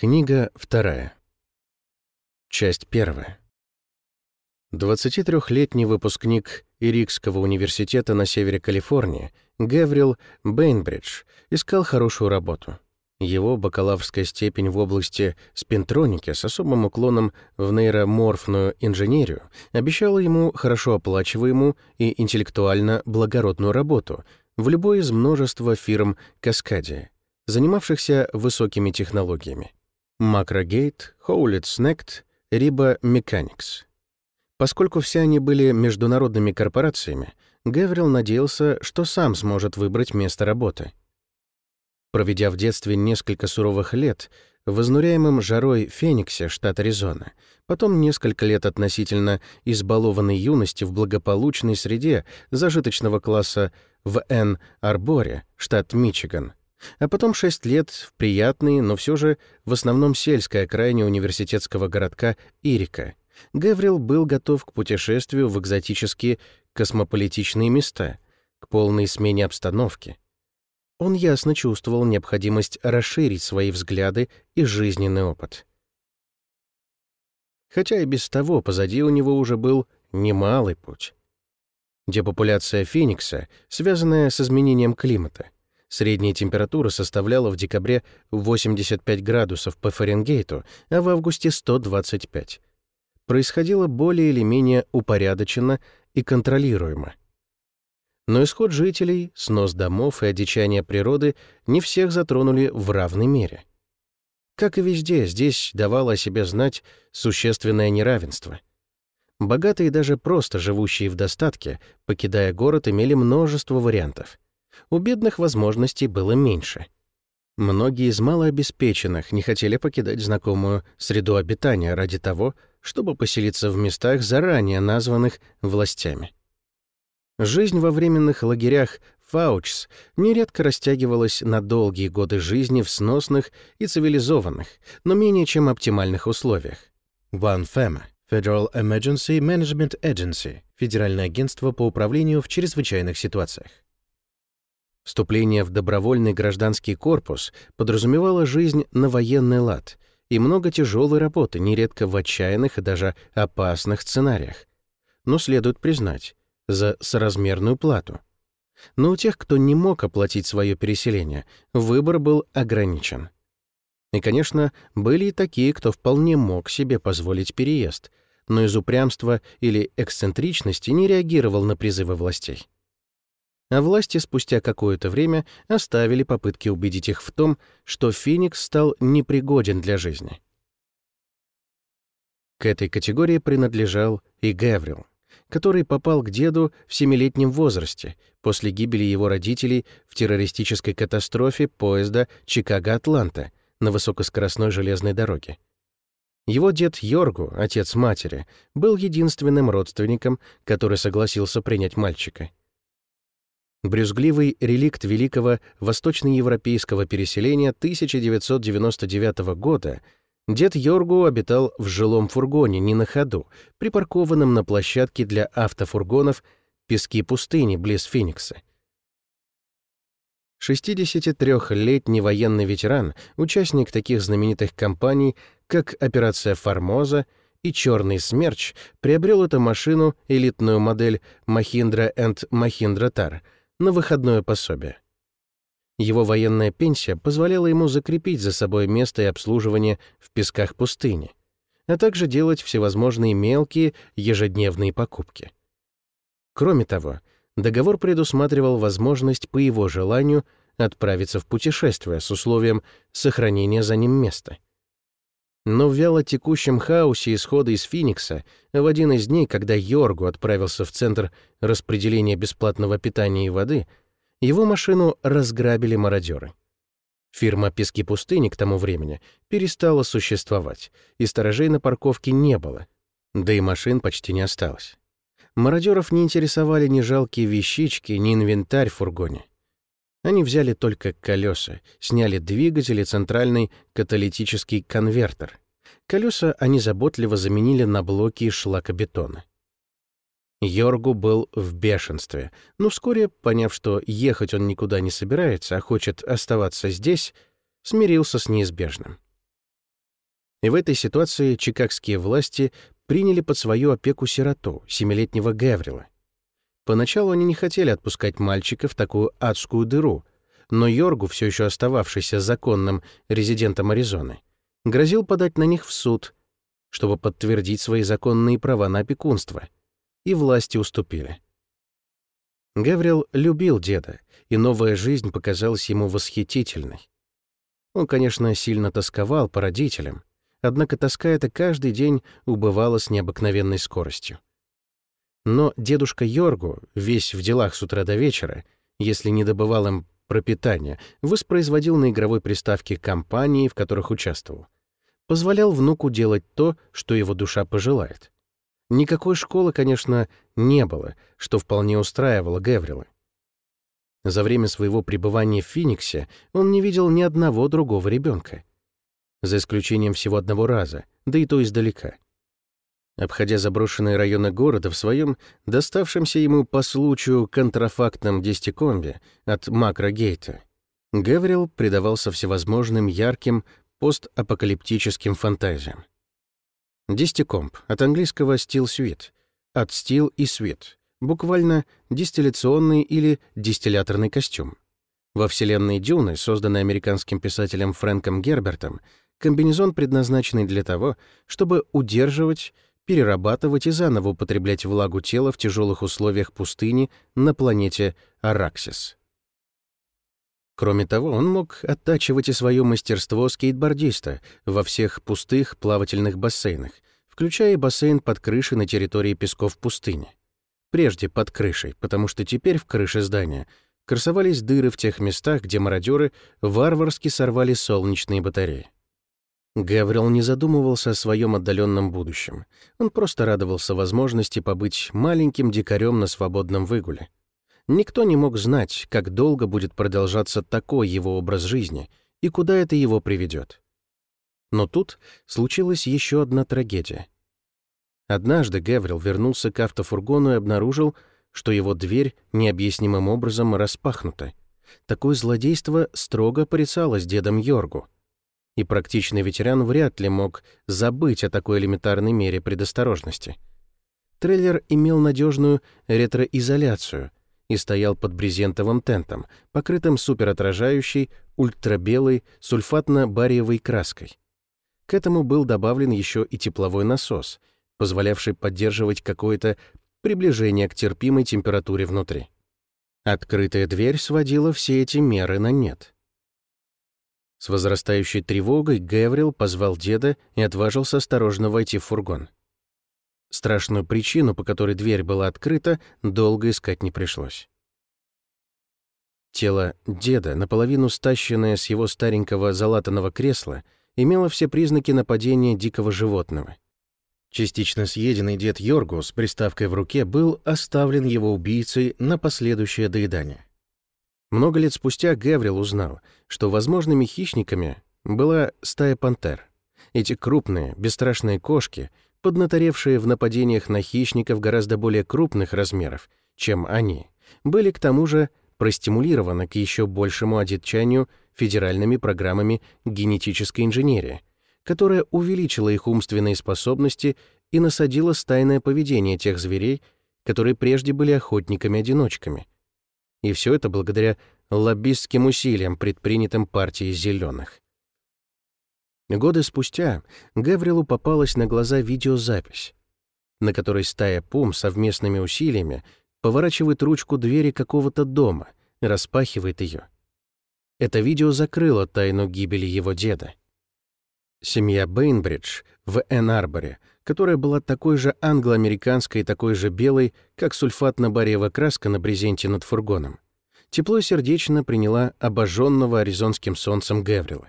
Книга вторая. Часть первая. 23-летний выпускник Ирикского университета на севере Калифорнии Геврил Бейнбридж искал хорошую работу. Его бакалаврская степень в области спинтроники с особым уклоном в нейроморфную инженерию обещала ему хорошо оплачиваемую и интеллектуально благородную работу в любой из множества фирм Каскадия, занимавшихся высокими технологиями. Macrogate, Howlett Snect, Riba Mechanics. Поскольку все они были международными корпорациями, Геврил надеялся, что сам сможет выбрать место работы. Проведя в детстве несколько суровых лет в изнуряемом жарой Фениксе, штат Аризона, потом несколько лет относительно избалованной юности в благополучной среде зажиточного класса в Эн-Арборе, штат Мичиган, а потом шесть лет в приятной, но все же в основном сельской окраине университетского городка Ирика. Гаврил был готов к путешествию в экзотические космополитичные места, к полной смене обстановки. Он ясно чувствовал необходимость расширить свои взгляды и жизненный опыт. Хотя и без того позади у него уже был немалый путь. Депопуляция Феникса, связанная с изменением климата — Средняя температура составляла в декабре 85 градусов по Фаренгейту, а в августе 125. Происходило более или менее упорядоченно и контролируемо. Но исход жителей, снос домов и одичание природы не всех затронули в равной мере. Как и везде, здесь давало о себе знать существенное неравенство. Богатые, даже просто живущие в достатке, покидая город, имели множество вариантов — у бедных возможностей было меньше. Многие из малообеспеченных не хотели покидать знакомую среду обитания ради того, чтобы поселиться в местах, заранее названных властями. Жизнь во временных лагерях Фаучс нередко растягивалась на долгие годы жизни в сносных и цивилизованных, но менее чем оптимальных условиях. One FEMA — Federal Emergency Management Agency — Федеральное агентство по управлению в чрезвычайных ситуациях. Вступление в добровольный гражданский корпус подразумевало жизнь на военный лад и много тяжелой работы, нередко в отчаянных и даже опасных сценариях. Но следует признать, за соразмерную плату. Но у тех, кто не мог оплатить свое переселение, выбор был ограничен. И, конечно, были и такие, кто вполне мог себе позволить переезд, но из упрямства или эксцентричности не реагировал на призывы властей а власти спустя какое-то время оставили попытки убедить их в том, что Феникс стал непригоден для жизни. К этой категории принадлежал и Гаврил, который попал к деду в семилетнем возрасте после гибели его родителей в террористической катастрофе поезда Чикаго-Атланта на высокоскоростной железной дороге. Его дед Йоргу, отец матери, был единственным родственником, который согласился принять мальчика — брюзгливый реликт великого восточноевропейского переселения 1999 года, дед Йоргу обитал в жилом фургоне не на ходу, припаркованном на площадке для автофургонов «Пески пустыни» близ Феникса. 63-летний военный ветеран, участник таких знаменитых кампаний, как «Операция Формоза» и «Черный смерч», приобрел эту машину, элитную модель Mahindra Mahindra Tar — на выходное пособие. Его военная пенсия позволяла ему закрепить за собой место и обслуживание в песках пустыни, а также делать всевозможные мелкие ежедневные покупки. Кроме того, договор предусматривал возможность по его желанию отправиться в путешествие с условием сохранения за ним места — но в вяло текущем хаосе исхода из Феникса в один из дней, когда Йоргу отправился в центр распределения бесплатного питания и воды, его машину разграбили мародеры. Фирма «Пески пустыни» к тому времени перестала существовать, и сторожей на парковке не было, да и машин почти не осталось. Мародеров не интересовали ни жалкие вещички, ни инвентарь в фургоне. Они взяли только колеса, сняли двигатель и центральный каталитический конвертер. Колеса они заботливо заменили на блоки из шлакобетона. Йоргу был в бешенстве, но вскоре, поняв, что ехать он никуда не собирается, а хочет оставаться здесь, смирился с неизбежным. И в этой ситуации чикагские власти приняли под свою опеку сироту, семилетнего Гаврила. Поначалу они не хотели отпускать мальчика в такую адскую дыру, но Йоргу, все еще остававшийся законным резидентом Аризоны, грозил подать на них в суд, чтобы подтвердить свои законные права на опекунство, и власти уступили. Гаврил любил деда, и новая жизнь показалась ему восхитительной. Он, конечно, сильно тосковал по родителям, однако тоска эта каждый день убывала с необыкновенной скоростью. Но дедушка Йоргу, весь в делах с утра до вечера, если не добывал им пропитания, воспроизводил на игровой приставке компании, в которых участвовал. Позволял внуку делать то, что его душа пожелает. Никакой школы, конечно, не было, что вполне устраивало Геврила. За время своего пребывания в Фениксе он не видел ни одного другого ребенка. За исключением всего одного раза, да и то издалека. Обходя заброшенные районы города в своем доставшемся ему по случаю контрафактном десятикомбе от Макрогейта, Гаврил предавался всевозможным ярким постапокалиптическим фантазиям. Дистикомп, от английского «steel suite», от «steel» и «suite», буквально дистилляционный или дистилляторный костюм. Во вселенной Дюны, созданной американским писателем Фрэнком Гербертом, комбинезон предназначенный для того, чтобы удерживать, перерабатывать и заново употреблять влагу тела в тяжелых условиях пустыни на планете Араксис. Кроме того, он мог оттачивать и свое мастерство скейтбордиста во всех пустых плавательных бассейнах, включая бассейн под крышей на территории песков пустыни. Прежде под крышей, потому что теперь в крыше здания красовались дыры в тех местах, где мародеры варварски сорвали солнечные батареи. Гаврил не задумывался о своем отдаленном будущем. Он просто радовался возможности побыть маленьким дикарем на свободном выгуле. Никто не мог знать, как долго будет продолжаться такой его образ жизни и куда это его приведет. Но тут случилась еще одна трагедия. Однажды Геврил вернулся к автофургону и обнаружил, что его дверь необъяснимым образом распахнута. Такое злодейство строго порицалось дедом Йоргу. И практичный ветеран вряд ли мог забыть о такой элементарной мере предосторожности. Трейлер имел надежную ретроизоляцию — и стоял под брезентовым тентом, покрытым суперотражающей, ультрабелой, сульфатно-бариевой краской. К этому был добавлен еще и тепловой насос, позволявший поддерживать какое-то приближение к терпимой температуре внутри. Открытая дверь сводила все эти меры на нет. С возрастающей тревогой Геврил позвал деда и отважился осторожно войти в фургон. Страшную причину, по которой дверь была открыта, долго искать не пришлось. Тело деда, наполовину стащенное с его старенького залатанного кресла, имело все признаки нападения дикого животного. Частично съеденный дед Йоргу с приставкой в руке был оставлен его убийцей на последующее доедание. Много лет спустя Гаврил узнал, что возможными хищниками была стая пантер. Эти крупные, бесстрашные кошки — поднаторевшие в нападениях на хищников гораздо более крупных размеров, чем они, были к тому же простимулированы к еще большему одетчанию федеральными программами генетической инженерии, которая увеличила их умственные способности и насадила стайное поведение тех зверей, которые прежде были охотниками-одиночками. И все это благодаря лоббистским усилиям, предпринятым партией зеленых. Годы спустя Гаврилу попалась на глаза видеозапись, на которой стая пум совместными усилиями поворачивает ручку двери какого-то дома распахивает ее. Это видео закрыло тайну гибели его деда. Семья Бейнбридж в Энн-Арборе, которая была такой же англо-американской и такой же белой, как сульфатно-барьевая краска на брезенте над фургоном, тепло и сердечно приняла обожженного аризонским солнцем Гаврила.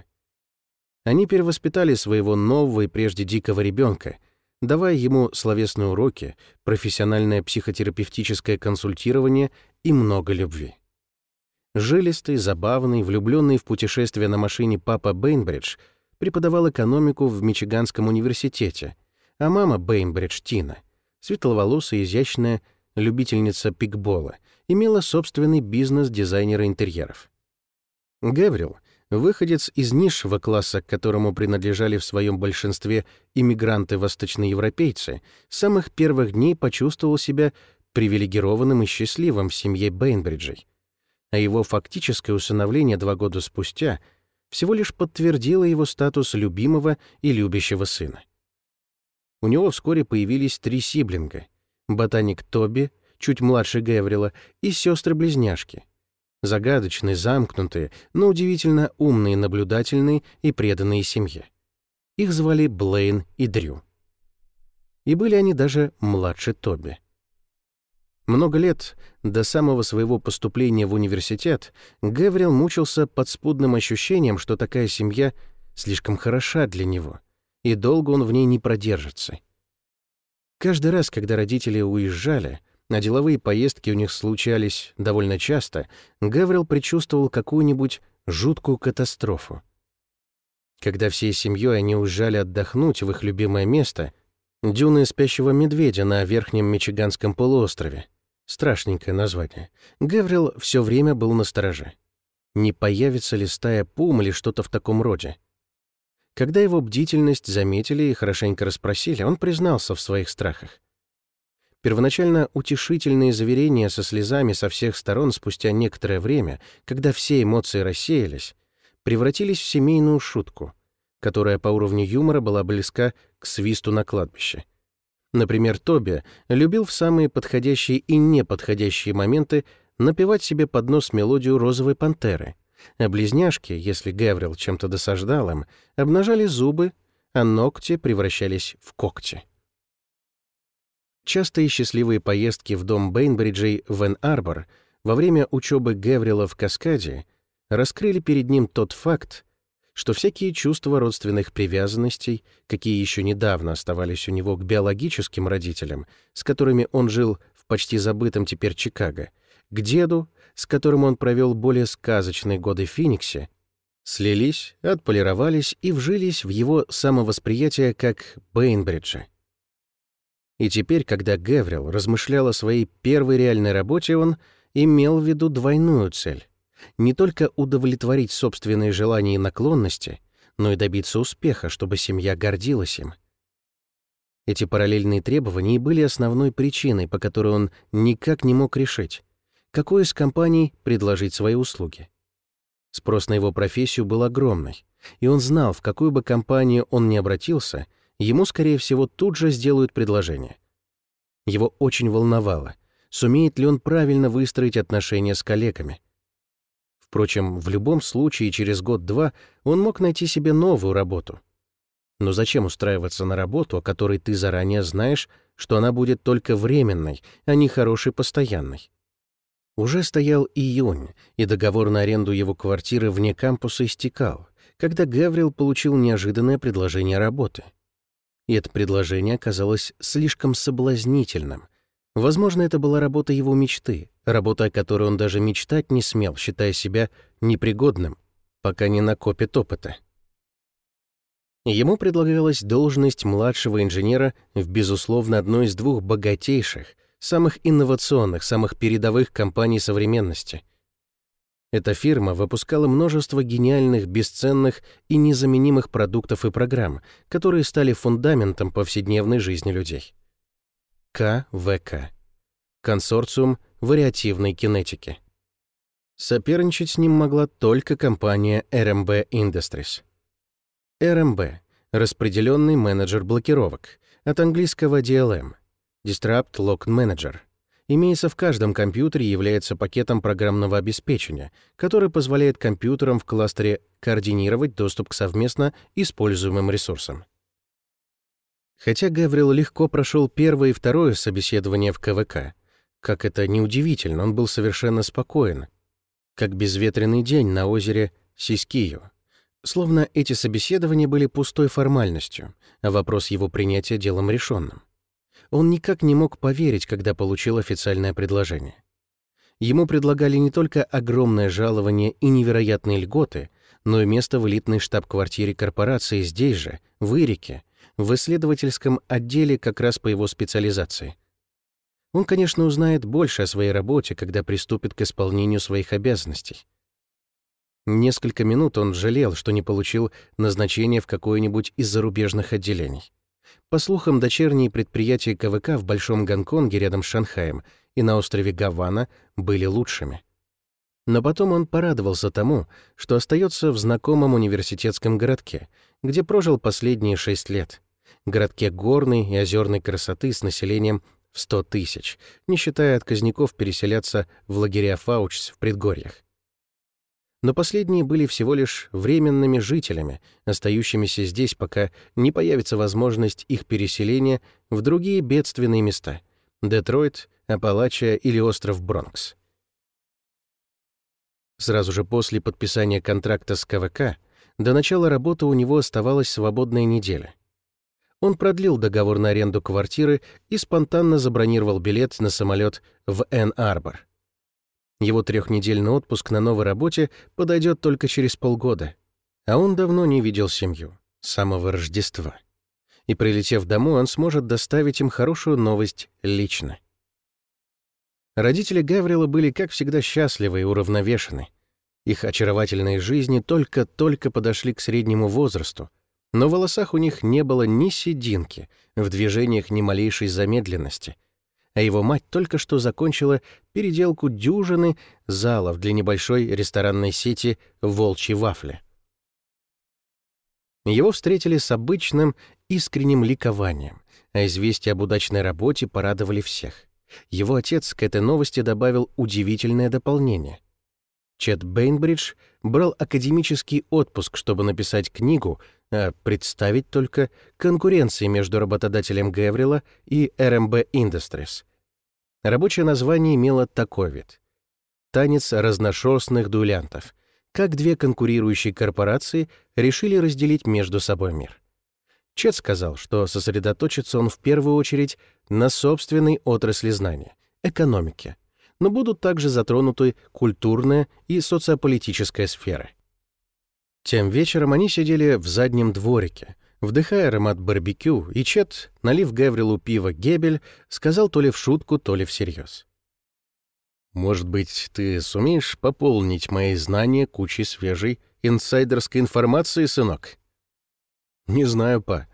Они перевоспитали своего нового и прежде дикого ребенка, давая ему словесные уроки, профессиональное психотерапевтическое консультирование и много любви. Жилистый, забавный, влюбленный в путешествие на машине папа Бейнбридж преподавал экономику в Мичиганском университете, а мама Бейнбридж Тина, светловолосая, изящная, любительница пикбола, имела собственный бизнес дизайнера интерьеров. Геврил — выходец из низшего класса, к которому принадлежали в своем большинстве иммигранты-восточноевропейцы, с самых первых дней почувствовал себя привилегированным и счастливым в семье Бейнбриджей. А его фактическое усыновление два года спустя всего лишь подтвердило его статус любимого и любящего сына. У него вскоре появились три сиблинга — ботаник Тоби, чуть младше Геврила, и сестры-близняшки. Загадочные, замкнутые, но удивительно умные, наблюдательные и преданные семье. Их звали Блейн и Дрю. И были они даже младше Тоби. Много лет, до самого своего поступления в университет, Геврил мучился подспудным ощущением, что такая семья слишком хороша для него, и долго он в ней не продержится. Каждый раз, когда родители уезжали, а деловые поездки у них случались довольно часто, Гаврил предчувствовал какую-нибудь жуткую катастрофу. Когда всей семьей они уезжали отдохнуть в их любимое место, дюны спящего медведя на верхнем Мичиганском полуострове, страшненькое название, Гаврил все время был на стороже. Не появится ли стая пум или что-то в таком роде? Когда его бдительность заметили и хорошенько расспросили, он признался в своих страхах. Первоначально утешительные заверения со слезами со всех сторон спустя некоторое время, когда все эмоции рассеялись, превратились в семейную шутку, которая по уровню юмора была близка к свисту на кладбище. Например, Тоби любил в самые подходящие и неподходящие моменты напевать себе под нос мелодию «Розовой пантеры», а близняшки, если Гаврил чем-то досаждал им, обнажали зубы, а ногти превращались в когти. Частые счастливые поездки в дом Бейнбриджей в Эн-Арбор во время учебы Геврила в Каскаде раскрыли перед ним тот факт, что всякие чувства родственных привязанностей, какие еще недавно оставались у него к биологическим родителям, с которыми он жил в почти забытом теперь Чикаго, к деду, с которым он провел более сказочные годы в Фениксе, слились, отполировались и вжились в его самовосприятие как Бейнбриджа. И теперь, когда Геврил размышлял о своей первой реальной работе, он имел в виду двойную цель — не только удовлетворить собственные желания и наклонности, но и добиться успеха, чтобы семья гордилась им. Эти параллельные требования и были основной причиной, по которой он никак не мог решить, какой из компаний предложить свои услуги. Спрос на его профессию был огромный, и он знал, в какую бы компанию он ни обратился — ему, скорее всего, тут же сделают предложение. Его очень волновало, сумеет ли он правильно выстроить отношения с коллегами. Впрочем, в любом случае через год-два он мог найти себе новую работу. Но зачем устраиваться на работу, о которой ты заранее знаешь, что она будет только временной, а не хорошей постоянной? Уже стоял июнь, и договор на аренду его квартиры вне кампуса истекал, когда Гаврил получил неожиданное предложение работы — и это предложение оказалось слишком соблазнительным. Возможно, это была работа его мечты, работа, о которой он даже мечтать не смел, считая себя непригодным, пока не накопит опыта. Ему предлагалась должность младшего инженера в, безусловно, одной из двух богатейших, самых инновационных, самых передовых компаний современности — эта фирма выпускала множество гениальных, бесценных и незаменимых продуктов и программ, которые стали фундаментом повседневной жизни людей. КВК. Консорциум вариативной кинетики. Соперничать с ним могла только компания RMB Industries. RMB — распределенный менеджер блокировок, от английского DLM — Disrupt Lock Manager — имеется в каждом компьютере и является пакетом программного обеспечения, который позволяет компьютерам в кластере координировать доступ к совместно используемым ресурсам. Хотя Гаврил легко прошел первое и второе собеседование в КВК, как это неудивительно, он был совершенно спокоен, как безветренный день на озере Сискию. Словно эти собеседования были пустой формальностью, а вопрос его принятия делом решенным. Он никак не мог поверить, когда получил официальное предложение. Ему предлагали не только огромное жалование и невероятные льготы, но и место в элитной штаб-квартире корпорации здесь же, в Ирике, в исследовательском отделе как раз по его специализации. Он, конечно, узнает больше о своей работе, когда приступит к исполнению своих обязанностей. Несколько минут он жалел, что не получил назначение в какое-нибудь из зарубежных отделений. По слухам, дочерние предприятия КВК в Большом Гонконге рядом с Шанхаем и на острове Гавана были лучшими. Но потом он порадовался тому, что остается в знакомом университетском городке, где прожил последние шесть лет. Городке горной и озерной красоты с населением в 100 тысяч, не считая отказников переселяться в лагеря Фаучс в предгорьях. Но последние были всего лишь временными жителями, остающимися здесь, пока не появится возможность их переселения в другие бедственные места — Детройт, Апалачия или остров Бронкс. Сразу же после подписания контракта с КВК до начала работы у него оставалась свободная неделя. Он продлил договор на аренду квартиры и спонтанно забронировал билет на самолет в Энн-Арбор. Его трехнедельный отпуск на новой работе подойдет только через полгода, а он давно не видел семью, с самого Рождества. И прилетев домой, он сможет доставить им хорошую новость лично. Родители Гаврила были, как всегда, счастливы и уравновешены. Их очаровательные жизни только-только подошли к среднему возрасту, но в волосах у них не было ни сединки, в движениях ни малейшей замедленности. А его мать только что закончила переделку дюжины залов для небольшой ресторанной сети «Волчьи вафли». Его встретили с обычным, искренним ликованием, а известия об удачной работе порадовали всех. Его отец к этой новости добавил удивительное дополнение. Чет Бейнбридж брал академический отпуск, чтобы написать книгу — а представить только конкуренции между работодателем Геврила и RMB Industries. Рабочее название имело такой вид. «Танец разношерстных дуэлянтов», как две конкурирующие корпорации решили разделить между собой мир. Чет сказал, что сосредоточится он в первую очередь на собственной отрасли знания — экономике, но будут также затронуты культурная и социополитическая сферы — тем вечером они сидели в заднем дворике, вдыхая аромат барбекю, и Чет, налив Гаврилу пива Гебель, сказал то ли в шутку, то ли всерьез. «Может быть, ты сумеешь пополнить мои знания кучей свежей инсайдерской информации, сынок?» «Не знаю, па.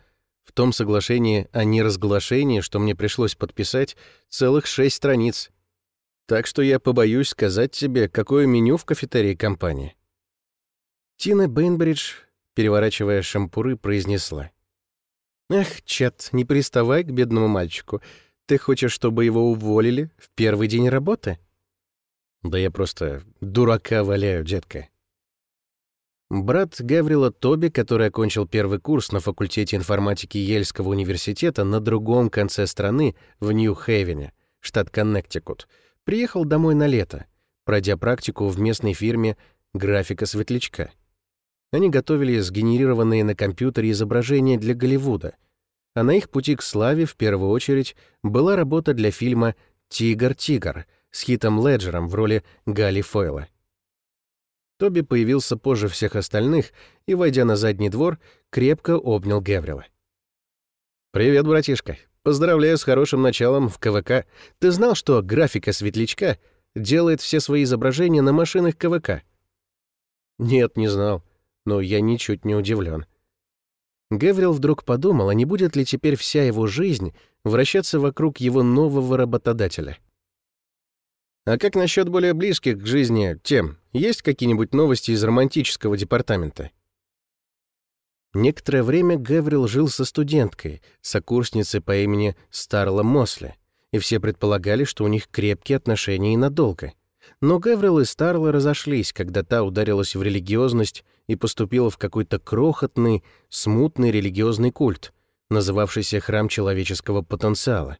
В том соглашении о неразглашении, что мне пришлось подписать, целых шесть страниц. Так что я побоюсь сказать тебе, какое меню в кафетерии компании». Тина Бейнбридж, переворачивая шампуры, произнесла. «Эх, Чет, не приставай к бедному мальчику. Ты хочешь, чтобы его уволили в первый день работы?» «Да я просто дурака валяю, детка». Брат Гаврила Тоби, который окончил первый курс на факультете информатики Ельского университета на другом конце страны, в Нью-Хейвене, штат Коннектикут, приехал домой на лето, пройдя практику в местной фирме «Графика светлячка». Они готовили сгенерированные на компьютере изображения для Голливуда, а на их пути к славе в первую очередь была работа для фильма «Тигр-тигр» с Хитом Леджером в роли Гали Фойла. Тоби появился позже всех остальных и, войдя на задний двор, крепко обнял Геврила. «Привет, братишка. Поздравляю с хорошим началом в КВК. Ты знал, что графика светлячка делает все свои изображения на машинах КВК?» «Нет, не знал но я ничуть не удивлен. Гаврил вдруг подумал, а не будет ли теперь вся его жизнь вращаться вокруг его нового работодателя. А как насчет более близких к жизни тем? Есть какие-нибудь новости из романтического департамента? Некоторое время Гаврил жил со студенткой, сокурсницей по имени Старла Мосли, и все предполагали, что у них крепкие отношения и надолго. Но Гаврил и Старла разошлись, когда та ударилась в религиозность и поступила в какой-то крохотный, смутный религиозный культ, называвшийся «Храм человеческого потенциала».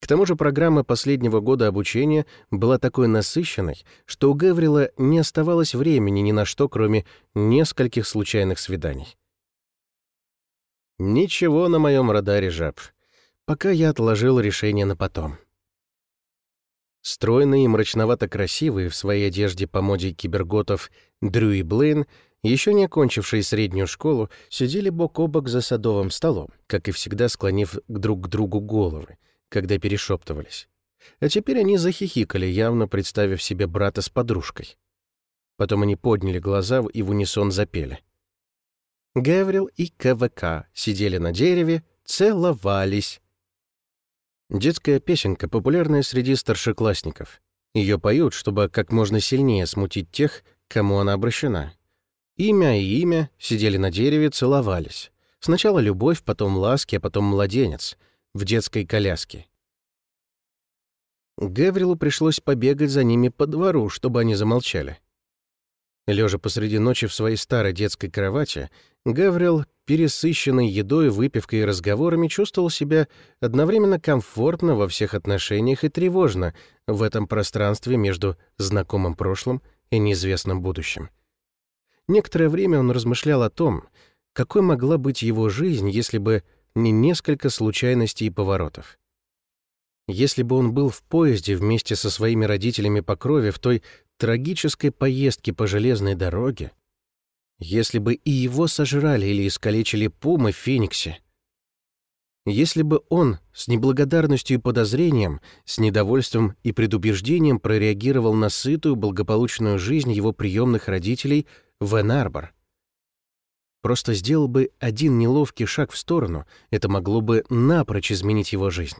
К тому же программа последнего года обучения была такой насыщенной, что у Гаврила не оставалось времени ни на что, кроме нескольких случайных свиданий. Ничего на моем радаре жаб. Пока я отложил решение на потом. Стройные и мрачновато красивые в своей одежде по моде киберготов Дрю и Блейн, еще не окончившие среднюю школу, сидели бок о бок за садовым столом, как и всегда склонив друг к другу головы, когда перешептывались. А теперь они захихикали, явно представив себе брата с подружкой. Потом они подняли глаза и в унисон запели. Гаврил и КВК сидели на дереве, целовались. Детская песенка, популярная среди старшеклассников. Ее поют, чтобы как можно сильнее смутить тех, кому она обращена. Имя и имя сидели на дереве, целовались. Сначала любовь, потом ласки, а потом младенец. В детской коляске. Гаврилу пришлось побегать за ними по двору, чтобы они замолчали. Лежа посреди ночи в своей старой детской кровати, Гаврил, пересыщенный едой, выпивкой и разговорами, чувствовал себя одновременно комфортно во всех отношениях и тревожно в этом пространстве между знакомым прошлым и неизвестным будущим. Некоторое время он размышлял о том, какой могла быть его жизнь, если бы не несколько случайностей и поворотов. Если бы он был в поезде вместе со своими родителями по крови в той трагической поездке по железной дороге, если бы и его сожрали или искалечили пумы в Фениксе, если бы он с неблагодарностью и подозрением, с недовольством и предубеждением прореагировал на сытую, благополучную жизнь его приемных родителей в Энарбор, просто сделал бы один неловкий шаг в сторону, это могло бы напрочь изменить его жизнь.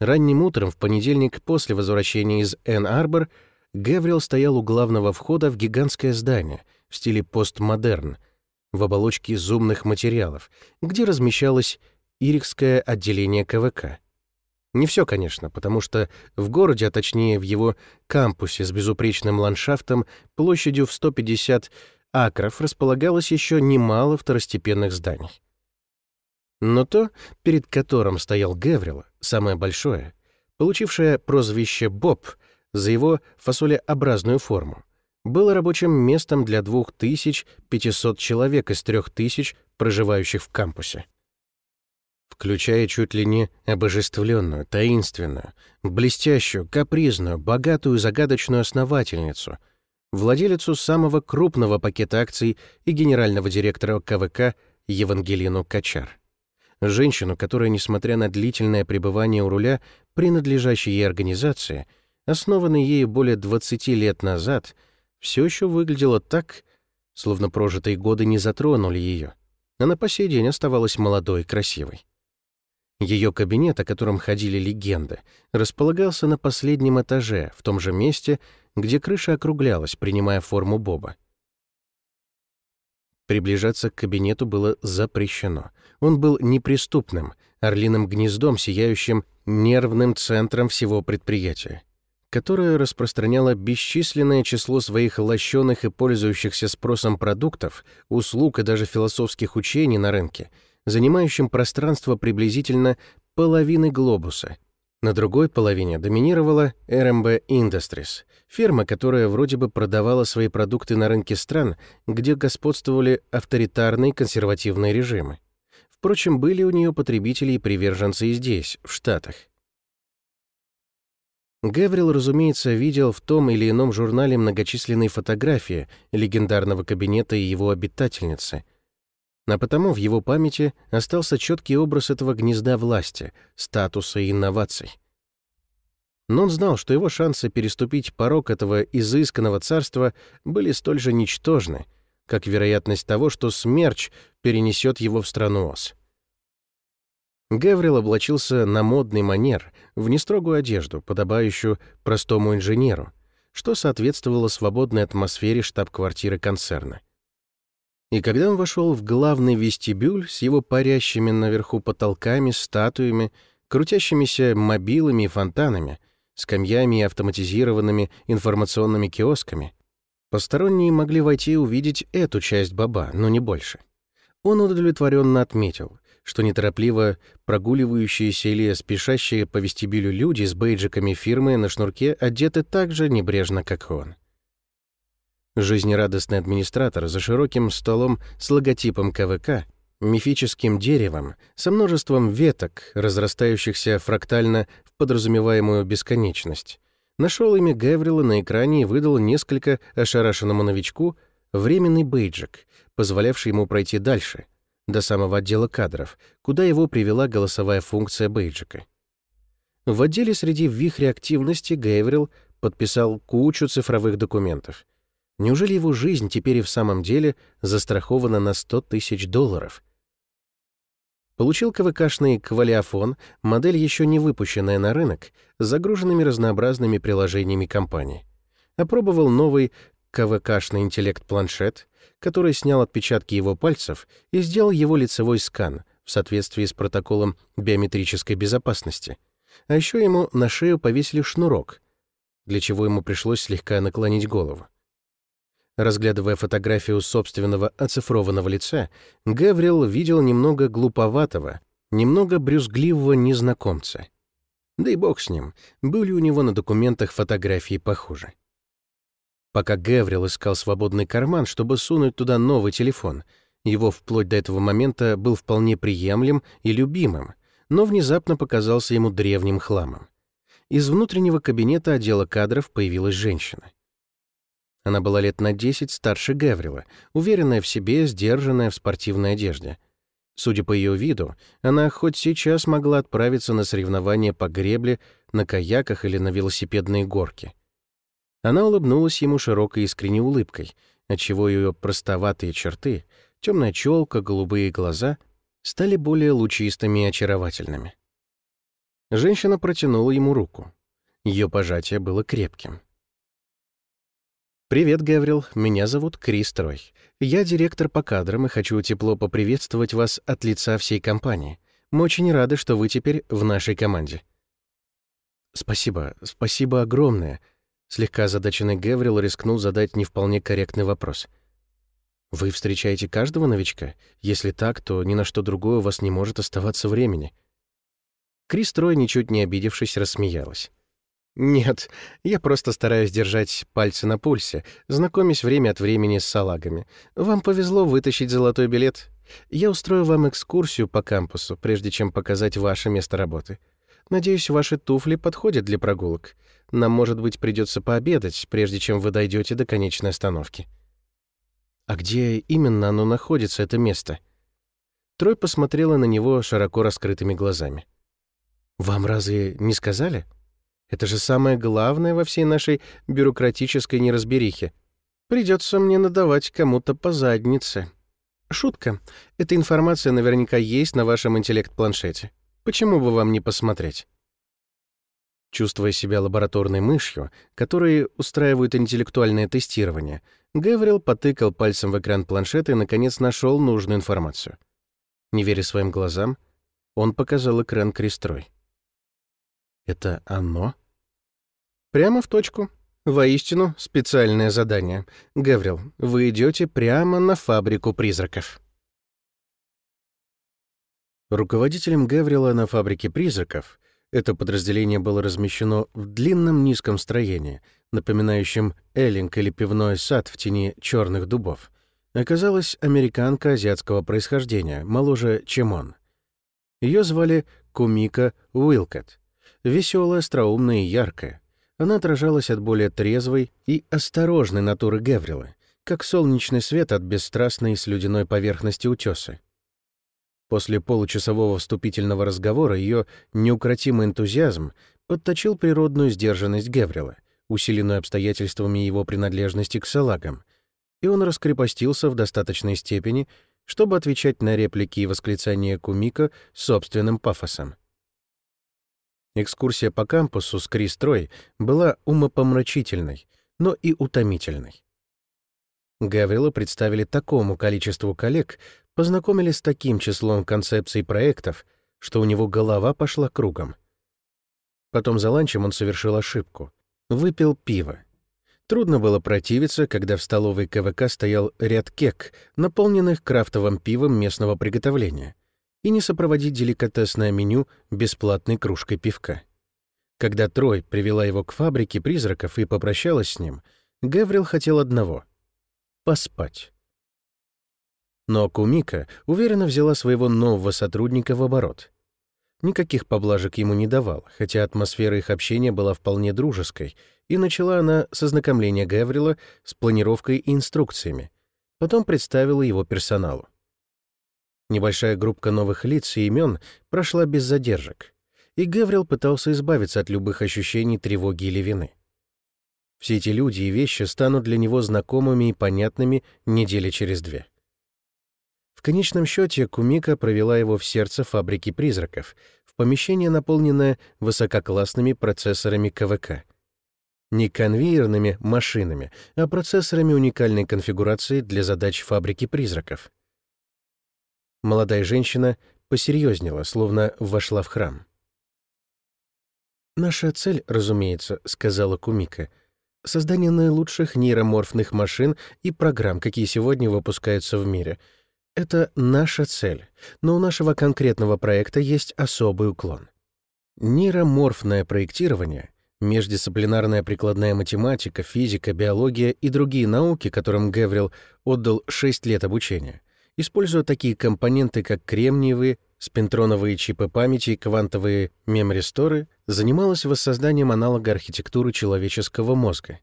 Ранним утром в понедельник после возвращения из Энн-Арбор Гавриэл стоял у главного входа в гигантское здание в стиле постмодерн, в оболочке из умных материалов, где размещалось Ирикское отделение КВК. Не все, конечно, потому что в городе, а точнее в его кампусе с безупречным ландшафтом площадью в 150 акров располагалось еще немало второстепенных зданий. Но то, перед которым стоял Геврил, самое большое, получившее прозвище «Боб» за его фасолеобразную форму, было рабочим местом для 2500 человек из 3000, проживающих в кампусе. Включая чуть ли не обожествленную, таинственную, блестящую, капризную, богатую, загадочную основательницу, владелицу самого крупного пакета акций и генерального директора КВК Евангелину Качар женщину, которая, несмотря на длительное пребывание у руля принадлежащей ей организации, основанной ею более 20 лет назад, все еще выглядела так, словно прожитые годы не затронули ее. Она по сей день оставалась молодой и красивой. Ее кабинет, о котором ходили легенды, располагался на последнем этаже, в том же месте, где крыша округлялась, принимая форму Боба. Приближаться к кабинету было запрещено. Он был неприступным, орлиным гнездом, сияющим нервным центром всего предприятия, которое распространяло бесчисленное число своих лощеных и пользующихся спросом продуктов, услуг и даже философских учений на рынке, занимающим пространство приблизительно половины глобуса — на другой половине доминировала RMB Industries, фирма, которая вроде бы продавала свои продукты на рынке стран, где господствовали авторитарные консервативные режимы. Впрочем, были у нее потребители и приверженцы и здесь, в Штатах. Гаврил, разумеется, видел в том или ином журнале многочисленные фотографии легендарного кабинета и его обитательницы — а потому в его памяти остался четкий образ этого гнезда власти, статуса и инноваций. Но он знал, что его шансы переступить порог этого изысканного царства были столь же ничтожны, как вероятность того, что смерч перенесет его в страну ос. Гаврил облачился на модный манер, в нестрогую одежду, подобающую простому инженеру, что соответствовало свободной атмосфере штаб-квартиры концерна. И когда он вошел в главный вестибюль с его парящими наверху потолками, статуями, крутящимися мобилами и фонтанами, скамьями и автоматизированными информационными киосками, посторонние могли войти и увидеть эту часть баба, но не больше. Он удовлетворенно отметил, что неторопливо прогуливающиеся или спешащие по вестибюлю люди с бейджиками фирмы на шнурке одеты так же небрежно, как он. Жизнерадостный администратор за широким столом с логотипом КВК, мифическим деревом, со множеством веток, разрастающихся фрактально в подразумеваемую бесконечность, нашел имя Гаврила на экране и выдал несколько ошарашенному новичку временный бейджик, позволявший ему пройти дальше, до самого отдела кадров, куда его привела голосовая функция бейджика. В отделе среди вихря активности Гейврил подписал кучу цифровых документов. Неужели его жизнь теперь и в самом деле застрахована на 100 тысяч долларов? Получил КВКшный квалиофон, модель еще не выпущенная на рынок, с загруженными разнообразными приложениями компании. Опробовал новый КВКшный интеллект-планшет, который снял отпечатки его пальцев и сделал его лицевой скан в соответствии с протоколом биометрической безопасности. А еще ему на шею повесили шнурок, для чего ему пришлось слегка наклонить голову. Разглядывая фотографию собственного оцифрованного лица, Гаврил видел немного глуповатого, немного брюзгливого незнакомца. Да и бог с ним, были у него на документах фотографии похуже. Пока Гаврил искал свободный карман, чтобы сунуть туда новый телефон, его вплоть до этого момента был вполне приемлем и любимым, но внезапно показался ему древним хламом. Из внутреннего кабинета отдела кадров появилась женщина. Она была лет на 10 старше Гаврила, уверенная в себе, сдержанная в спортивной одежде. Судя по ее виду, она хоть сейчас могла отправиться на соревнования по гребле, на каяках или на велосипедные горки. Она улыбнулась ему широкой искренней улыбкой, отчего ее простоватые черты, темная челка, голубые глаза стали более лучистыми и очаровательными. Женщина протянула ему руку. Ее пожатие было крепким. «Привет, Гаврил. Меня зовут Крис Трой. Я директор по кадрам и хочу тепло поприветствовать вас от лица всей компании. Мы очень рады, что вы теперь в нашей команде». «Спасибо, спасибо огромное», — слегка озадаченный Гаврил рискнул задать не вполне корректный вопрос. «Вы встречаете каждого новичка? Если так, то ни на что другое у вас не может оставаться времени». Крис Трой, ничуть не обидевшись, рассмеялась. Нет, я просто стараюсь держать пальцы на пульсе, знакомясь время от времени с салагами. Вам повезло вытащить золотой билет. Я устрою вам экскурсию по кампусу, прежде чем показать ваше место работы. Надеюсь, ваши туфли подходят для прогулок. Нам, может быть, придется пообедать, прежде чем вы дойдете до конечной остановки. А где именно оно находится, это место? Трой посмотрела на него широко раскрытыми глазами. Вам разве не сказали? — это же самое главное во всей нашей бюрократической неразберихе. Придется мне надавать кому-то по заднице. Шутка. Эта информация наверняка есть на вашем интеллект-планшете. Почему бы вам не посмотреть? Чувствуя себя лабораторной мышью, которые устраивают интеллектуальное тестирование, Гаврил потыкал пальцем в экран планшета и, наконец, нашел нужную информацию. Не веря своим глазам, он показал экран крестрой. «Это оно?» Прямо в точку. Воистину, специальное задание. Гаврил, вы идете прямо на фабрику призраков. Руководителем Гаврила на фабрике призраков это подразделение было размещено в длинном низком строении, напоминающем эллинг или пивной сад в тени черных дубов. Оказалась американка азиатского происхождения, моложе, чем он. Ее звали Кумика Уилкот. Веселая, остроумная и яркая. Она отражалась от более трезвой и осторожной натуры Геврила, как солнечный свет от бесстрастной слюдяной поверхности утеса. После получасового вступительного разговора ее неукротимый энтузиазм подточил природную сдержанность Геврила, усиленную обстоятельствами его принадлежности к салагам, и он раскрепостился в достаточной степени, чтобы отвечать на реплики и восклицания Кумика собственным пафосом. Экскурсия по кампусу с Кристрой была умопомрачительной, но и утомительной. Гаврила представили такому количеству коллег, познакомили с таким числом концепций проектов, что у него голова пошла кругом. Потом за ланчем он совершил ошибку. Выпил пиво. Трудно было противиться, когда в столовой КВК стоял ряд кек, наполненных крафтовым пивом местного приготовления и не сопроводить деликатесное меню бесплатной кружкой пивка. Когда Трой привела его к фабрике призраков и попрощалась с ним, Гаврил хотел одного — поспать. Но Кумика уверенно взяла своего нового сотрудника в оборот. Никаких поблажек ему не давал, хотя атмосфера их общения была вполне дружеской, и начала она с ознакомления Гаврила с планировкой и инструкциями, потом представила его персоналу. Небольшая группа новых лиц и имен прошла без задержек, и Гаврил пытался избавиться от любых ощущений тревоги или вины. Все эти люди и вещи станут для него знакомыми и понятными недели через две. В конечном счете Кумика провела его в сердце фабрики призраков, в помещение, наполненное высококлассными процессорами КВК. Не конвейерными машинами, а процессорами уникальной конфигурации для задач фабрики призраков. Молодая женщина посерьезнела, словно вошла в храм. «Наша цель, разумеется, — сказала Кумика, — создание наилучших нейроморфных машин и программ, какие сегодня выпускаются в мире. Это наша цель, но у нашего конкретного проекта есть особый уклон. Нейроморфное проектирование — междисциплинарная прикладная математика, физика, биология и другие науки, которым Геврил отдал 6 лет обучения, используя такие компоненты, как кремниевые, спинтроновые чипы памяти и квантовые мемористоры, занималась воссозданием аналога архитектуры человеческого мозга.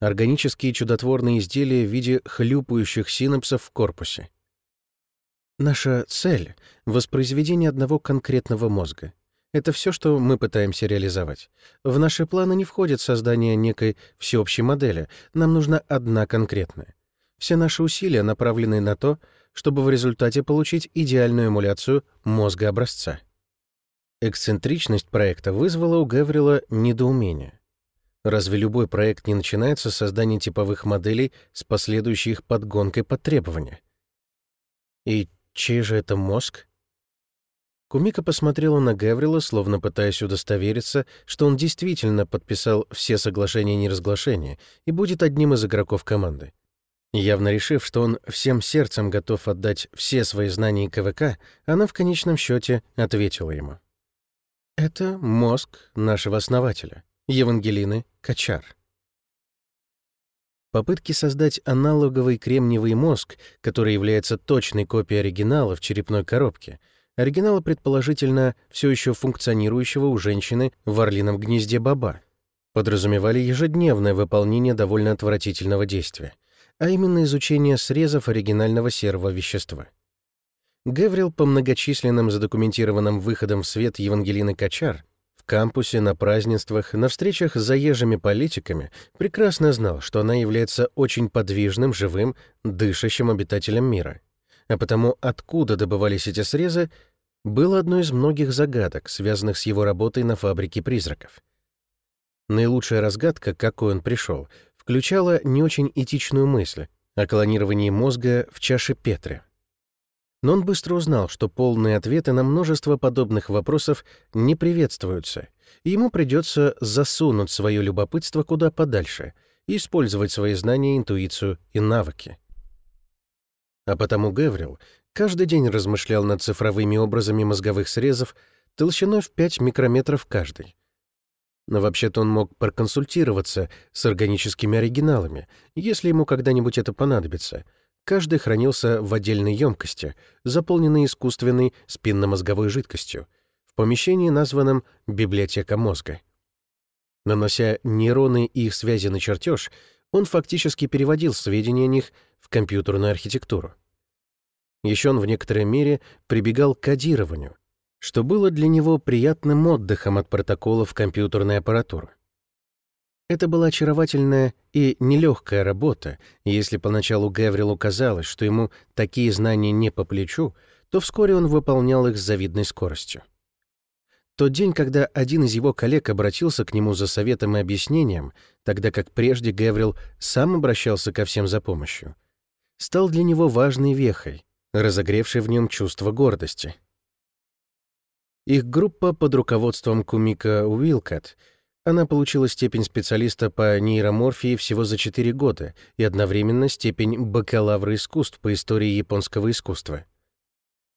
Органические чудотворные изделия в виде хлюпающих синапсов в корпусе. Наша цель — воспроизведение одного конкретного мозга. Это все, что мы пытаемся реализовать. В наши планы не входит создание некой всеобщей модели, нам нужна одна конкретная. Все наши усилия направлены на то, чтобы в результате получить идеальную эмуляцию мозга образца. Эксцентричность проекта вызвала у Гаврила недоумение. Разве любой проект не начинается с создания типовых моделей с последующей их подгонкой под требования? И чей же это мозг? Кумика посмотрела на Гаврила, словно пытаясь удостовериться, что он действительно подписал все соглашения и неразглашения и будет одним из игроков команды. Явно решив, что он всем сердцем готов отдать все свои знания КВК, она в конечном счете ответила ему. «Это мозг нашего основателя, Евангелины Качар». Попытки создать аналоговый кремниевый мозг, который является точной копией оригинала в черепной коробке, оригинала, предположительно, все еще функционирующего у женщины в орлином гнезде баба, подразумевали ежедневное выполнение довольно отвратительного действия — а именно изучение срезов оригинального серого вещества. Геврил по многочисленным задокументированным выходам в свет Евангелины Качар кампусе, на празднествах, на встречах с заезжими политиками прекрасно знал, что она является очень подвижным, живым, дышащим обитателем мира. А потому откуда добывались эти срезы, было одной из многих загадок, связанных с его работой на фабрике призраков. Наилучшая разгадка, к какой он пришел, включала не очень этичную мысль о клонировании мозга в чаше Петри. Но он быстро узнал, что полные ответы на множество подобных вопросов не приветствуются, и ему придется засунуть свое любопытство куда подальше и использовать свои знания, интуицию и навыки. А потому Геврил каждый день размышлял над цифровыми образами мозговых срезов толщиной в 5 микрометров каждый, но вообще-то он мог проконсультироваться с органическими оригиналами, если ему когда-нибудь это понадобится. Каждый хранился в отдельной емкости, заполненной искусственной спинномозговой жидкостью, в помещении, названном «библиотека мозга». Нанося нейроны и их связи на чертеж, он фактически переводил сведения о них в компьютерную архитектуру. Еще он в некоторой мере прибегал к кодированию, что было для него приятным отдыхом от протоколов компьютерной аппаратуры. Это была очаровательная и нелегкая работа, и если поначалу Геврилу казалось, что ему такие знания не по плечу, то вскоре он выполнял их с завидной скоростью. Тот день, когда один из его коллег обратился к нему за советом и объяснением, тогда как прежде Геврил сам обращался ко всем за помощью, стал для него важной вехой, разогревшей в нем чувство гордости — их группа под руководством Кумика Уилкот, она получила степень специалиста по нейроморфии всего за 4 года и одновременно степень бакалавра искусств по истории японского искусства.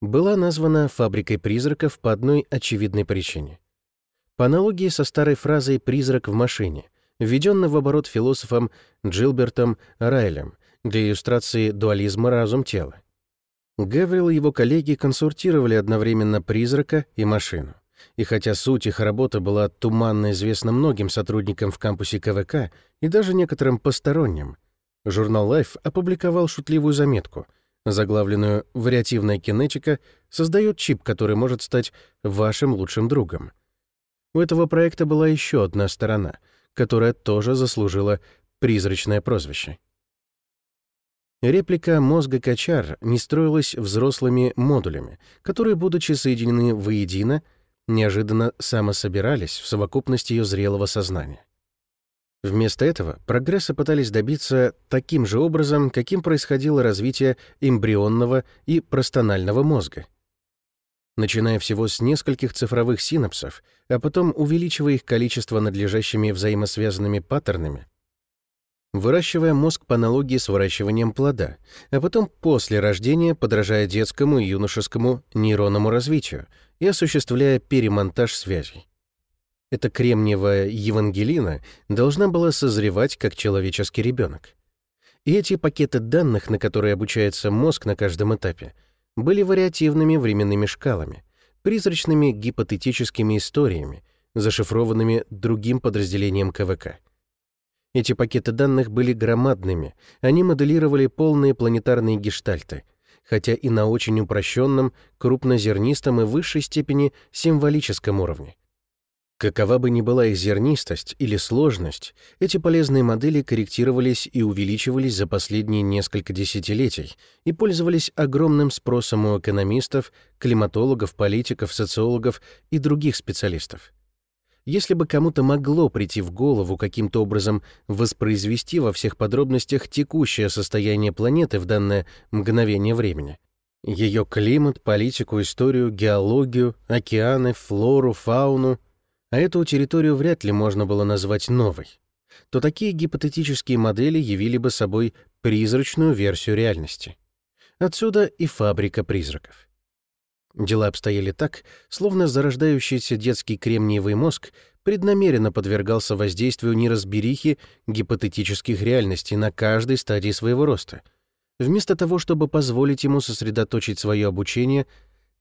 Была названа «фабрикой призраков» по одной очевидной причине. По аналогии со старой фразой «призрак в машине», введенной в оборот философом Джилбертом Райлем для иллюстрации дуализма разум-тела. Гаврил и его коллеги консультировали одновременно призрака и машину. И хотя суть их работы была туманно известна многим сотрудникам в кампусе КВК и даже некоторым посторонним, журнал Life опубликовал шутливую заметку, заглавленную «Вариативная кинетика создает чип, который может стать вашим лучшим другом». У этого проекта была еще одна сторона, которая тоже заслужила призрачное прозвище. Реплика мозга Качар не строилась взрослыми модулями, которые, будучи соединены воедино, неожиданно самособирались в совокупность ее зрелого сознания. Вместо этого прогресса пытались добиться таким же образом, каким происходило развитие эмбрионного и простонального мозга. Начиная всего с нескольких цифровых синапсов, а потом увеличивая их количество надлежащими взаимосвязанными паттернами, выращивая мозг по аналогии с выращиванием плода, а потом после рождения подражая детскому и юношескому нейронному развитию и осуществляя перемонтаж связей. Эта кремниевая Евангелина должна была созревать как человеческий ребенок. И эти пакеты данных, на которые обучается мозг на каждом этапе, были вариативными временными шкалами, призрачными гипотетическими историями, зашифрованными другим подразделением КВК — эти пакеты данных были громадными, они моделировали полные планетарные гештальты, хотя и на очень упрощенном, крупнозернистом и высшей степени символическом уровне. Какова бы ни была их зернистость или сложность, эти полезные модели корректировались и увеличивались за последние несколько десятилетий и пользовались огромным спросом у экономистов, климатологов, политиков, социологов и других специалистов. Если бы кому-то могло прийти в голову каким-то образом воспроизвести во всех подробностях текущее состояние планеты в данное мгновение времени, ее климат, политику, историю, геологию, океаны, флору, фауну, а эту территорию вряд ли можно было назвать новой, то такие гипотетические модели явили бы собой призрачную версию реальности. Отсюда и фабрика призраков. Дела обстояли так, словно зарождающийся детский кремниевый мозг преднамеренно подвергался воздействию неразберихи гипотетических реальностей на каждой стадии своего роста, вместо того, чтобы позволить ему сосредоточить свое обучение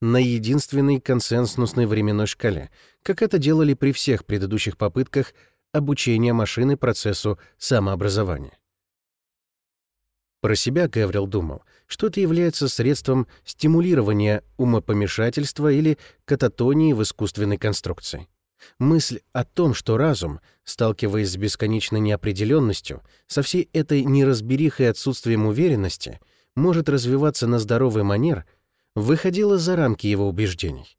на единственной консенсусной временной шкале, как это делали при всех предыдущих попытках обучения машины процессу самообразования. Про себя Гаврил думал, что это является средством стимулирования умопомешательства или кататонии в искусственной конструкции. Мысль о том, что разум, сталкиваясь с бесконечной неопределенностью, со всей этой неразберихой и отсутствием уверенности, может развиваться на здоровый манер, выходила за рамки его убеждений.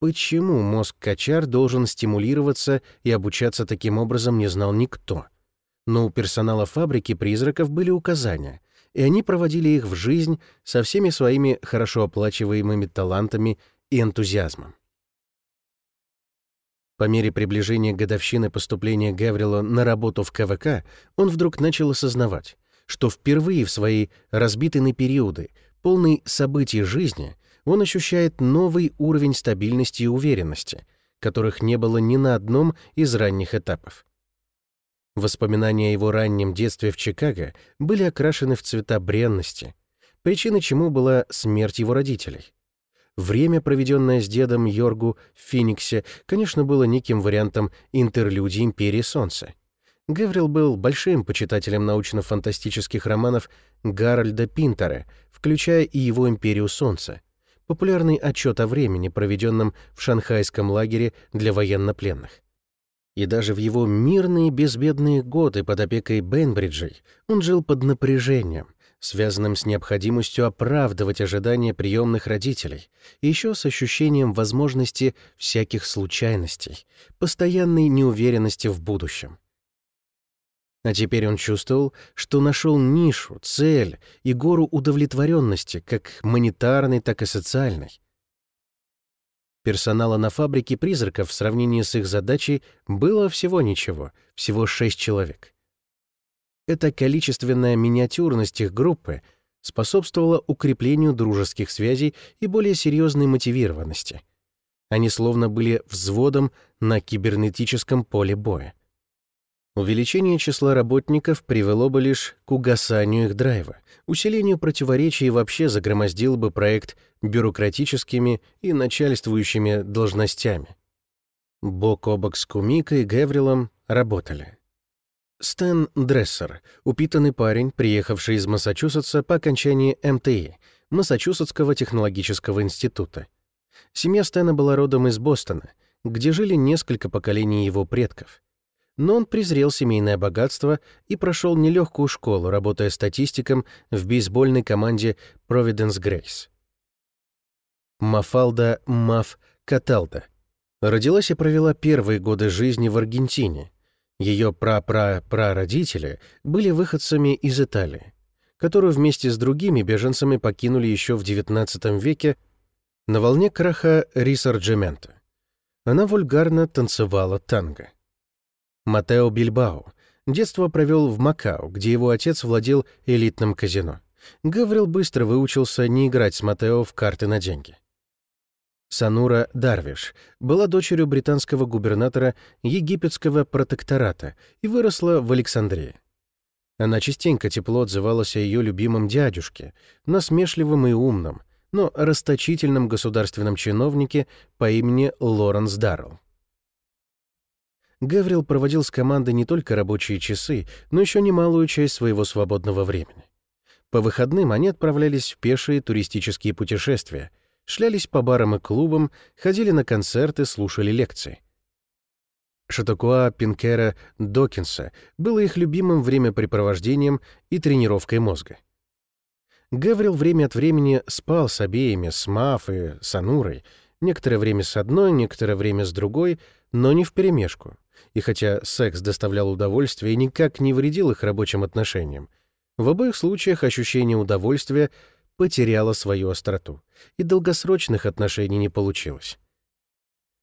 Почему мозг Качар должен стимулироваться и обучаться таким образом, не знал никто — но у персонала фабрики призраков были указания, и они проводили их в жизнь со всеми своими хорошо оплачиваемыми талантами и энтузиазмом. По мере приближения годовщины поступления Гаврила на работу в КВК, он вдруг начал осознавать, что впервые в свои разбитые периоды, полный событий жизни, он ощущает новый уровень стабильности и уверенности, которых не было ни на одном из ранних этапов. Воспоминания о его раннем детстве в Чикаго были окрашены в цвета бренности, причиной чему была смерть его родителей. Время, проведенное с дедом Йоргу в Фениксе, конечно, было неким вариантом интерлюдии «Империи Солнца». Гаврил был большим почитателем научно-фантастических романов Гарольда Пинтера, включая и его «Империю Солнца», популярный отчет о времени, проведенном в шанхайском лагере для военнопленных и даже в его мирные безбедные годы под опекой Бенбриджей он жил под напряжением, связанным с необходимостью оправдывать ожидания приемных родителей, еще с ощущением возможности всяких случайностей, постоянной неуверенности в будущем. А теперь он чувствовал, что нашел нишу, цель и гору удовлетворенности, как монетарной, так и социальной, Персонала на фабрике призраков в сравнении с их задачей было всего ничего, всего шесть человек. Эта количественная миниатюрность их группы способствовала укреплению дружеских связей и более серьезной мотивированности. Они словно были взводом на кибернетическом поле боя. Увеличение числа работников привело бы лишь к угасанию их драйва, усилению противоречий вообще загромоздил бы проект бюрократическими и начальствующими должностями. Бок о бок с Кумикой и Геврилом работали. Стэн Дрессер, упитанный парень, приехавший из Массачусетса по окончании МТИ, Массачусетского технологического института. Семья Стэна была родом из Бостона, где жили несколько поколений его предков. Но он презрел семейное богатство и прошел нелегкую школу, работая статистиком в бейсбольной команде Providence Grace. Мафалда Маф Каталда родилась и провела первые годы жизни в Аргентине. Ее пра-пра-прародители были выходцами из Италии, которую вместе с другими беженцами покинули еще в XIX веке на волне краха Рисарджемента. Она вульгарно танцевала танго. Матео Бильбао. Детство провел в Макао, где его отец владел элитным казино. Гаврил быстро выучился не играть с Матео в карты на деньги. Санура Дарвиш была дочерью британского губернатора египетского протектората и выросла в Александрии. Она частенько тепло отзывалась о ее любимом дядюшке, насмешливом и умном, но расточительном государственном чиновнике по имени Лоренс Даррелл. Гаврил проводил с командой не только рабочие часы, но еще немалую часть своего свободного времени. По выходным они отправлялись в пешие туристические путешествия, шлялись по барам и клубам, ходили на концерты, слушали лекции. Шатакуа Пинкера Докинса было их любимым времяпрепровождением и тренировкой мозга. Гаврил время от времени спал с обеими, с Маф и с Анурой, некоторое время с одной, некоторое время с другой, но не вперемешку и хотя секс доставлял удовольствие и никак не вредил их рабочим отношениям, в обоих случаях ощущение удовольствия потеряло свою остроту, и долгосрочных отношений не получилось.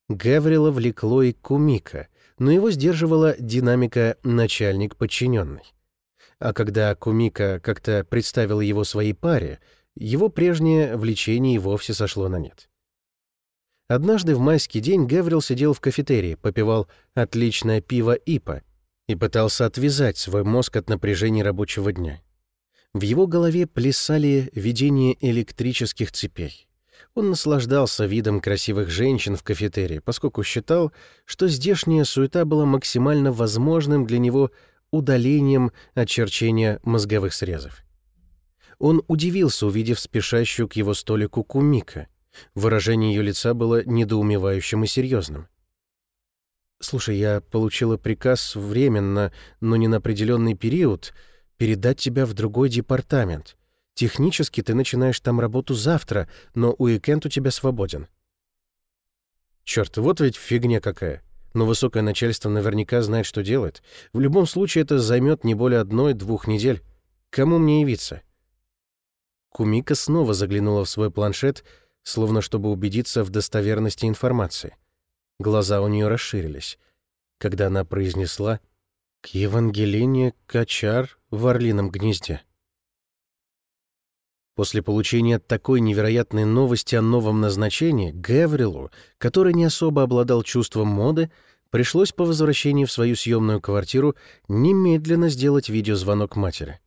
Гаврила влекло и Кумика, но его сдерживала динамика начальник-подчиненный. А когда Кумика как-то представила его своей паре, его прежнее влечение и вовсе сошло на нет. Однажды в майский день Гаврил сидел в кафетерии, попивал отличное пиво Ипа и пытался отвязать свой мозг от напряжения рабочего дня. В его голове плясали видения электрических цепей. Он наслаждался видом красивых женщин в кафетерии, поскольку считал, что здешняя суета была максимально возможным для него удалением очерчения мозговых срезов. Он удивился, увидев спешащую к его столику Кумика — Выражение ее лица было недоумевающим и серьезным. «Слушай, я получила приказ временно, но не на определенный период, передать тебя в другой департамент. Технически ты начинаешь там работу завтра, но уикенд у тебя свободен». Черт, вот ведь фигня какая. Но высокое начальство наверняка знает, что делает. В любом случае это займет не более одной-двух недель. Кому мне явиться? Кумика снова заглянула в свой планшет — словно чтобы убедиться в достоверности информации. Глаза у нее расширились, когда она произнесла «К Евангелине Качар в Орлином гнезде». После получения такой невероятной новости о новом назначении, Гаврилу, который не особо обладал чувством моды, пришлось по возвращении в свою съемную квартиру немедленно сделать видеозвонок матери.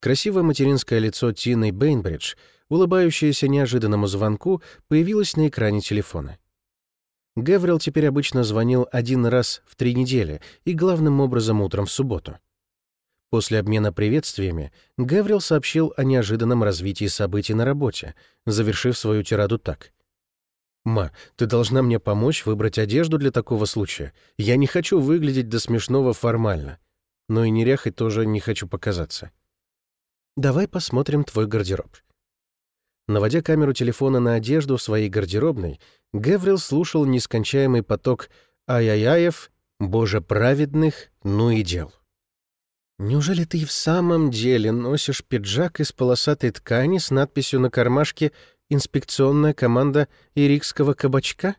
Красивое материнское лицо Тины Бейнбридж — улыбающаяся неожиданному звонку, появилась на экране телефона. Гаврил теперь обычно звонил один раз в три недели и главным образом утром в субботу. После обмена приветствиями Гаврил сообщил о неожиданном развитии событий на работе, завершив свою тираду так. «Ма, ты должна мне помочь выбрать одежду для такого случая. Я не хочу выглядеть до смешного формально, но и неряхой тоже не хочу показаться. Давай посмотрим твой гардероб. Наводя камеру телефона на одежду в своей гардеробной, Геврил слушал нескончаемый поток «Ай-яй-яев», «Боже праведных», «Ну и дел». «Неужели ты и в самом деле носишь пиджак из полосатой ткани с надписью на кармашке «Инспекционная команда Ирикского кабачка»?»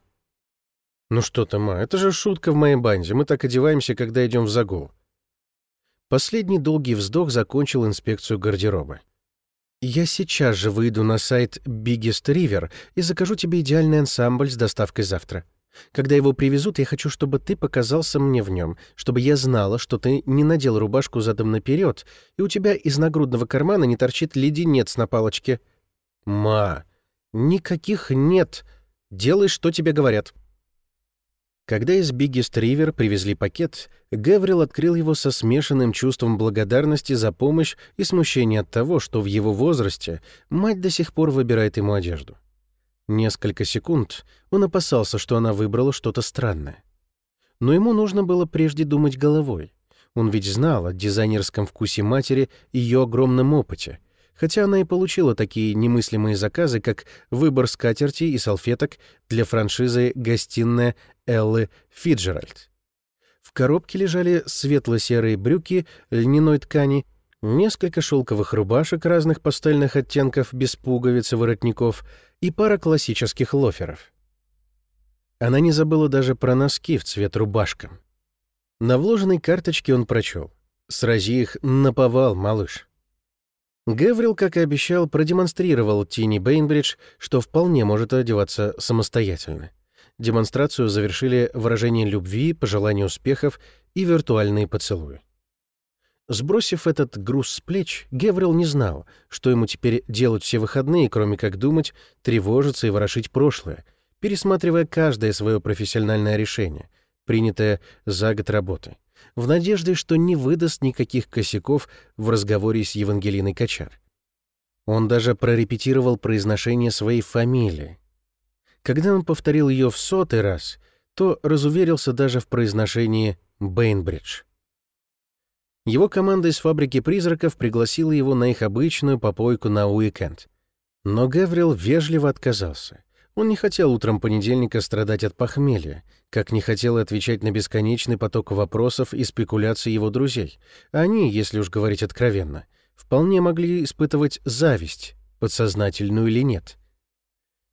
«Ну что ты, ма, это же шутка в моей банде, мы так одеваемся, когда идем в загул». Последний долгий вздох закончил инспекцию гардероба. Я сейчас же выйду на сайт Biggest River и закажу тебе идеальный ансамбль с доставкой завтра. Когда его привезут, я хочу, чтобы ты показался мне в нем, чтобы я знала, что ты не надел рубашку задом наперед, и у тебя из нагрудного кармана не торчит леденец на палочке. Ма, никаких нет. Делай, что тебе говорят. Когда из River привезли пакет, Гаврил открыл его со смешанным чувством благодарности за помощь и смущения от того, что в его возрасте мать до сих пор выбирает ему одежду. Несколько секунд он опасался, что она выбрала что-то странное. Но ему нужно было прежде думать головой. Он ведь знал о дизайнерском вкусе матери и ее огромном опыте, хотя она и получила такие немыслимые заказы, как выбор скатерти и салфеток для франшизы «Гостиная Эллы Фиджеральд». В коробке лежали светло-серые брюки льняной ткани, несколько шелковых рубашек разных пастельных оттенков без пуговиц и воротников и пара классических лоферов. Она не забыла даже про носки в цвет рубашкам. На вложенной карточке он прочел. «Срази их наповал, малыш». Геврил, как и обещал, продемонстрировал Тини Бейнбридж, что вполне может одеваться самостоятельно. Демонстрацию завершили выражение любви, пожелания успехов и виртуальные поцелуи. Сбросив этот груз с плеч, Геврил не знал, что ему теперь делать все выходные, кроме как думать, тревожиться и ворошить прошлое, пересматривая каждое свое профессиональное решение, принятое за год работы в надежде, что не выдаст никаких косяков в разговоре с Евангелиной Качар. Он даже прорепетировал произношение своей фамилии. Когда он повторил ее в сотый раз, то разуверился даже в произношении «Бейнбридж». Его команда из фабрики призраков пригласила его на их обычную попойку на уикенд. Но Гаврил вежливо отказался. Он не хотел утром понедельника страдать от похмелья, как не хотел отвечать на бесконечный поток вопросов и спекуляций его друзей. Они, если уж говорить откровенно, вполне могли испытывать зависть, подсознательную или нет.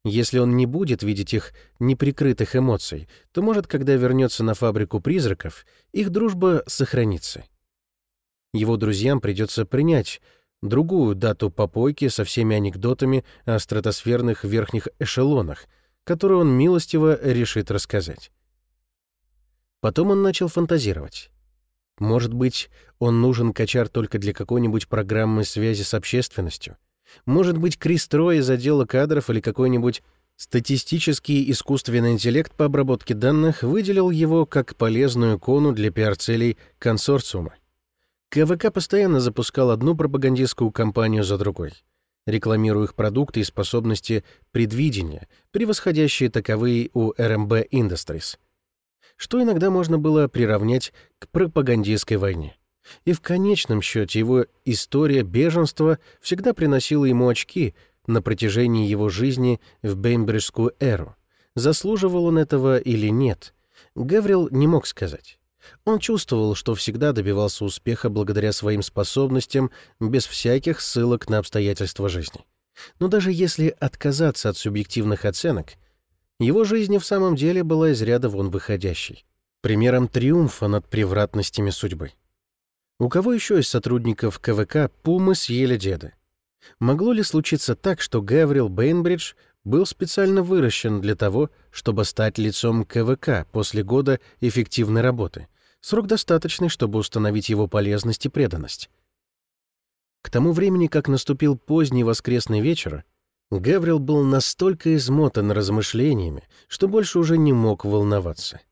Если он не будет видеть их неприкрытых эмоций, то, может, когда вернется на фабрику призраков, их дружба сохранится. Его друзьям придется принять другую дату попойки со всеми анекдотами о стратосферных верхних эшелонах, которую он милостиво решит рассказать. Потом он начал фантазировать. Может быть, он нужен качар только для какой-нибудь программы связи с общественностью? Может быть, Крис Трой из отдела кадров или какой-нибудь статистический искусственный интеллект по обработке данных выделил его как полезную икону для пиар-целей консорциума? КВК постоянно запускал одну пропагандистскую кампанию за другой, рекламируя их продукты и способности предвидения, превосходящие таковые у RMB Industries, что иногда можно было приравнять к пропагандистской войне. И в конечном счете его история беженства всегда приносила ему очки на протяжении его жизни в Беймбриджскую эру. Заслуживал он этого или нет, Гаврил не мог сказать. Он чувствовал, что всегда добивался успеха благодаря своим способностям, без всяких ссылок на обстоятельства жизни. Но даже если отказаться от субъективных оценок, его жизнь в самом деле была из ряда вон выходящей, примером триумфа над превратностями судьбы. У кого еще из сотрудников КВК пумы съели деда? Могло ли случиться так, что Гаврил Бейнбридж был специально выращен для того, чтобы стать лицом КВК после года эффективной работы, Срок достаточный, чтобы установить его полезность и преданность. К тому времени, как наступил поздний воскресный вечер, Гаврил был настолько измотан размышлениями, что больше уже не мог волноваться.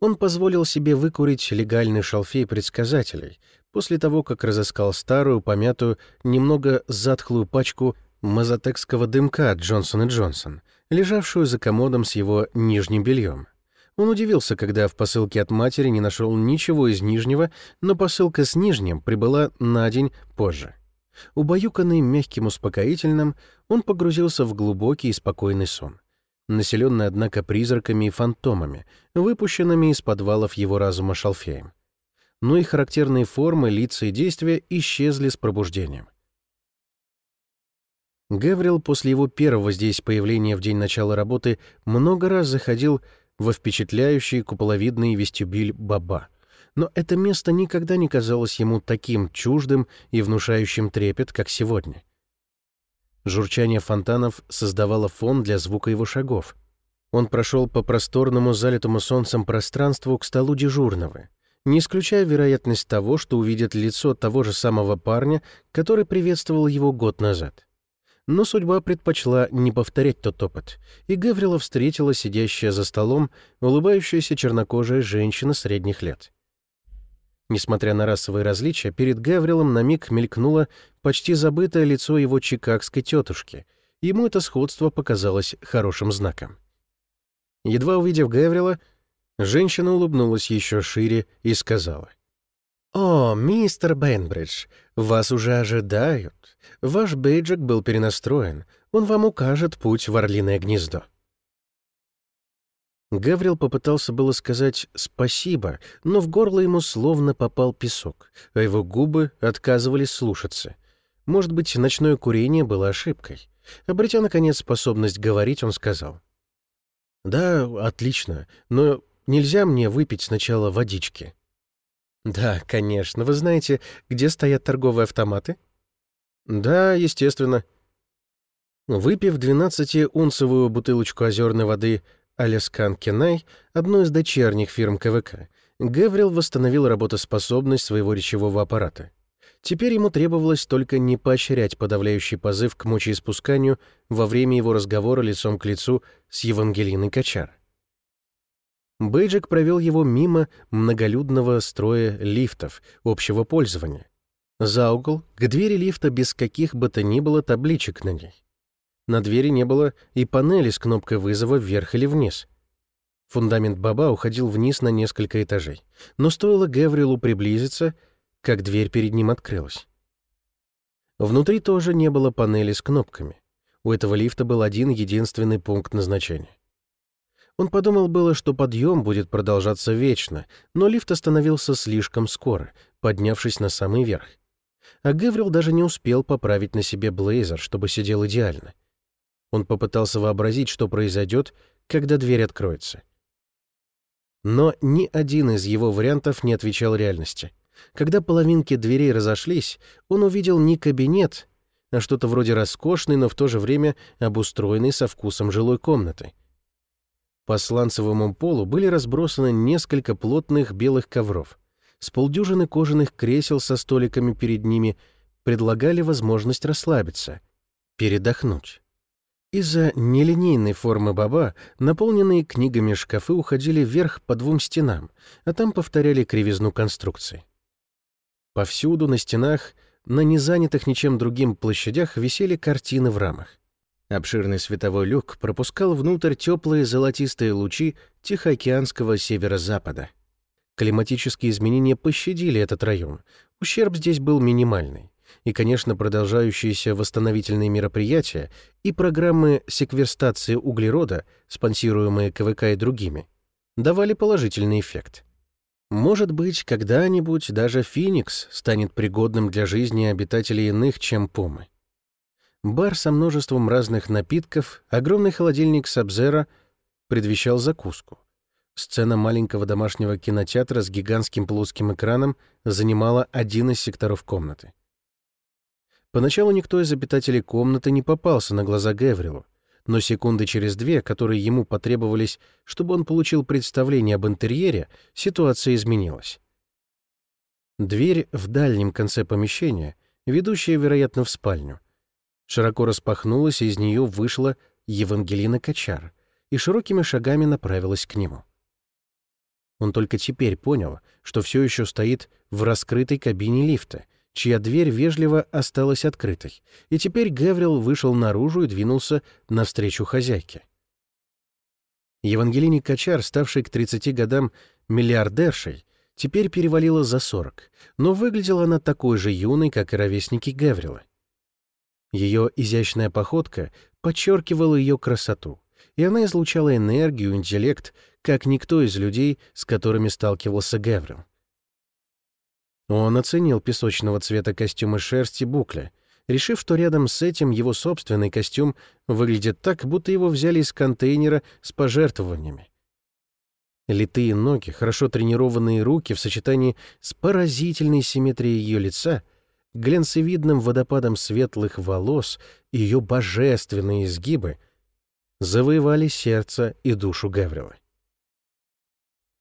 Он позволил себе выкурить легальный шалфей предсказателей после того, как разыскал старую, помятую, немного затхлую пачку мазотекского дымка Джонсон и Джонсон, лежавшую за комодом с его нижним бельем. Он удивился, когда в посылке от матери не нашел ничего из нижнего, но посылка с нижним прибыла на день позже. Убаюканный мягким успокоительным, он погрузился в глубокий и спокойный сон, населенный, однако, призраками и фантомами, выпущенными из подвалов его разума шалфеем. Но и характерные формы, лица и действия исчезли с пробуждением. Гаврил после его первого здесь появления в день начала работы много раз заходил во впечатляющий куполовидный вестибюль Баба. Но это место никогда не казалось ему таким чуждым и внушающим трепет, как сегодня. Журчание фонтанов создавало фон для звука его шагов. Он прошел по просторному, залитому солнцем пространству к столу дежурного, не исключая вероятность того, что увидит лицо того же самого парня, который приветствовал его год назад. Но судьба предпочла не повторять тот опыт, и Гаврила встретила сидящая за столом улыбающаяся чернокожая женщина средних лет. Несмотря на расовые различия, перед Гаврилом на миг мелькнуло почти забытое лицо его чикагской тетушки. Ему это сходство показалось хорошим знаком. Едва увидев Гаврила, Женщина улыбнулась еще шире и сказала. «О, мистер Бенбридж, вас уже ожидают. Ваш бейджик был перенастроен. Он вам укажет путь в Орлиное гнездо». Гаврил попытался было сказать «спасибо», но в горло ему словно попал песок, а его губы отказывались слушаться. Может быть, ночное курение было ошибкой. Обретя, наконец, способность говорить, он сказал. «Да, отлично, но нельзя мне выпить сначала водички?» «Да, конечно. Вы знаете, где стоят торговые автоматы?» «Да, естественно». Выпив 12-унцевую бутылочку озерной воды Аляскан Кенай, одной из дочерних фирм КВК, Геврил восстановил работоспособность своего речевого аппарата. Теперь ему требовалось только не поощрять подавляющий позыв к мочеиспусканию во время его разговора лицом к лицу с Евангелиной Качар. Бейджик провел его мимо многолюдного строя лифтов общего пользования. За угол, к двери лифта без каких бы то ни было табличек на ней. На двери не было и панели с кнопкой вызова вверх или вниз. Фундамент баба уходил вниз на несколько этажей, но стоило Геврилу приблизиться, как дверь перед ним открылась. Внутри тоже не было панели с кнопками. У этого лифта был один единственный пункт назначения. Он подумал было, что подъем будет продолжаться вечно, но лифт остановился слишком скоро, поднявшись на самый верх. А Геврил даже не успел поправить на себе блейзер, чтобы сидел идеально. Он попытался вообразить, что произойдет, когда дверь откроется. Но ни один из его вариантов не отвечал реальности. Когда половинки дверей разошлись, он увидел не кабинет, а что-то вроде роскошной, но в то же время обустроенной со вкусом жилой комнаты — по сланцевому полу были разбросаны несколько плотных белых ковров. С полдюжины кожаных кресел со столиками перед ними предлагали возможность расслабиться, передохнуть. Из-за нелинейной формы баба наполненные книгами шкафы уходили вверх по двум стенам, а там повторяли кривизну конструкции. Повсюду на стенах, на незанятых ничем другим площадях висели картины в рамах. Обширный световой люк пропускал внутрь теплые золотистые лучи Тихоокеанского северо-запада. Климатические изменения пощадили этот район. Ущерб здесь был минимальный. И, конечно, продолжающиеся восстановительные мероприятия и программы секвестации углерода, спонсируемые КВК и другими, давали положительный эффект. Может быть, когда-нибудь даже Феникс станет пригодным для жизни обитателей иных, чем Помы. Бар со множеством разных напитков, огромный холодильник Сабзера предвещал закуску. Сцена маленького домашнего кинотеатра с гигантским плоским экраном занимала один из секторов комнаты. Поначалу никто из обитателей комнаты не попался на глаза Геврилу, но секунды через две, которые ему потребовались, чтобы он получил представление об интерьере, ситуация изменилась. Дверь в дальнем конце помещения, ведущая, вероятно, в спальню, широко распахнулась, и из нее вышла Евангелина Качар и широкими шагами направилась к нему. Он только теперь понял, что все еще стоит в раскрытой кабине лифта, чья дверь вежливо осталась открытой, и теперь Гаврил вышел наружу и двинулся навстречу хозяйке. Евангелине Качар, ставшей к 30 годам миллиардершей, теперь перевалила за 40, но выглядела она такой же юной, как и ровесники Гаврила. Ее изящная походка подчеркивала ее красоту, и она излучала энергию, интеллект, как никто из людей, с которыми сталкивался Геврил. Он оценил песочного цвета костюма шерсти Букля, решив, что рядом с этим его собственный костюм выглядит так, будто его взяли из контейнера с пожертвованиями. Литые ноги, хорошо тренированные руки в сочетании с поразительной симметрией ее лица — глянцевидным водопадом светлых волос ее божественные изгибы завоевали сердце и душу Гаврила.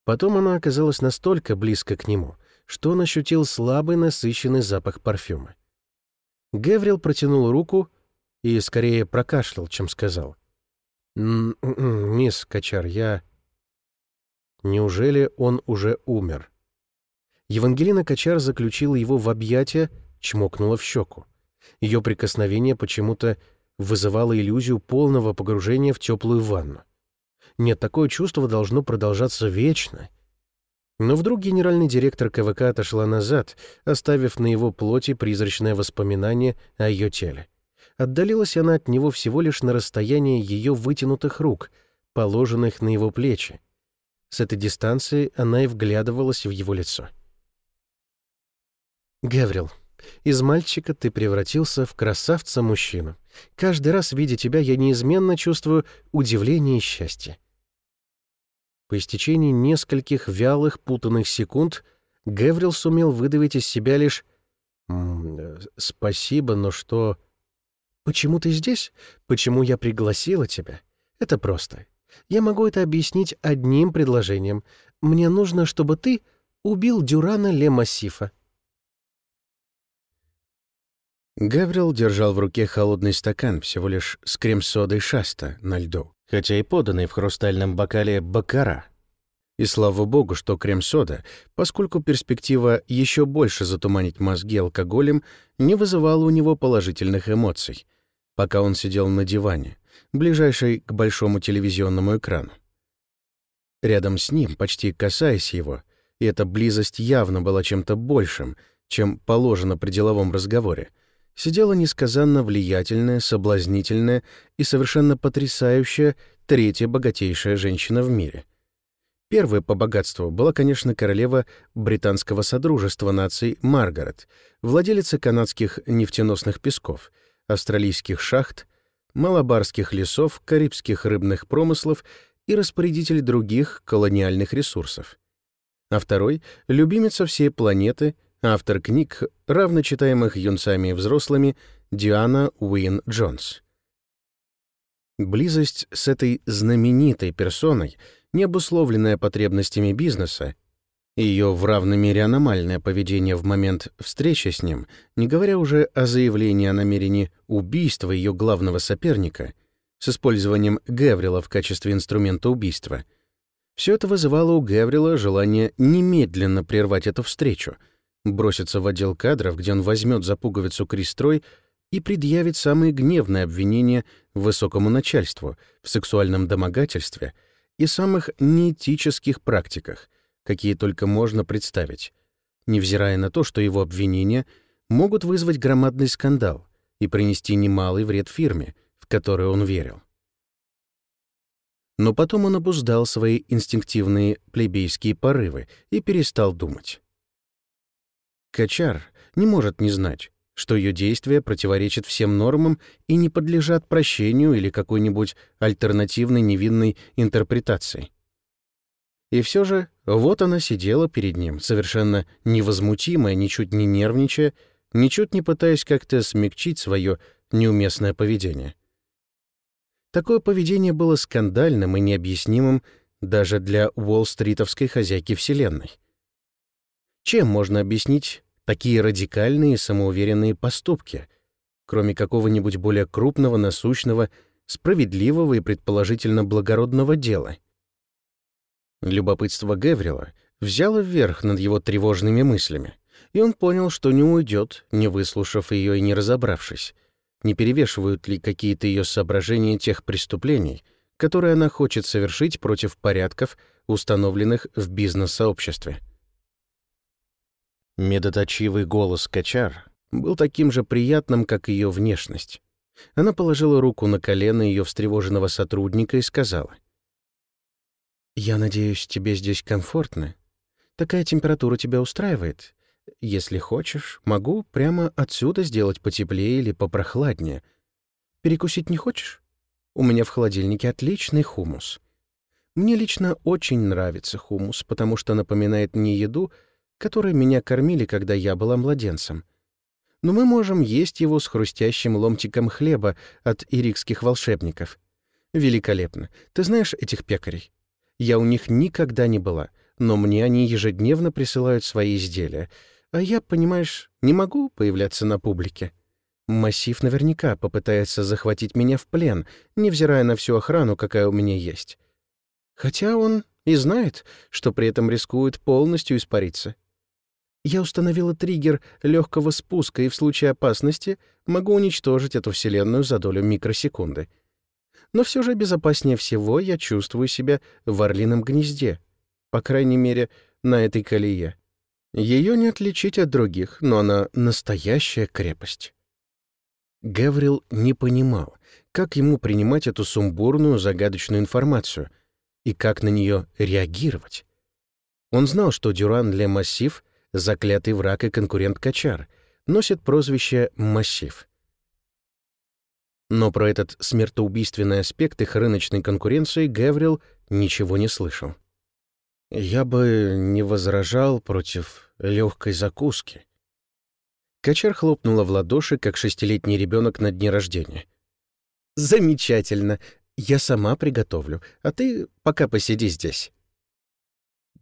Потом она оказалась настолько близко к нему, что он ощутил слабый насыщенный запах парфюма. Гаврил протянул руку и скорее прокашлял, чем сказал. «Мисс Качар, я...» Неужели он уже умер? Евангелина Качар заключила его в объятия чмокнула в щеку. Ее прикосновение почему-то вызывало иллюзию полного погружения в теплую ванну. Нет, такое чувство должно продолжаться вечно. Но вдруг генеральный директор КВК отошла назад, оставив на его плоти призрачное воспоминание о ее теле. Отдалилась она от него всего лишь на расстояние ее вытянутых рук, положенных на его плечи. С этой дистанции она и вглядывалась в его лицо. «Гаврил, из мальчика ты превратился в красавца-мужчину. Каждый раз, видя тебя, я неизменно чувствую удивление и счастье. По истечении нескольких вялых, путанных секунд Геврил сумел выдавить из себя лишь «Спасибо, но что...» «Почему ты здесь? Почему я пригласила тебя? Это просто. Я могу это объяснить одним предложением. Мне нужно, чтобы ты убил Дюрана Ле Массифа». Гаврил держал в руке холодный стакан, всего лишь с крем-содой шаста на льду, хотя и поданный в хрустальном бокале бакара. И слава богу, что крем-сода, поскольку перспектива еще больше затуманить мозги алкоголем не вызывала у него положительных эмоций, пока он сидел на диване, ближайший к большому телевизионному экрану. Рядом с ним, почти касаясь его, и эта близость явно была чем-то большим, чем положено при деловом разговоре, сидела несказанно влиятельная, соблазнительная и совершенно потрясающая третья богатейшая женщина в мире. Первая по богатству была, конечно, королева британского содружества наций Маргарет, владелица канадских нефтеносных песков, австралийских шахт, малабарских лесов, карибских рыбных промыслов и распорядитель других колониальных ресурсов. А второй — любимица всей планеты — Автор книг, равночитаемых юнцами и взрослыми, Диана Уин Джонс. Близость с этой знаменитой персоной, не обусловленная потребностями бизнеса, ее в равной мере аномальное поведение в момент встречи с ним, не говоря уже о заявлении о намерении убийства ее главного соперника, с использованием Геврила в качестве инструмента убийства, все это вызывало у Геврила желание немедленно прервать эту встречу — бросится в отдел кадров, где он возьмет за пуговицу крестрой и предъявит самые гневные обвинения высокому начальству в сексуальном домогательстве и самых неэтических практиках, какие только можно представить, невзирая на то, что его обвинения могут вызвать громадный скандал и принести немалый вред фирме, в которую он верил. Но потом он обуздал свои инстинктивные плебейские порывы и перестал думать. Качар не может не знать, что ее действия противоречат всем нормам и не подлежат прощению или какой-нибудь альтернативной невинной интерпретации. И все же вот она сидела перед ним, совершенно невозмутимая, ничуть не нервничая, ничуть не пытаясь как-то смягчить свое неуместное поведение. Такое поведение было скандальным и необъяснимым даже для Уолл-стритовской хозяйки Вселенной. Чем можно объяснить такие радикальные самоуверенные поступки, кроме какого-нибудь более крупного, насущного, справедливого и предположительно благородного дела. Любопытство Геврила взяло вверх над его тревожными мыслями, и он понял, что не уйдет, не выслушав ее и не разобравшись, не перевешивают ли какие-то ее соображения тех преступлений, которые она хочет совершить против порядков, установленных в бизнес-сообществе. Медоточивый голос Качар был таким же приятным, как ее внешность. Она положила руку на колено ее встревоженного сотрудника и сказала. «Я надеюсь, тебе здесь комфортно. Такая температура тебя устраивает. Если хочешь, могу прямо отсюда сделать потеплее или попрохладнее. Перекусить не хочешь? У меня в холодильнике отличный хумус. Мне лично очень нравится хумус, потому что напоминает мне еду — которой меня кормили, когда я была младенцем. Но мы можем есть его с хрустящим ломтиком хлеба от ирикских волшебников. Великолепно. Ты знаешь этих пекарей? Я у них никогда не была, но мне они ежедневно присылают свои изделия. А я, понимаешь, не могу появляться на публике. Массив наверняка попытается захватить меня в плен, невзирая на всю охрану, какая у меня есть. Хотя он и знает, что при этом рискует полностью испариться. Я установила триггер легкого спуска и в случае опасности могу уничтожить эту вселенную за долю микросекунды. Но все же безопаснее всего я чувствую себя в орлином гнезде, по крайней мере, на этой колее. Ее не отличить от других, но она настоящая крепость. Гаврил не понимал, как ему принимать эту сумбурную, загадочную информацию и как на нее реагировать. Он знал, что Дюран Ле Массив, заклятый враг и конкурент Качар, носит прозвище «Массив». Но про этот смертоубийственный аспект их рыночной конкуренции Гаврил ничего не слышал. «Я бы не возражал против легкой закуски». Качар хлопнула в ладоши, как шестилетний ребенок на дне рождения. «Замечательно. Я сама приготовлю, а ты пока посиди здесь».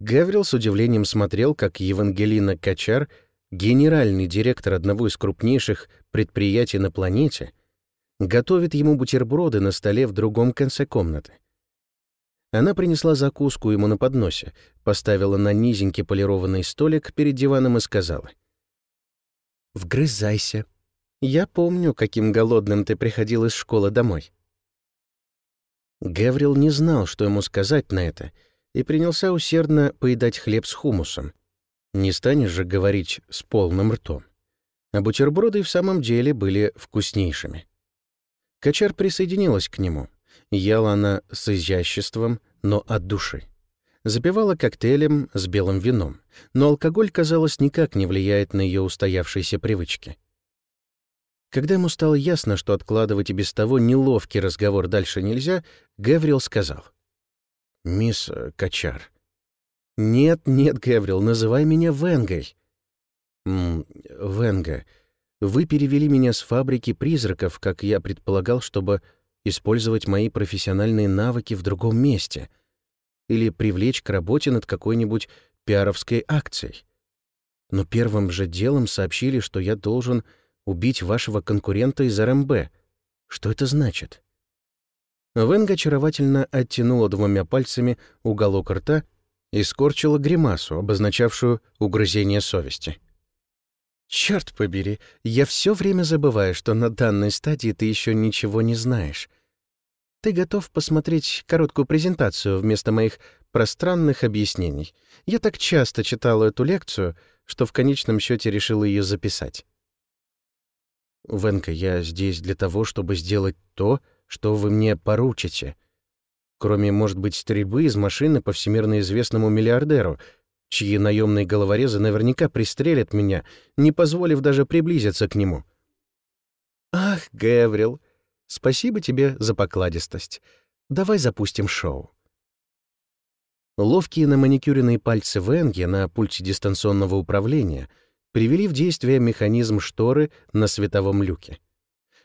Гаврил с удивлением смотрел, как Евангелина Качар, генеральный директор одного из крупнейших предприятий на планете, готовит ему бутерброды на столе в другом конце комнаты. Она принесла закуску ему на подносе, поставила на низенький полированный столик перед диваном и сказала. «Вгрызайся. Я помню, каким голодным ты приходил из школы домой». Гаврил не знал, что ему сказать на это — и принялся усердно поедать хлеб с хумусом. Не станешь же говорить с полным ртом. А бутерброды в самом деле были вкуснейшими. Качар присоединилась к нему. Ела она с изяществом, но от души. Запивала коктейлем с белым вином, но алкоголь, казалось, никак не влияет на ее устоявшиеся привычки. Когда ему стало ясно, что откладывать и без того неловкий разговор дальше нельзя, Гаврил сказал. «Мисс э, Качар». «Нет, нет, Гаврил, называй меня Венгой». «М Венга, вы перевели меня с фабрики призраков, как я предполагал, чтобы использовать мои профессиональные навыки в другом месте или привлечь к работе над какой-нибудь пиаровской акцией. Но первым же делом сообщили, что я должен убить вашего конкурента из РМБ. Что это значит?» Венг очаровательно оттянула двумя пальцами уголок рта и скорчила гримасу, обозначавшую угрызение совести. «Черт побери, я все время забываю, что на данной стадии ты еще ничего не знаешь. Ты готов посмотреть короткую презентацию вместо моих пространных объяснений. Я так часто читала эту лекцию, что в конечном счете решила ее записать. Венка, я здесь для того, чтобы сделать то, что вы мне поручите? Кроме, может быть, стрельбы из машины по всемирно известному миллиардеру, чьи наемные головорезы наверняка пристрелят меня, не позволив даже приблизиться к нему. Ах, Гаврил, спасибо тебе за покладистость. Давай запустим шоу. Ловкие на маникюренные пальцы Венги на пульте дистанционного управления привели в действие механизм шторы на световом люке.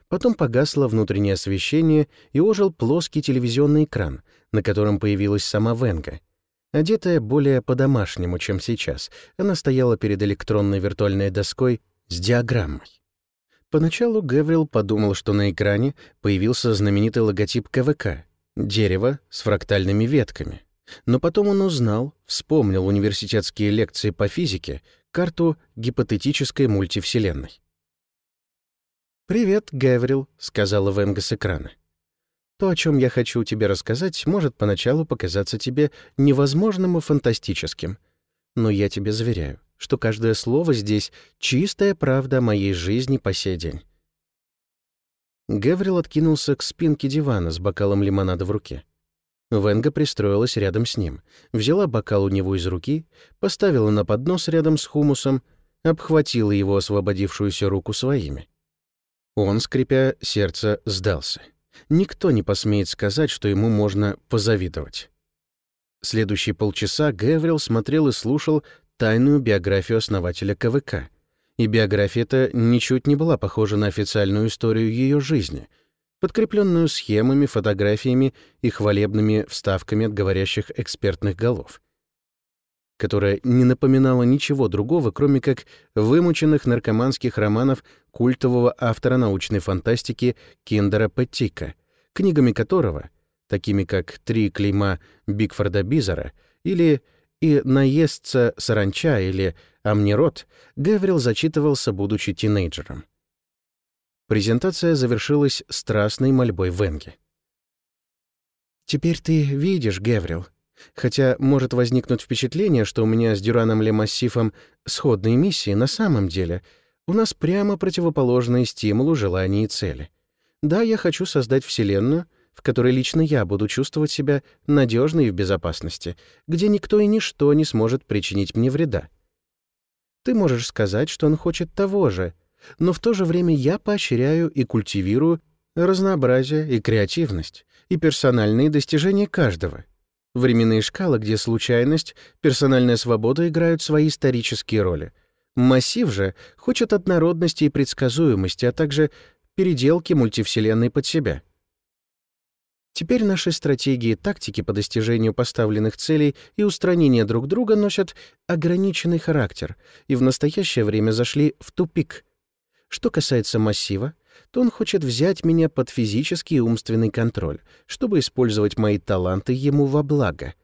Потом погасло внутреннее освещение и ожил плоский телевизионный экран, на котором появилась сама Венга. Одетая более по-домашнему, чем сейчас, она стояла перед электронной виртуальной доской с диаграммой. Поначалу Гаврил подумал, что на экране появился знаменитый логотип КВК — дерево с фрактальными ветками. Но потом он узнал, вспомнил университетские лекции по физике, карту гипотетической мультивселенной. «Привет, Гаврил», — сказала Венга с экрана. «То, о чем я хочу тебе рассказать, может поначалу показаться тебе невозможным и фантастическим. Но я тебе заверяю, что каждое слово здесь — чистая правда о моей жизни по сей день». Гаврил откинулся к спинке дивана с бокалом лимонада в руке. Венга пристроилась рядом с ним, взяла бокал у него из руки, поставила на поднос рядом с хумусом, обхватила его освободившуюся руку своими. Он, скрипя сердце, сдался. Никто не посмеет сказать, что ему можно позавидовать. Следующие полчаса Гэврил смотрел и слушал тайную биографию основателя КВК. И биография эта ничуть не была похожа на официальную историю ее жизни, подкрепленную схемами, фотографиями и хвалебными вставками от говорящих экспертных голов которая не напоминала ничего другого, кроме как вымученных наркоманских романов культового автора научной фантастики Киндера Петтика, книгами которого, такими как «Три клейма Бигфорда Бизера» или «И наестся саранча» или «Амнирот», Гаврил зачитывался, будучи тинейджером. Презентация завершилась страстной мольбой Венге. «Теперь ты видишь, Геврил. Хотя может возникнуть впечатление, что у меня с Дюраном Лемассифом сходные миссии, на самом деле у нас прямо противоположные стимулу, желания и цели. Да, я хочу создать Вселенную, в которой лично я буду чувствовать себя надежно и в безопасности, где никто и ничто не сможет причинить мне вреда. Ты можешь сказать, что он хочет того же, но в то же время я поощряю и культивирую разнообразие и креативность, и персональные достижения каждого. Временные шкалы, где случайность, персональная свобода играют свои исторические роли. Массив же хочет однородности и предсказуемости, а также переделки мультивселенной под себя. Теперь наши стратегии и тактики по достижению поставленных целей и устранения друг друга носят ограниченный характер и в настоящее время зашли в тупик. Что касается массива, то он хочет взять меня под физический и умственный контроль, чтобы использовать мои таланты ему во благо.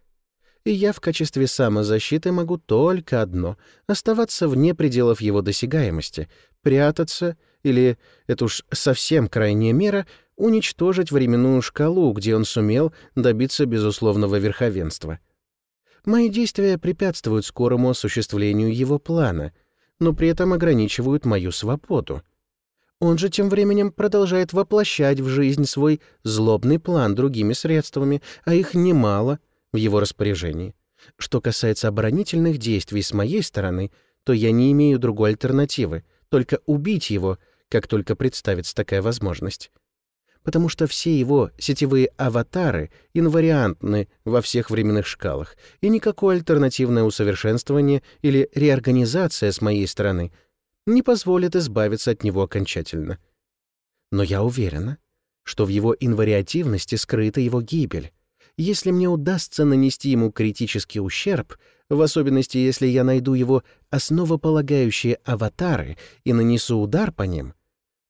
И я в качестве самозащиты могу только одно — оставаться вне пределов его досягаемости, прятаться или, это уж совсем крайняя мера, уничтожить временную шкалу, где он сумел добиться безусловного верховенства. Мои действия препятствуют скорому осуществлению его плана, но при этом ограничивают мою свободу — он же тем временем продолжает воплощать в жизнь свой злобный план другими средствами, а их немало в его распоряжении. Что касается оборонительных действий с моей стороны, то я не имею другой альтернативы, только убить его, как только представится такая возможность. Потому что все его сетевые аватары инвариантны во всех временных шкалах, и никакое альтернативное усовершенствование или реорганизация с моей стороны — не позволит избавиться от него окончательно. Но я уверена, что в его инвариативности скрыта его гибель. Если мне удастся нанести ему критический ущерб, в особенности если я найду его основополагающие аватары и нанесу удар по ним,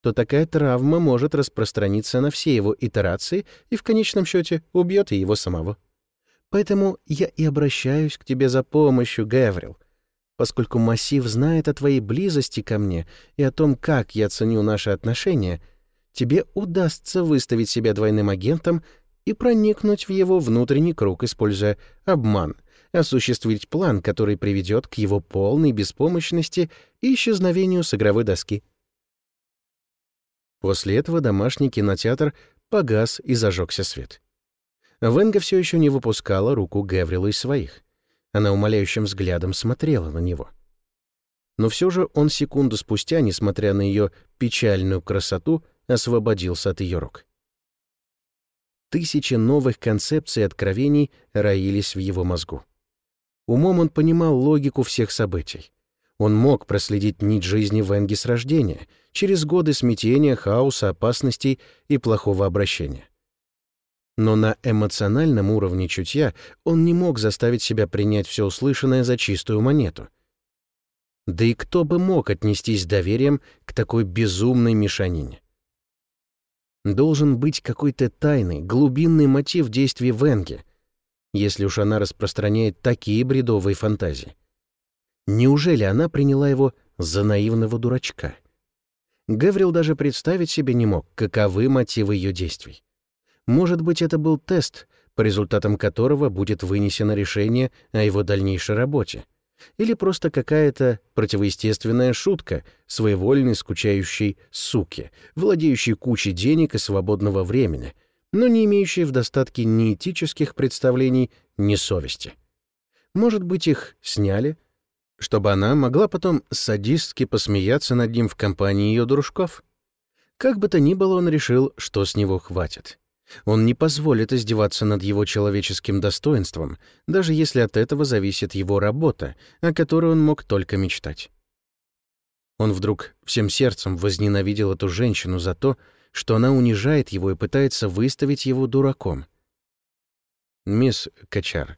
то такая травма может распространиться на все его итерации и в конечном счете убьет и его самого. Поэтому я и обращаюсь к тебе за помощью, Гаврил, Поскольку массив знает о твоей близости ко мне и о том, как я ценю наши отношения, тебе удастся выставить себя двойным агентом и проникнуть в его внутренний круг, используя обман, осуществить план, который приведет к его полной беспомощности и исчезновению с игровой доски. После этого домашний кинотеатр погас и зажегся свет. Венга все еще не выпускала руку Геврила из своих. Она умоляющим взглядом смотрела на него. Но все же он секунду спустя, несмотря на ее печальную красоту, освободился от ее рук. Тысячи новых концепций и откровений роились в его мозгу. Умом он понимал логику всех событий. Он мог проследить нить жизни Венги с рождения, через годы смятения, хаоса, опасностей и плохого обращения. Но на эмоциональном уровне чутья он не мог заставить себя принять все услышанное за чистую монету. Да и кто бы мог отнестись доверием к такой безумной мешанине? Должен быть какой-то тайный, глубинный мотив действий Венги, если уж она распространяет такие бредовые фантазии. Неужели она приняла его за наивного дурачка? Гаврил даже представить себе не мог, каковы мотивы ее действий. Может быть, это был тест, по результатам которого будет вынесено решение о его дальнейшей работе. Или просто какая-то противоестественная шутка своевольной скучающей суки, владеющей кучей денег и свободного времени, но не имеющей в достатке ни этических представлений, ни совести. Может быть, их сняли, чтобы она могла потом садистски посмеяться над ним в компании ее дружков? Как бы то ни было, он решил, что с него хватит. Он не позволит издеваться над его человеческим достоинством, даже если от этого зависит его работа, о которой он мог только мечтать. Он вдруг всем сердцем возненавидел эту женщину за то, что она унижает его и пытается выставить его дураком. «Мисс Качар,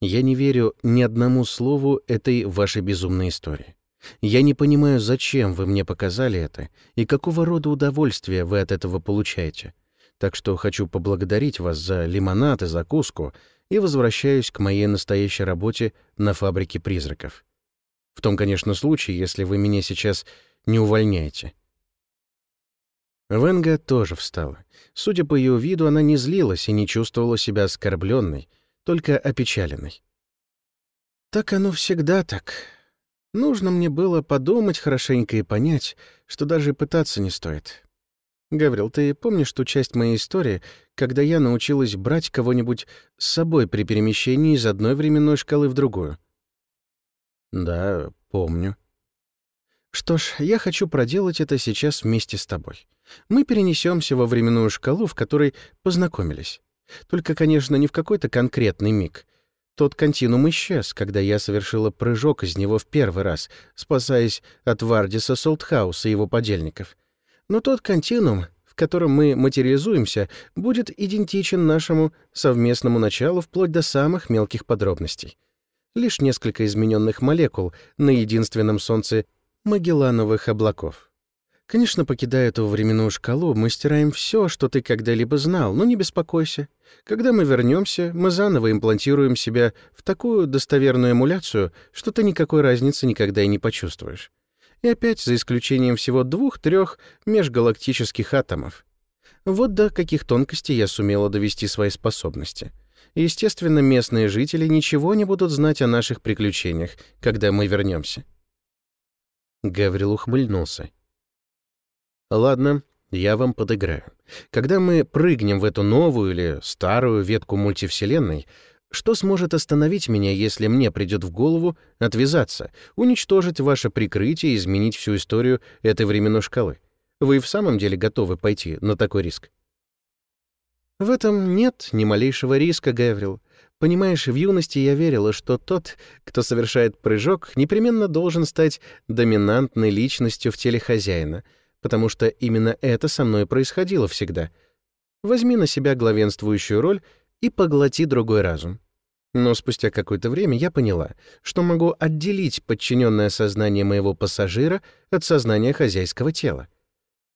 я не верю ни одному слову этой вашей безумной истории. Я не понимаю, зачем вы мне показали это и какого рода удовольствие вы от этого получаете так что хочу поблагодарить вас за лимонад и закуску и возвращаюсь к моей настоящей работе на фабрике призраков. В том, конечно, случае, если вы меня сейчас не увольняете. Венга тоже встала. Судя по ее виду, она не злилась и не чувствовала себя оскорбленной, только опечаленной. «Так оно всегда так. Нужно мне было подумать хорошенько и понять, что даже пытаться не стоит. Гаврил, ты помнишь ту часть моей истории, когда я научилась брать кого-нибудь с собой при перемещении из одной временной шкалы в другую?» «Да, помню». «Что ж, я хочу проделать это сейчас вместе с тобой. Мы перенесемся во временную шкалу, в которой познакомились. Только, конечно, не в какой-то конкретный миг. Тот континуум исчез, когда я совершила прыжок из него в первый раз, спасаясь от Вардиса Солтхауса и его подельников. Но тот континуум, в котором мы материализуемся, будет идентичен нашему совместному началу вплоть до самых мелких подробностей. Лишь несколько измененных молекул на единственном солнце Магеллановых облаков. Конечно, покидая эту временную шкалу, мы стираем все, что ты когда-либо знал, но не беспокойся. Когда мы вернемся, мы заново имплантируем себя в такую достоверную эмуляцию, что ты никакой разницы никогда и не почувствуешь. И опять за исключением всего двух-трех межгалактических атомов. Вот до каких тонкостей я сумела довести свои способности. естественно, местные жители ничего не будут знать о наших приключениях, когда мы вернемся. Гаврил ухмыльнулся. Ладно, я вам подыграю. Когда мы прыгнем в эту новую или старую ветку мультивселенной, что сможет остановить меня, если мне придет в голову отвязаться, уничтожить ваше прикрытие и изменить всю историю этой временной шкалы? Вы в самом деле готовы пойти на такой риск? В этом нет ни малейшего риска, Гаврил. Понимаешь, в юности я верила, что тот, кто совершает прыжок, непременно должен стать доминантной личностью в теле хозяина — потому что именно это со мной происходило всегда. Возьми на себя главенствующую роль и поглоти другой разум. Но спустя какое-то время я поняла, что могу отделить подчиненное сознание моего пассажира от сознания хозяйского тела.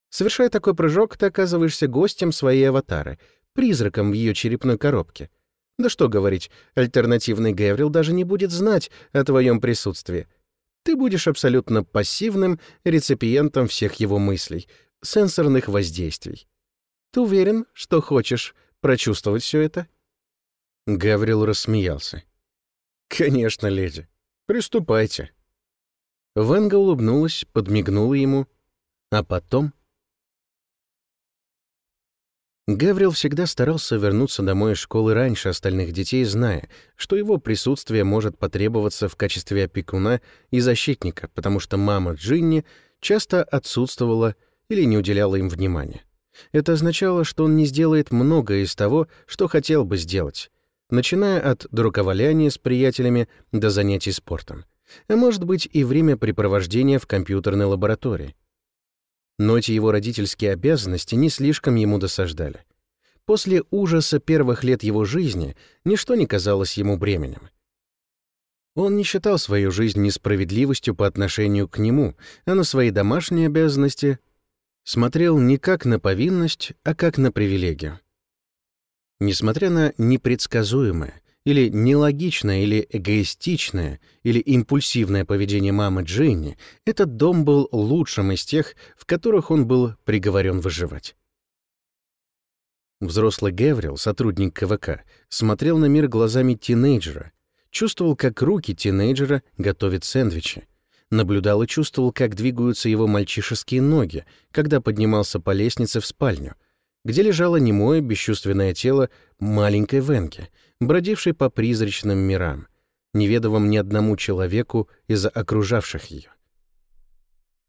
Совершая такой прыжок, ты оказываешься гостем своей аватары, призраком в ее черепной коробке. Да что говорить, альтернативный Геврил даже не будет знать о твоем присутствии — ты будешь абсолютно пассивным реципиентом всех его мыслей, сенсорных воздействий. Ты уверен, что хочешь прочувствовать все это?» Гаврил рассмеялся. «Конечно, леди. Приступайте». Венга улыбнулась, подмигнула ему, а потом Гаврил всегда старался вернуться домой из школы раньше остальных детей, зная, что его присутствие может потребоваться в качестве опекуна и защитника, потому что мама Джинни часто отсутствовала или не уделяла им внимания. Это означало, что он не сделает многое из того, что хотел бы сделать, начиная от дураковаляния с приятелями до занятий спортом, а может быть и времяпрепровождения в компьютерной лаборатории. Но эти его родительские обязанности не слишком ему досаждали. После ужаса первых лет его жизни ничто не казалось ему бременем. Он не считал свою жизнь несправедливостью по отношению к нему, а на свои домашние обязанности смотрел не как на повинность, а как на привилегию. Несмотря на непредсказуемое, или нелогичное, или эгоистичное, или импульсивное поведение мамы Джинни, этот дом был лучшим из тех, в которых он был приговорен выживать. Взрослый Геврил, сотрудник КВК, смотрел на мир глазами тинейджера, чувствовал, как руки тинейджера готовят сэндвичи, наблюдал и чувствовал, как двигаются его мальчишеские ноги, когда поднимался по лестнице в спальню, где лежало немое бесчувственное тело маленькой Венки, бродившей по призрачным мирам, неведомым ни одному человеку из окружавших ее.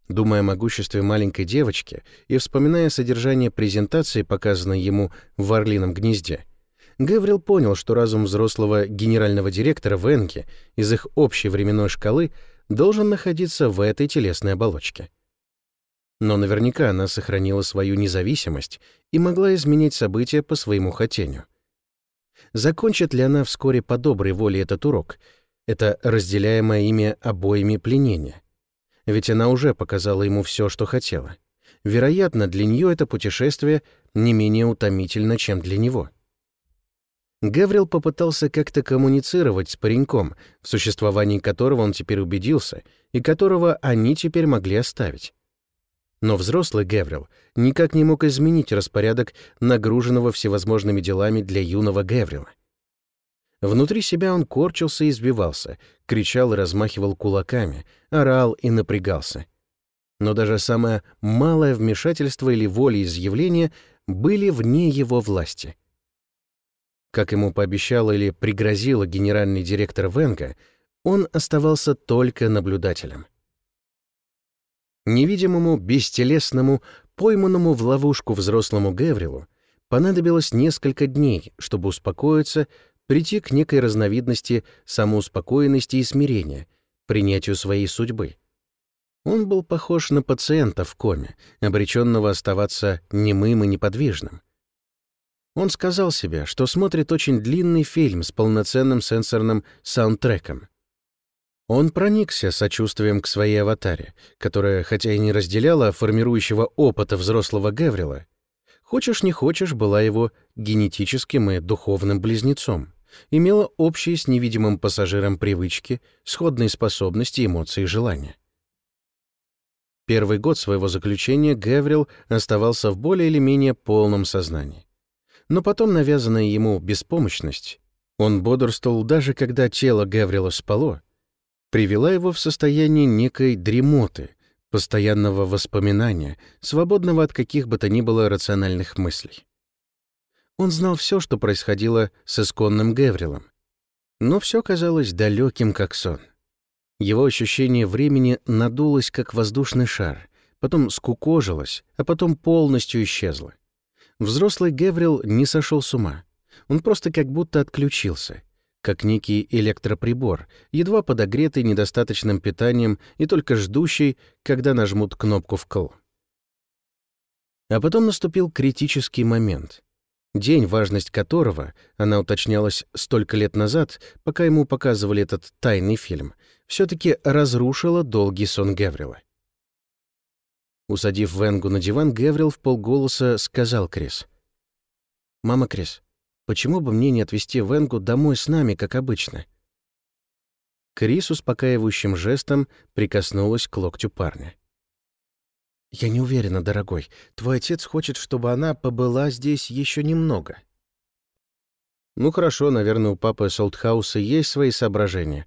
Думая о могуществе маленькой девочки и вспоминая содержание презентации, показанной ему в «Орлином гнезде», Гаврил понял, что разум взрослого генерального директора Венки из их общей временной шкалы должен находиться в этой телесной оболочке. Но наверняка она сохранила свою независимость и могла изменять события по своему хотению. Закончит ли она вскоре по доброй воле этот урок? Это разделяемое ими обоими пленение. Ведь она уже показала ему все, что хотела. Вероятно, для нее это путешествие не менее утомительно, чем для него. Гаврил попытался как-то коммуницировать с пареньком, в существовании которого он теперь убедился, и которого они теперь могли оставить. Но взрослый Геврил никак не мог изменить распорядок нагруженного всевозможными делами для юного Геврила. Внутри себя он корчился и избивался, кричал и размахивал кулаками, орал и напрягался. Но даже самое малое вмешательство или волеизъявление были вне его власти. Как ему пообещал или пригрозила генеральный директор Венга, он оставался только наблюдателем. Невидимому, бестелесному, пойманному в ловушку взрослому Геврилу понадобилось несколько дней, чтобы успокоиться, прийти к некой разновидности самоуспокоенности и смирения, принятию своей судьбы. Он был похож на пациента в коме, обреченного оставаться немым и неподвижным. Он сказал себе, что смотрит очень длинный фильм с полноценным сенсорным саундтреком. Он проникся сочувствием к своей аватаре, которая, хотя и не разделяла формирующего опыта взрослого Геврила, хочешь не хочешь, была его генетическим и духовным близнецом, имела общие с невидимым пассажиром привычки, сходные способности, эмоции и желания. Первый год своего заключения Геврил оставался в более или менее полном сознании. Но потом навязанная ему беспомощность, он бодрствовал даже когда тело Геврила спало, привела его в состояние некой дремоты, постоянного воспоминания, свободного от каких бы то ни было рациональных мыслей. Он знал все, что происходило с исконным Геврилом, но все казалось далеким, как сон. Его ощущение времени надулось, как воздушный шар, потом скукожилось, а потом полностью исчезло. Взрослый Геврил не сошел с ума. Он просто как будто отключился, как некий электроприбор, едва подогретый недостаточным питанием и только ждущий, когда нажмут кнопку «вкл». А потом наступил критический момент. День, важность которого, она уточнялась столько лет назад, пока ему показывали этот тайный фильм, все-таки разрушила долгий сон Геврила. Усадив Венгу на диван, Геврил в полголоса сказал Крис. «Мама Крис, почему бы мне не отвезти Венгу домой с нами, как обычно?» Крис успокаивающим жестом прикоснулась к локтю парня. «Я не уверена, дорогой. Твой отец хочет, чтобы она побыла здесь еще немного». «Ну хорошо, наверное, у папы Солтхауса есть свои соображения.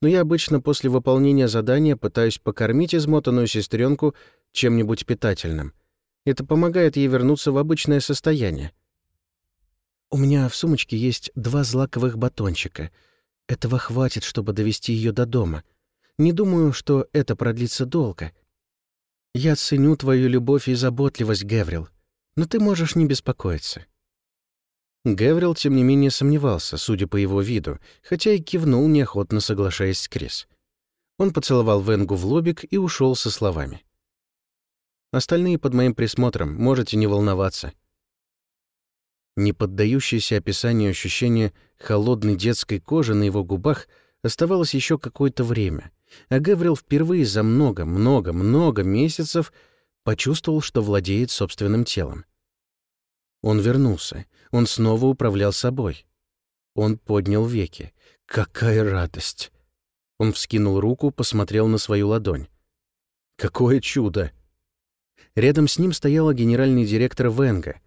Но я обычно после выполнения задания пытаюсь покормить измотанную сестренку чем-нибудь питательным. Это помогает ей вернуться в обычное состояние. У меня в сумочке есть два злаковых батончика. Этого хватит, чтобы довести ее до дома. Не думаю, что это продлится долго. Я ценю твою любовь и заботливость, Геврил, но ты можешь не беспокоиться. Геврил, тем не менее, сомневался, судя по его виду, хотя и кивнул, неохотно соглашаясь с Крис. Он поцеловал Венгу в лобик и ушел со словами. Остальные под моим присмотром, можете не волноваться. Не поддающееся описанию ощущение холодной детской кожи на его губах оставалось еще какое-то время, а Гаврил впервые за много, много, много месяцев почувствовал, что владеет собственным телом. Он вернулся, он снова управлял собой. Он поднял веки. Какая радость! Он вскинул руку, посмотрел на свою ладонь. Какое чудо! Рядом с ним стояла генеральный директор Венга.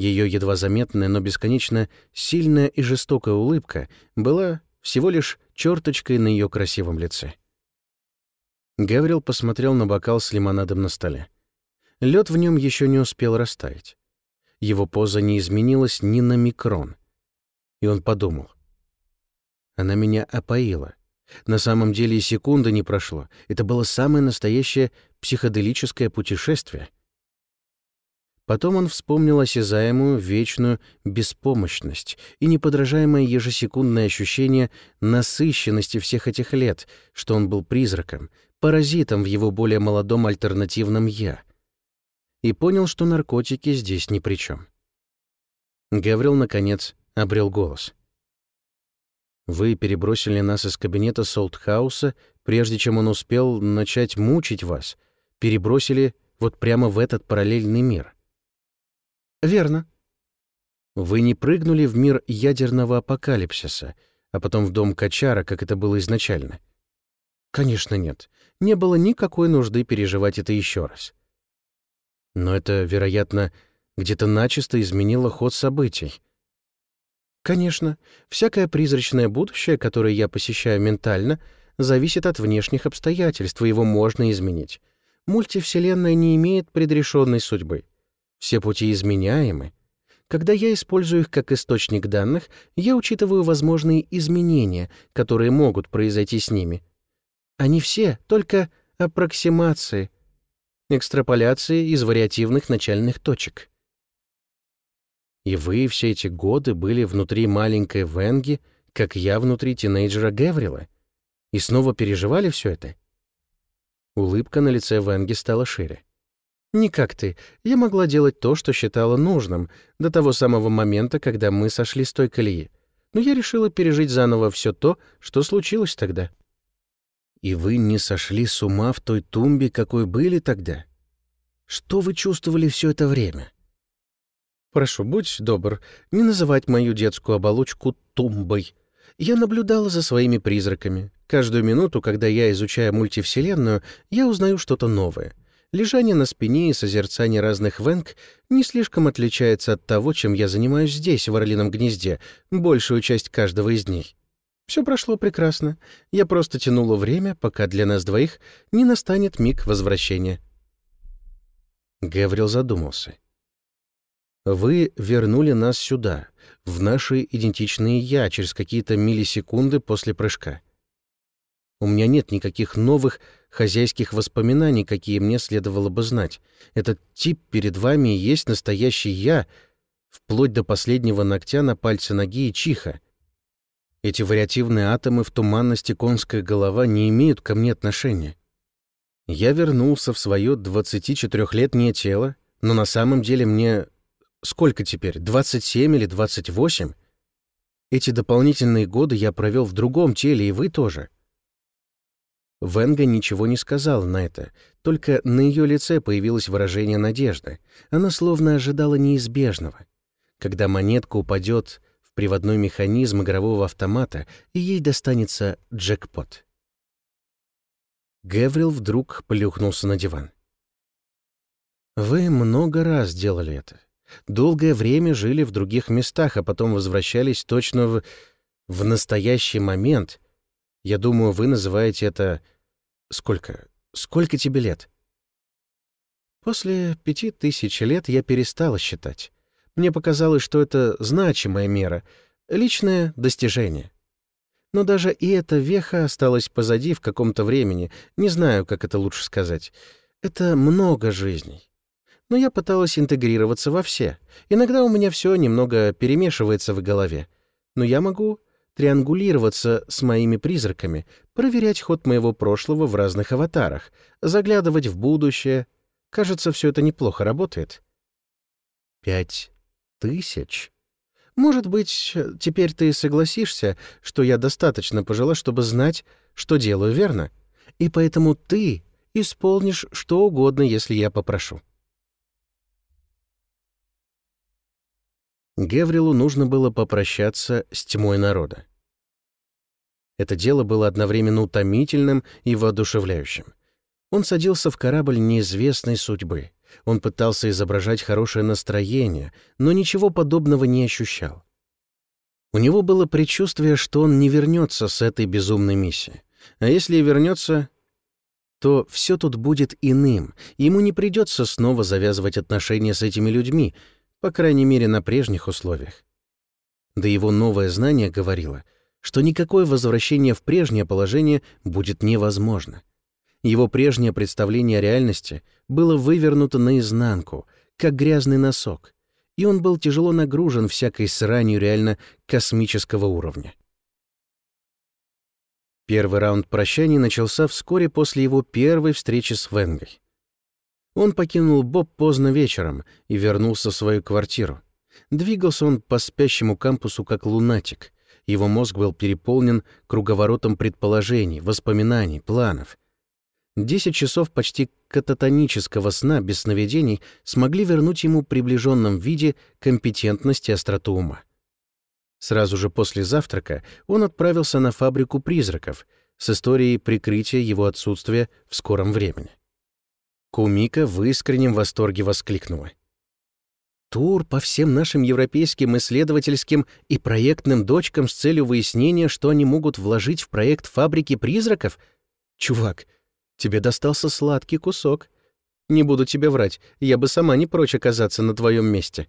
Ее едва заметная, но бесконечно сильная и жестокая улыбка была всего лишь черточкой на ее красивом лице. Гаврил посмотрел на бокал с лимонадом на столе. Лед в нем еще не успел растаять. Его поза не изменилась ни на микрон. И он подумал. Она меня опоила. На самом деле и секунды не прошло. Это было самое настоящее психоделическое путешествие. Потом он вспомнил осязаемую, вечную беспомощность и неподражаемое ежесекундное ощущение насыщенности всех этих лет, что он был призраком, паразитом в его более молодом альтернативном «я». И понял, что наркотики здесь ни при чем. Гаврил, наконец, обрел голос — вы перебросили нас из кабинета Солтхауса, прежде чем он успел начать мучить вас. Перебросили вот прямо в этот параллельный мир. Верно. Вы не прыгнули в мир ядерного апокалипсиса, а потом в дом Качара, как это было изначально. Конечно, нет. Не было никакой нужды переживать это еще раз. Но это, вероятно, где-то начисто изменило ход событий. Конечно, всякое призрачное будущее, которое я посещаю ментально, зависит от внешних обстоятельств, и его можно изменить. Мультивселенная не имеет предрешенной судьбы. Все пути изменяемы. Когда я использую их как источник данных, я учитываю возможные изменения, которые могут произойти с ними. Они все только аппроксимации, экстраполяции из вариативных начальных точек. И вы все эти годы были внутри маленькой Венги, как я внутри тинейджера Геврила, и снова переживали все это? Улыбка на лице Венги стала шире. «Не как ты. Я могла делать то, что считала нужным, до того самого момента, когда мы сошли с той колеи. Но я решила пережить заново все то, что случилось тогда». «И вы не сошли с ума в той тумбе, какой были тогда? Что вы чувствовали все это время?» «Прошу, будь добр, не называть мою детскую оболочку тумбой. Я наблюдала за своими призраками. Каждую минуту, когда я изучаю мультивселенную, я узнаю что-то новое. Лежание на спине и созерцание разных венг не слишком отличается от того, чем я занимаюсь здесь, в Орлином гнезде, большую часть каждого из дней. Все прошло прекрасно. Я просто тянула время, пока для нас двоих не настанет миг возвращения. Гаврил задумался. Вы вернули нас сюда, в наши идентичные «я» через какие-то миллисекунды после прыжка. У меня нет никаких новых хозяйских воспоминаний, какие мне следовало бы знать. Этот тип перед вами и есть настоящий «я», вплоть до последнего ногтя на пальце ноги и чиха. Эти вариативные атомы в туманности конская голова не имеют ко мне отношения. Я вернулся в свое 24-летнее тело, но на самом деле мне Сколько теперь? 27 или 28? Эти дополнительные годы я провел в другом теле, и вы тоже. Венга ничего не сказала на это, только на ее лице появилось выражение надежды. Она словно ожидала неизбежного. Когда монетка упадет в приводной механизм игрового автомата, и ей достанется джекпот. Геврил вдруг плюхнулся на диван. «Вы много раз делали это. Долгое время жили в других местах, а потом возвращались точно в... в настоящий момент. Я думаю, вы называете это... Сколько? Сколько тебе лет? После пяти тысяч лет я перестала считать. Мне показалось, что это значимая мера, личное достижение. Но даже и эта веха осталась позади в каком-то времени, не знаю, как это лучше сказать. Это много жизней но я пыталась интегрироваться во все. Иногда у меня все немного перемешивается в голове. Но я могу триангулироваться с моими призраками, проверять ход моего прошлого в разных аватарах, заглядывать в будущее. Кажется, все это неплохо работает. Пять тысяч? Может быть, теперь ты согласишься, что я достаточно пожила, чтобы знать, что делаю верно, и поэтому ты исполнишь что угодно, если я попрошу. Геврилу нужно было попрощаться с тьмой народа. Это дело было одновременно утомительным и воодушевляющим. Он садился в корабль неизвестной судьбы. Он пытался изображать хорошее настроение, но ничего подобного не ощущал. У него было предчувствие, что он не вернется с этой безумной миссии. А если и вернется, то все тут будет иным, ему не придется снова завязывать отношения с этими людьми, по крайней мере, на прежних условиях. Да его новое знание говорило, что никакое возвращение в прежнее положение будет невозможно. Его прежнее представление о реальности было вывернуто наизнанку, как грязный носок, и он был тяжело нагружен всякой сранью реально космического уровня. Первый раунд прощаний начался вскоре после его первой встречи с Венгой. Он покинул Боб поздно вечером и вернулся в свою квартиру. Двигался он по спящему кампусу как лунатик. Его мозг был переполнен круговоротом предположений, воспоминаний, планов. Десять часов почти кататонического сна без сновидений смогли вернуть ему в приближенном виде компетентность и остроту ума. Сразу же после завтрака он отправился на фабрику призраков с историей прикрытия его отсутствия в скором времени. Кумика в искреннем восторге воскликнула. Тур по всем нашим европейским исследовательским и проектным дочкам с целью выяснения, что они могут вложить в проект фабрики призраков? Чувак, тебе достался сладкий кусок. Не буду тебе врать, я бы сама не прочь оказаться на твоем месте.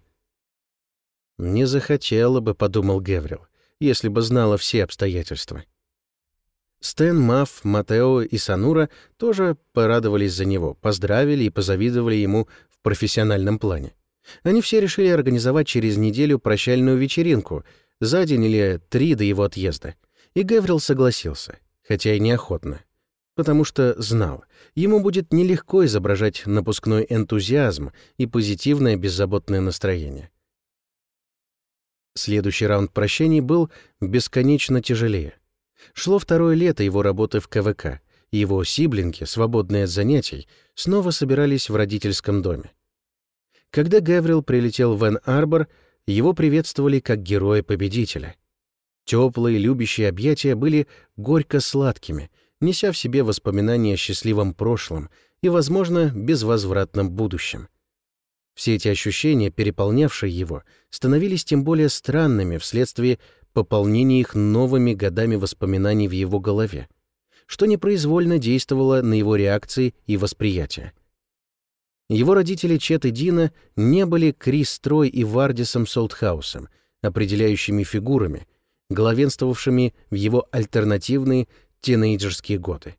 Не захотела бы, подумал Геврил, если бы знала все обстоятельства. Стэн, Маф, Матео и Санура тоже порадовались за него, поздравили и позавидовали ему в профессиональном плане. Они все решили организовать через неделю прощальную вечеринку, за день или три до его отъезда. И Геврил согласился, хотя и неохотно, потому что знал, ему будет нелегко изображать напускной энтузиазм и позитивное беззаботное настроение. Следующий раунд прощаний был бесконечно тяжелее. Шло второе лето его работы в КВК, и его сиблинги, свободные от занятий, снова собирались в родительском доме. Когда Гаврил прилетел в Эн-Арбор, его приветствовали как героя-победителя. Теплые, любящие объятия были горько-сладкими, неся в себе воспоминания о счастливом прошлом и, возможно, безвозвратном будущем. Все эти ощущения, переполнявшие его, становились тем более странными вследствие пополнение их новыми годами воспоминаний в его голове, что непроизвольно действовало на его реакции и восприятие. Его родители Чет и Дина не были Крис Трой и Вардисом Солтхаусом, определяющими фигурами, главенствовавшими в его альтернативные тинейджерские годы.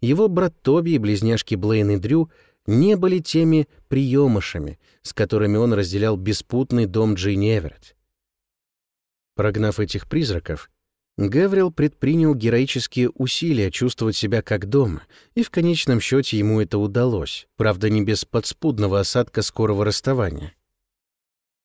Его брат Тоби и близняшки Блейн и Дрю не были теми приемышами, с которыми он разделял беспутный дом Джейни Эверетт. Прогнав этих призраков, Гаврил предпринял героические усилия чувствовать себя как дома, и в конечном счете ему это удалось, правда, не без подспудного осадка скорого расставания.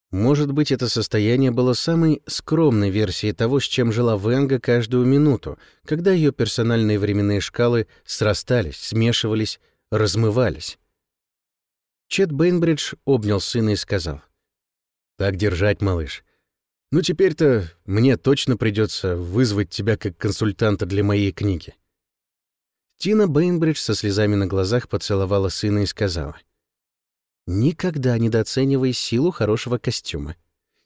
Может быть, это состояние было самой скромной версией того, с чем жила Венга каждую минуту, когда ее персональные временные шкалы срастались, смешивались, размывались. Чет Бейнбридж обнял сына и сказал, «Так держать, малыш. Ну, теперь-то мне точно придется вызвать тебя как консультанта для моей книги. Тина Бейнбридж со слезами на глазах поцеловала сына и сказала. «Никогда недооценивай силу хорошего костюма.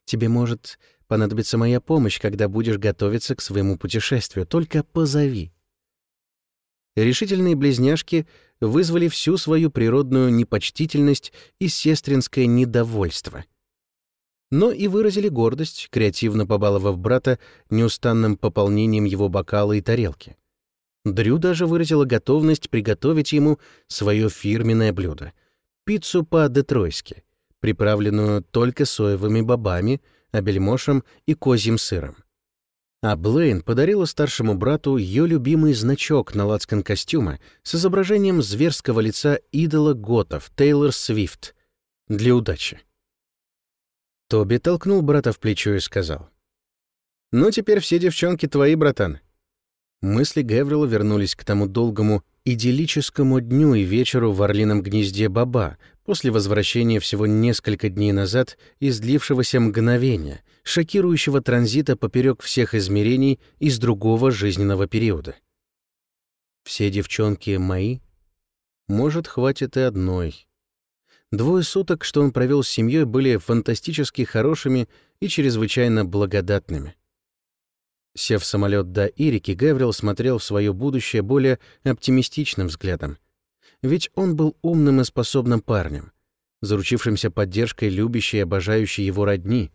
Тебе может понадобиться моя помощь, когда будешь готовиться к своему путешествию. Только позови». Решительные близняшки вызвали всю свою природную непочтительность и сестринское недовольство — но и выразили гордость, креативно побаловав брата неустанным пополнением его бокала и тарелки. Дрю даже выразила готовность приготовить ему свое фирменное блюдо — пиццу по-детройски, приправленную только соевыми бобами, абельмошем и козьим сыром. А Блейн подарила старшему брату ее любимый значок на лацкан костюма с изображением зверского лица идола готов Тейлор Свифт для удачи. Тоби толкнул брата в плечо и сказал. «Ну, теперь все девчонки твои, братан». Мысли Геврила вернулись к тому долгому идиллическому дню и вечеру в орлином гнезде Баба после возвращения всего несколько дней назад из длившегося мгновения, шокирующего транзита поперек всех измерений из другого жизненного периода. «Все девчонки мои? Может, хватит и одной», Двое суток, что он провел с семьей, были фантастически хорошими и чрезвычайно благодатными. Сев в самолет до Ирики, Гаврил смотрел в свое будущее более оптимистичным взглядом. Ведь он был умным и способным парнем, заручившимся поддержкой любящей и обожающей его родни.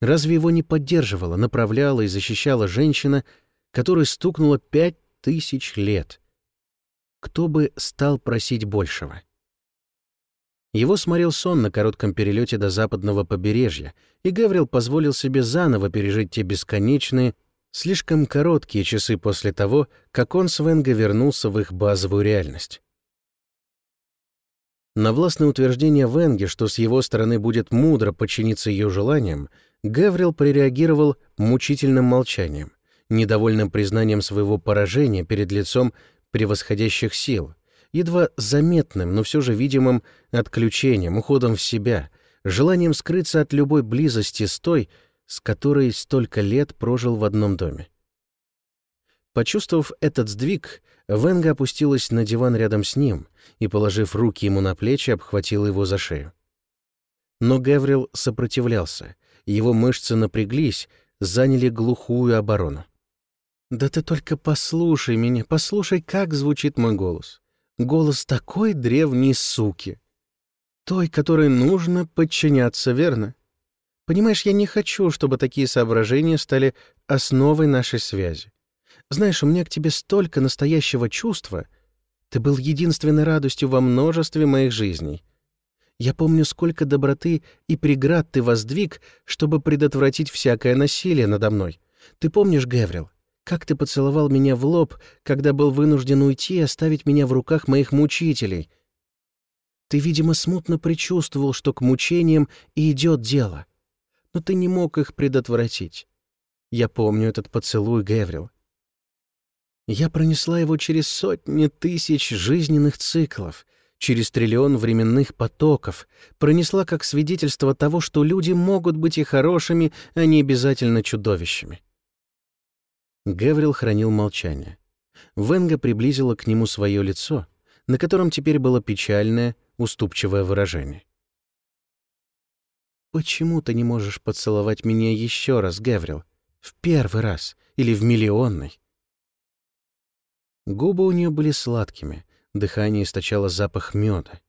Разве его не поддерживала, направляла и защищала женщина, которой стукнуло пять тысяч лет? Кто бы стал просить большего? Его сморил сон на коротком перелете до западного побережья, и Гаврил позволил себе заново пережить те бесконечные, слишком короткие часы после того, как он с Венго вернулся в их базовую реальность. На властное утверждение Венги, что с его стороны будет мудро подчиниться ее желаниям, Гаврил прореагировал мучительным молчанием, недовольным признанием своего поражения перед лицом превосходящих сил — едва заметным, но все же видимым отключением, уходом в себя, желанием скрыться от любой близости с той, с которой столько лет прожил в одном доме. Почувствовав этот сдвиг, Венга опустилась на диван рядом с ним и, положив руки ему на плечи, обхватила его за шею. Но Гаврил сопротивлялся, его мышцы напряглись, заняли глухую оборону. «Да ты только послушай меня, послушай, как звучит мой голос. Голос такой древней суки. Той, которой нужно подчиняться, верно? Понимаешь, я не хочу, чтобы такие соображения стали основой нашей связи. Знаешь, у меня к тебе столько настоящего чувства. Ты был единственной радостью во множестве моих жизней. Я помню, сколько доброты и преград ты воздвиг, чтобы предотвратить всякое насилие надо мной. Ты помнишь, Геврил, как ты поцеловал меня в лоб, когда был вынужден уйти и оставить меня в руках моих мучителей? Ты, видимо, смутно предчувствовал, что к мучениям и идет дело. Но ты не мог их предотвратить. Я помню этот поцелуй, Геврил. Я пронесла его через сотни тысяч жизненных циклов, через триллион временных потоков, пронесла как свидетельство того, что люди могут быть и хорошими, а не обязательно чудовищами. Гаврил хранил молчание. Венга приблизила к нему свое лицо, на котором теперь было печальное, уступчивое выражение. «Почему ты не можешь поцеловать меня еще раз, Гаврил? В первый раз или в миллионный?» Губы у нее были сладкими, дыхание источало запах меда.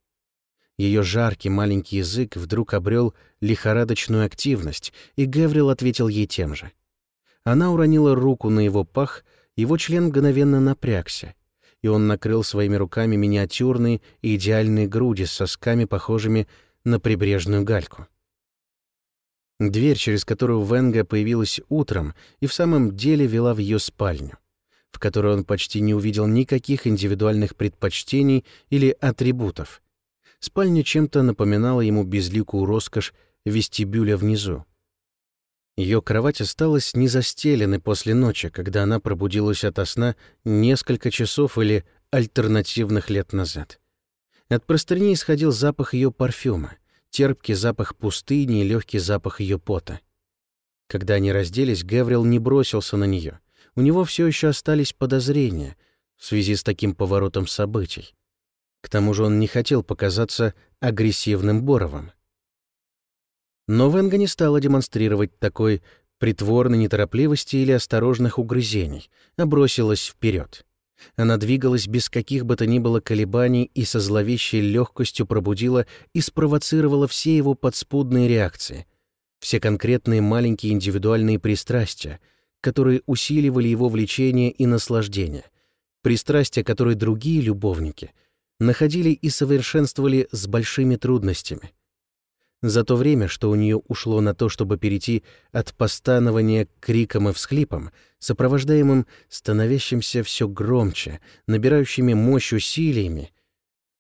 Ее жаркий маленький язык вдруг обрел лихорадочную активность, и Геврил ответил ей тем же. Она уронила руку на его пах, его член мгновенно напрягся, и он накрыл своими руками миниатюрные и идеальные груди с сосками, похожими на прибрежную гальку. Дверь, через которую Венга появилась утром, и в самом деле вела в ее спальню в которой он почти не увидел никаких индивидуальных предпочтений или атрибутов. Спальня чем-то напоминала ему безликую роскошь вестибюля внизу. Ее кровать осталась не застеленной после ночи, когда она пробудилась ото сна несколько часов или альтернативных лет назад. От простыни исходил запах ее парфюма, терпкий запах пустыни и легкий запах ее пота. Когда они разделись, Гаврил не бросился на нее — у него все еще остались подозрения в связи с таким поворотом событий. К тому же он не хотел показаться агрессивным Боровым. Но Венга не стала демонстрировать такой притворной неторопливости или осторожных угрызений, а бросилась вперед. Она двигалась без каких бы то ни было колебаний и со зловещей легкостью пробудила и спровоцировала все его подспудные реакции, все конкретные маленькие индивидуальные пристрастия — которые усиливали его влечение и наслаждение, пристрастия, которые другие любовники находили и совершенствовали с большими трудностями. За то время, что у нее ушло на то, чтобы перейти от постанования к крикам и всхлипам, сопровождаемым становящимся все громче, набирающими мощь усилиями,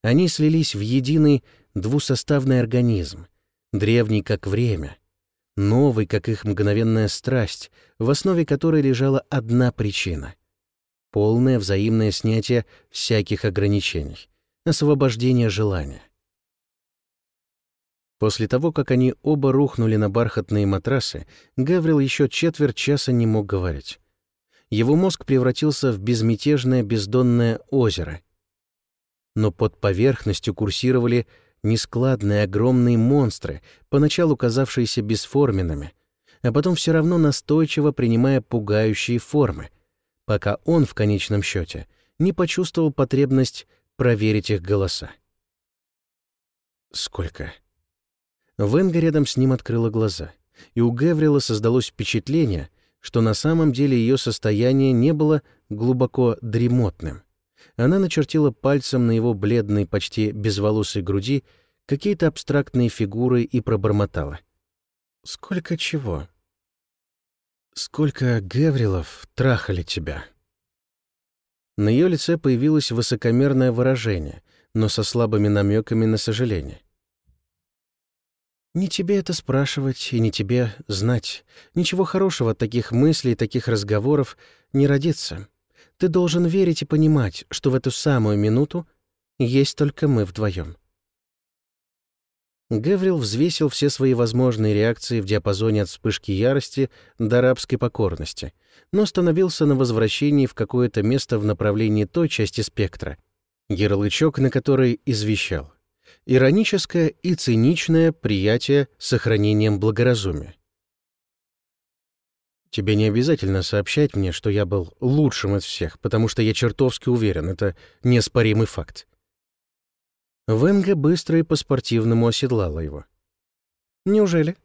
они слились в единый двусоставный организм, древний как время — новый, как их мгновенная страсть, в основе которой лежала одна причина — полное взаимное снятие всяких ограничений, освобождение желания. После того, как они оба рухнули на бархатные матрасы, Гаврил еще четверть часа не мог говорить. Его мозг превратился в безмятежное бездонное озеро. Но под поверхностью курсировали нескладные огромные монстры, поначалу казавшиеся бесформенными, а потом все равно настойчиво принимая пугающие формы, пока он в конечном счете не почувствовал потребность проверить их голоса. Сколько? Венга рядом с ним открыла глаза, и у Геврила создалось впечатление, что на самом деле ее состояние не было глубоко дремотным. Она начертила пальцем на его бледной, почти безволосой груди какие-то абстрактные фигуры и пробормотала. «Сколько чего?» «Сколько Геврилов трахали тебя?» На ее лице появилось высокомерное выражение, но со слабыми намеками на сожаление. «Не тебе это спрашивать и не тебе знать. Ничего хорошего от таких мыслей, таких разговоров не родится. Ты должен верить и понимать, что в эту самую минуту есть только мы вдвоем. Гаврил взвесил все свои возможные реакции в диапазоне от вспышки ярости до рабской покорности, но остановился на возвращении в какое-то место в направлении той части спектра, ярлычок на который извещал. Ироническое и циничное приятие сохранением благоразумия. Тебе не обязательно сообщать мне, что я был лучшим из всех, потому что я чертовски уверен, это неоспоримый факт. Венга быстро и по-спортивному оседлала его. «Неужели?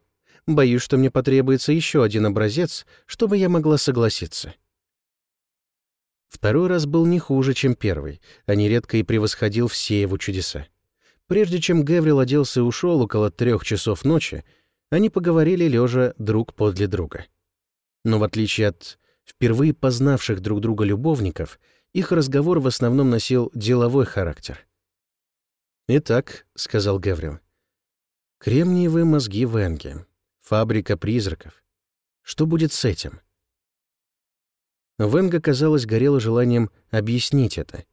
Боюсь, что мне потребуется еще один образец, чтобы я могла согласиться». Второй раз был не хуже, чем первый, а нередко и превосходил все его чудеса. Прежде чем Геврил оделся и ушел около трех часов ночи, они поговорили лежа друг подле друга. Но в отличие от впервые познавших друг друга любовников, их разговор в основном носил деловой характер. «Итак», — сказал Гаврил, — «кремниевые мозги в Энге, фабрика призраков. Что будет с этим?» Венга, казалось, горела желанием объяснить это.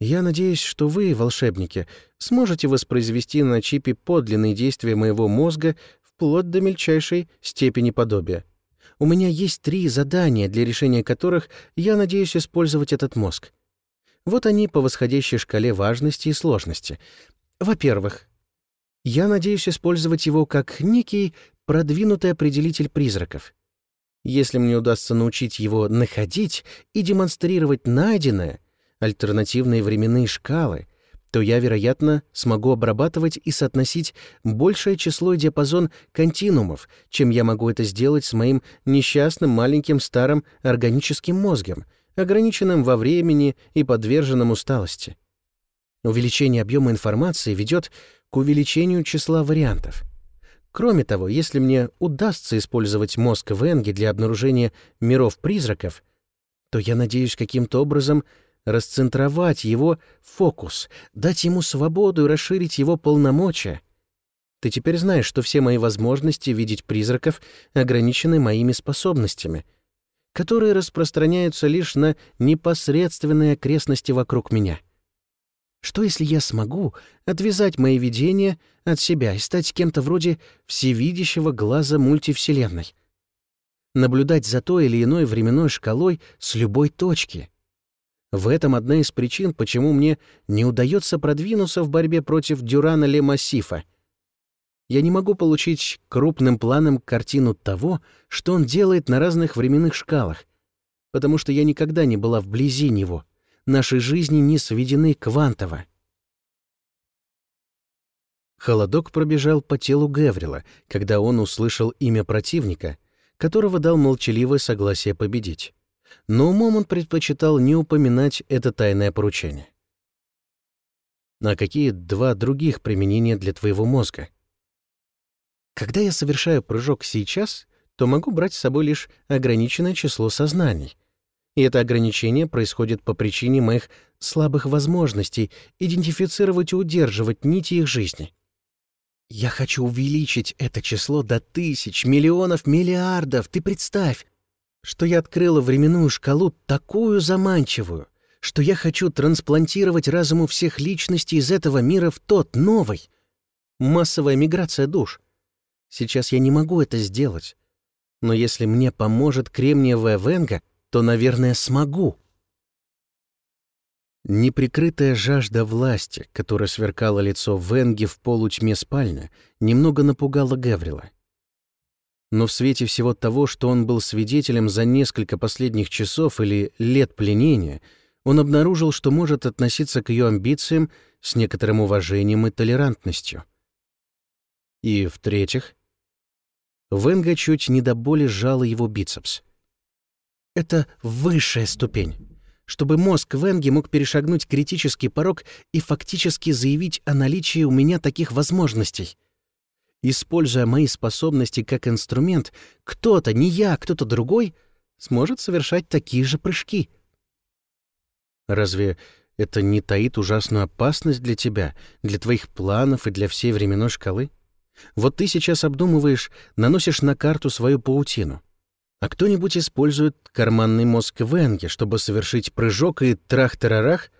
«Я надеюсь, что вы, волшебники, сможете воспроизвести на чипе подлинные действия моего мозга вплоть до мельчайшей степени подобия. У меня есть три задания, для решения которых я надеюсь использовать этот мозг. Вот они по восходящей шкале важности и сложности. Во-первых, я надеюсь использовать его как некий продвинутый определитель призраков. Если мне удастся научить его находить и демонстрировать найденное, альтернативные временные шкалы, то я, вероятно, смогу обрабатывать и соотносить большее число и диапазон континуумов, чем я могу это сделать с моим несчастным маленьким старым органическим мозгом — ограниченным во времени и подверженным усталости. Увеличение объема информации ведет к увеличению числа вариантов. Кроме того, если мне удастся использовать мозг Венги для обнаружения миров-призраков, то я надеюсь каким-то образом расцентровать его фокус, дать ему свободу и расширить его полномочия. Ты теперь знаешь, что все мои возможности видеть призраков ограничены моими способностями, которые распространяются лишь на непосредственные окрестности вокруг меня. Что если я смогу отвязать мои видения от себя и стать кем-то вроде всевидящего глаза мультивселенной? Наблюдать за той или иной временной шкалой с любой точки. В этом одна из причин, почему мне не удается продвинуться в борьбе против Дюрана Ле Массифа — я не могу получить крупным планом картину того, что он делает на разных временных шкалах, потому что я никогда не была вблизи него. Наши жизни не сведены квантово. Холодок пробежал по телу Геврила, когда он услышал имя противника, которого дал молчаливое согласие победить. Но умом он предпочитал не упоминать это тайное поручение. А какие два других применения для твоего мозга? Когда я совершаю прыжок сейчас, то могу брать с собой лишь ограниченное число сознаний. И это ограничение происходит по причине моих слабых возможностей идентифицировать и удерживать нити их жизни. Я хочу увеличить это число до тысяч, миллионов, миллиардов. Ты представь, что я открыла временную шкалу такую заманчивую, что я хочу трансплантировать разуму всех личностей из этого мира в тот новый. Массовая миграция душ. Сейчас я не могу это сделать. Но если мне поможет кремниевая венга, то, наверное, смогу. Неприкрытая жажда власти, которая сверкала лицо Венги в полутьме спальни, немного напугала Гаврила. Но в свете всего того, что он был свидетелем за несколько последних часов или лет пленения, он обнаружил, что может относиться к ее амбициям с некоторым уважением и толерантностью. И, в-третьих, Венга чуть не до боли сжала его бицепс. Это высшая ступень. Чтобы мозг Венги мог перешагнуть критический порог и фактически заявить о наличии у меня таких возможностей. Используя мои способности как инструмент, кто-то, не я, кто-то другой, сможет совершать такие же прыжки. Разве это не таит ужасную опасность для тебя, для твоих планов и для всей временной шкалы? Вот ты сейчас обдумываешь, наносишь на карту свою паутину. А кто-нибудь использует карманный мозг Венге, чтобы совершить прыжок, и трах-тарарах,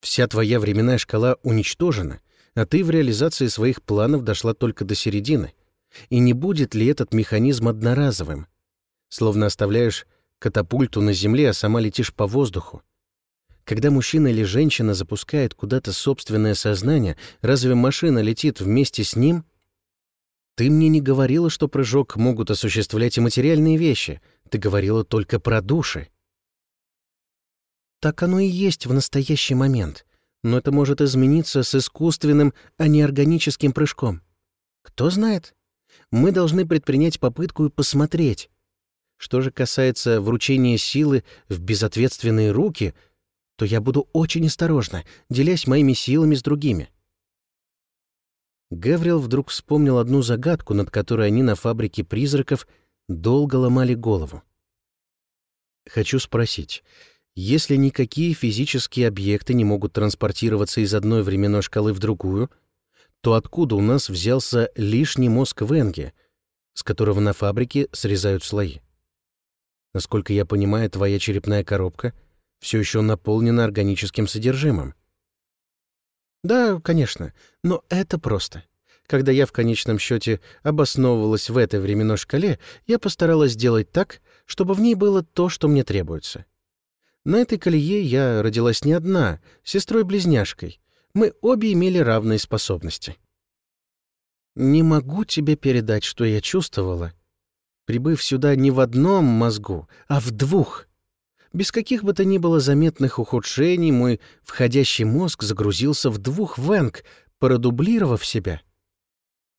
вся твоя временная шкала уничтожена, а ты в реализации своих планов дошла только до середины. И не будет ли этот механизм одноразовым? Словно оставляешь катапульту на земле, а сама летишь по воздуху. Когда мужчина или женщина запускает куда-то собственное сознание, разве машина летит вместе с ним? Ты мне не говорила, что прыжок могут осуществлять и материальные вещи. Ты говорила только про души. Так оно и есть в настоящий момент. Но это может измениться с искусственным, а не органическим прыжком. Кто знает? Мы должны предпринять попытку и посмотреть. Что же касается вручения силы в безответственные руки, то я буду очень осторожна, делясь моими силами с другими. Гаврил вдруг вспомнил одну загадку, над которой они на фабрике призраков долго ломали голову. «Хочу спросить, если никакие физические объекты не могут транспортироваться из одной временной шкалы в другую, то откуда у нас взялся лишний мозг Венге, с которого на фабрике срезают слои? Насколько я понимаю, твоя черепная коробка все еще наполнена органическим содержимым. Да, конечно, но это просто. Когда я в конечном счете обосновывалась в этой временной шкале, я постаралась сделать так, чтобы в ней было то, что мне требуется. На этой колее я родилась не одна, сестрой-близняшкой. Мы обе имели равные способности. Не могу тебе передать, что я чувствовала, прибыв сюда не в одном мозгу, а в двух. Без каких бы то ни было заметных ухудшений мой входящий мозг загрузился в двух венг, продублировав себя.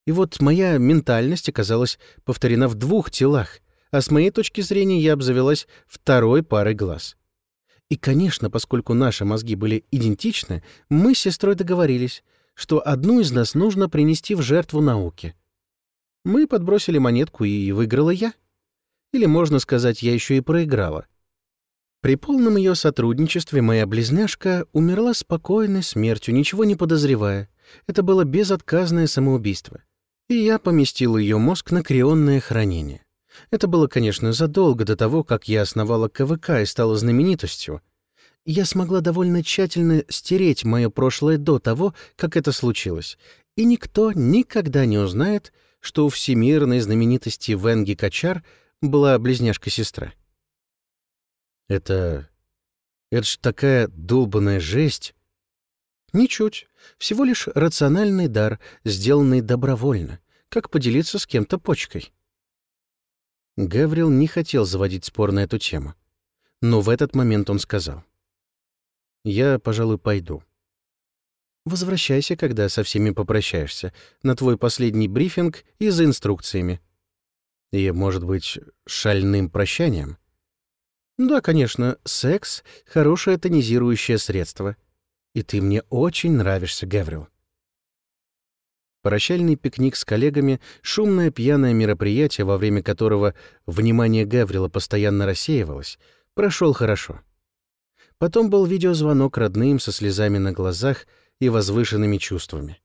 И вот моя ментальность оказалась повторена в двух телах, а с моей точки зрения я обзавелась второй парой глаз. И, конечно, поскольку наши мозги были идентичны, мы с сестрой договорились, что одну из нас нужно принести в жертву науке. Мы подбросили монетку, и выиграла я. Или, можно сказать, я еще и проиграла. При полном ее сотрудничестве моя близняшка умерла спокойной смертью, ничего не подозревая. Это было безотказное самоубийство. И я поместил ее мозг на крионное хранение. Это было, конечно, задолго до того, как я основала КВК и стала знаменитостью. Я смогла довольно тщательно стереть мое прошлое до того, как это случилось, и никто никогда не узнает, что у всемирной знаменитости Венги Качар была близняшка-сестра. Это... это ж такая долбанная жесть. Ничуть. Всего лишь рациональный дар, сделанный добровольно, как поделиться с кем-то почкой. Гаврил не хотел заводить спор на эту тему. Но в этот момент он сказал. «Я, пожалуй, пойду. Возвращайся, когда со всеми попрощаешься, на твой последний брифинг и за инструкциями. И, может быть, шальным прощанием? Да, конечно, секс — хорошее тонизирующее средство. И ты мне очень нравишься, Гаврил. Прощальный пикник с коллегами, шумное пьяное мероприятие, во время которого внимание Гаврила постоянно рассеивалось, прошел хорошо. Потом был видеозвонок родным со слезами на глазах и возвышенными чувствами.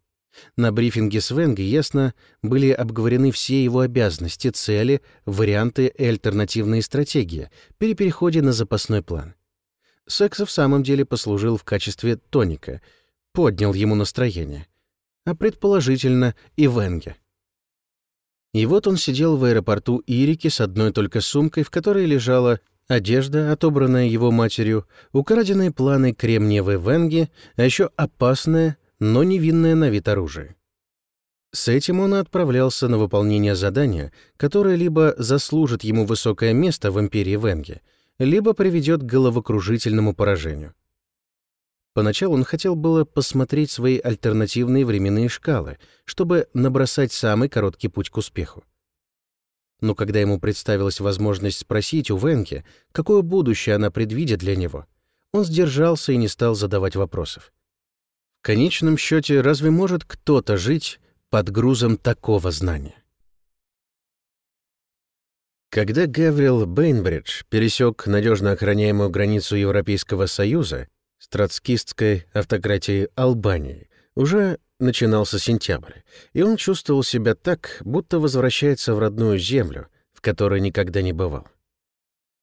На брифинге с Венги ясно были обговорены все его обязанности, цели, варианты и альтернативные стратегии при переходе на запасной план. Секс в самом деле послужил в качестве тоника, поднял ему настроение а предположительно и Венге. И вот он сидел в аэропорту Ирики с одной только сумкой, в которой лежала одежда, отобранная его матерью, украденные планы кремниевой Венги, а еще опасное, но невинное на вид оружие. С этим он отправлялся на выполнение задания, которое либо заслужит ему высокое место в империи Венги, либо приведет к головокружительному поражению. Поначалу он хотел было посмотреть свои альтернативные временные шкалы, чтобы набросать самый короткий путь к успеху. Но когда ему представилась возможность спросить у Венки, какое будущее она предвидит для него, он сдержался и не стал задавать вопросов. В конечном счете, разве может кто-то жить под грузом такого знания? Когда Гаврил Бейнбридж пересек надежно охраняемую границу Европейского Союза, с троцкистской автократией Албании. Уже начинался сентябрь, и он чувствовал себя так, будто возвращается в родную землю, в которой никогда не бывал.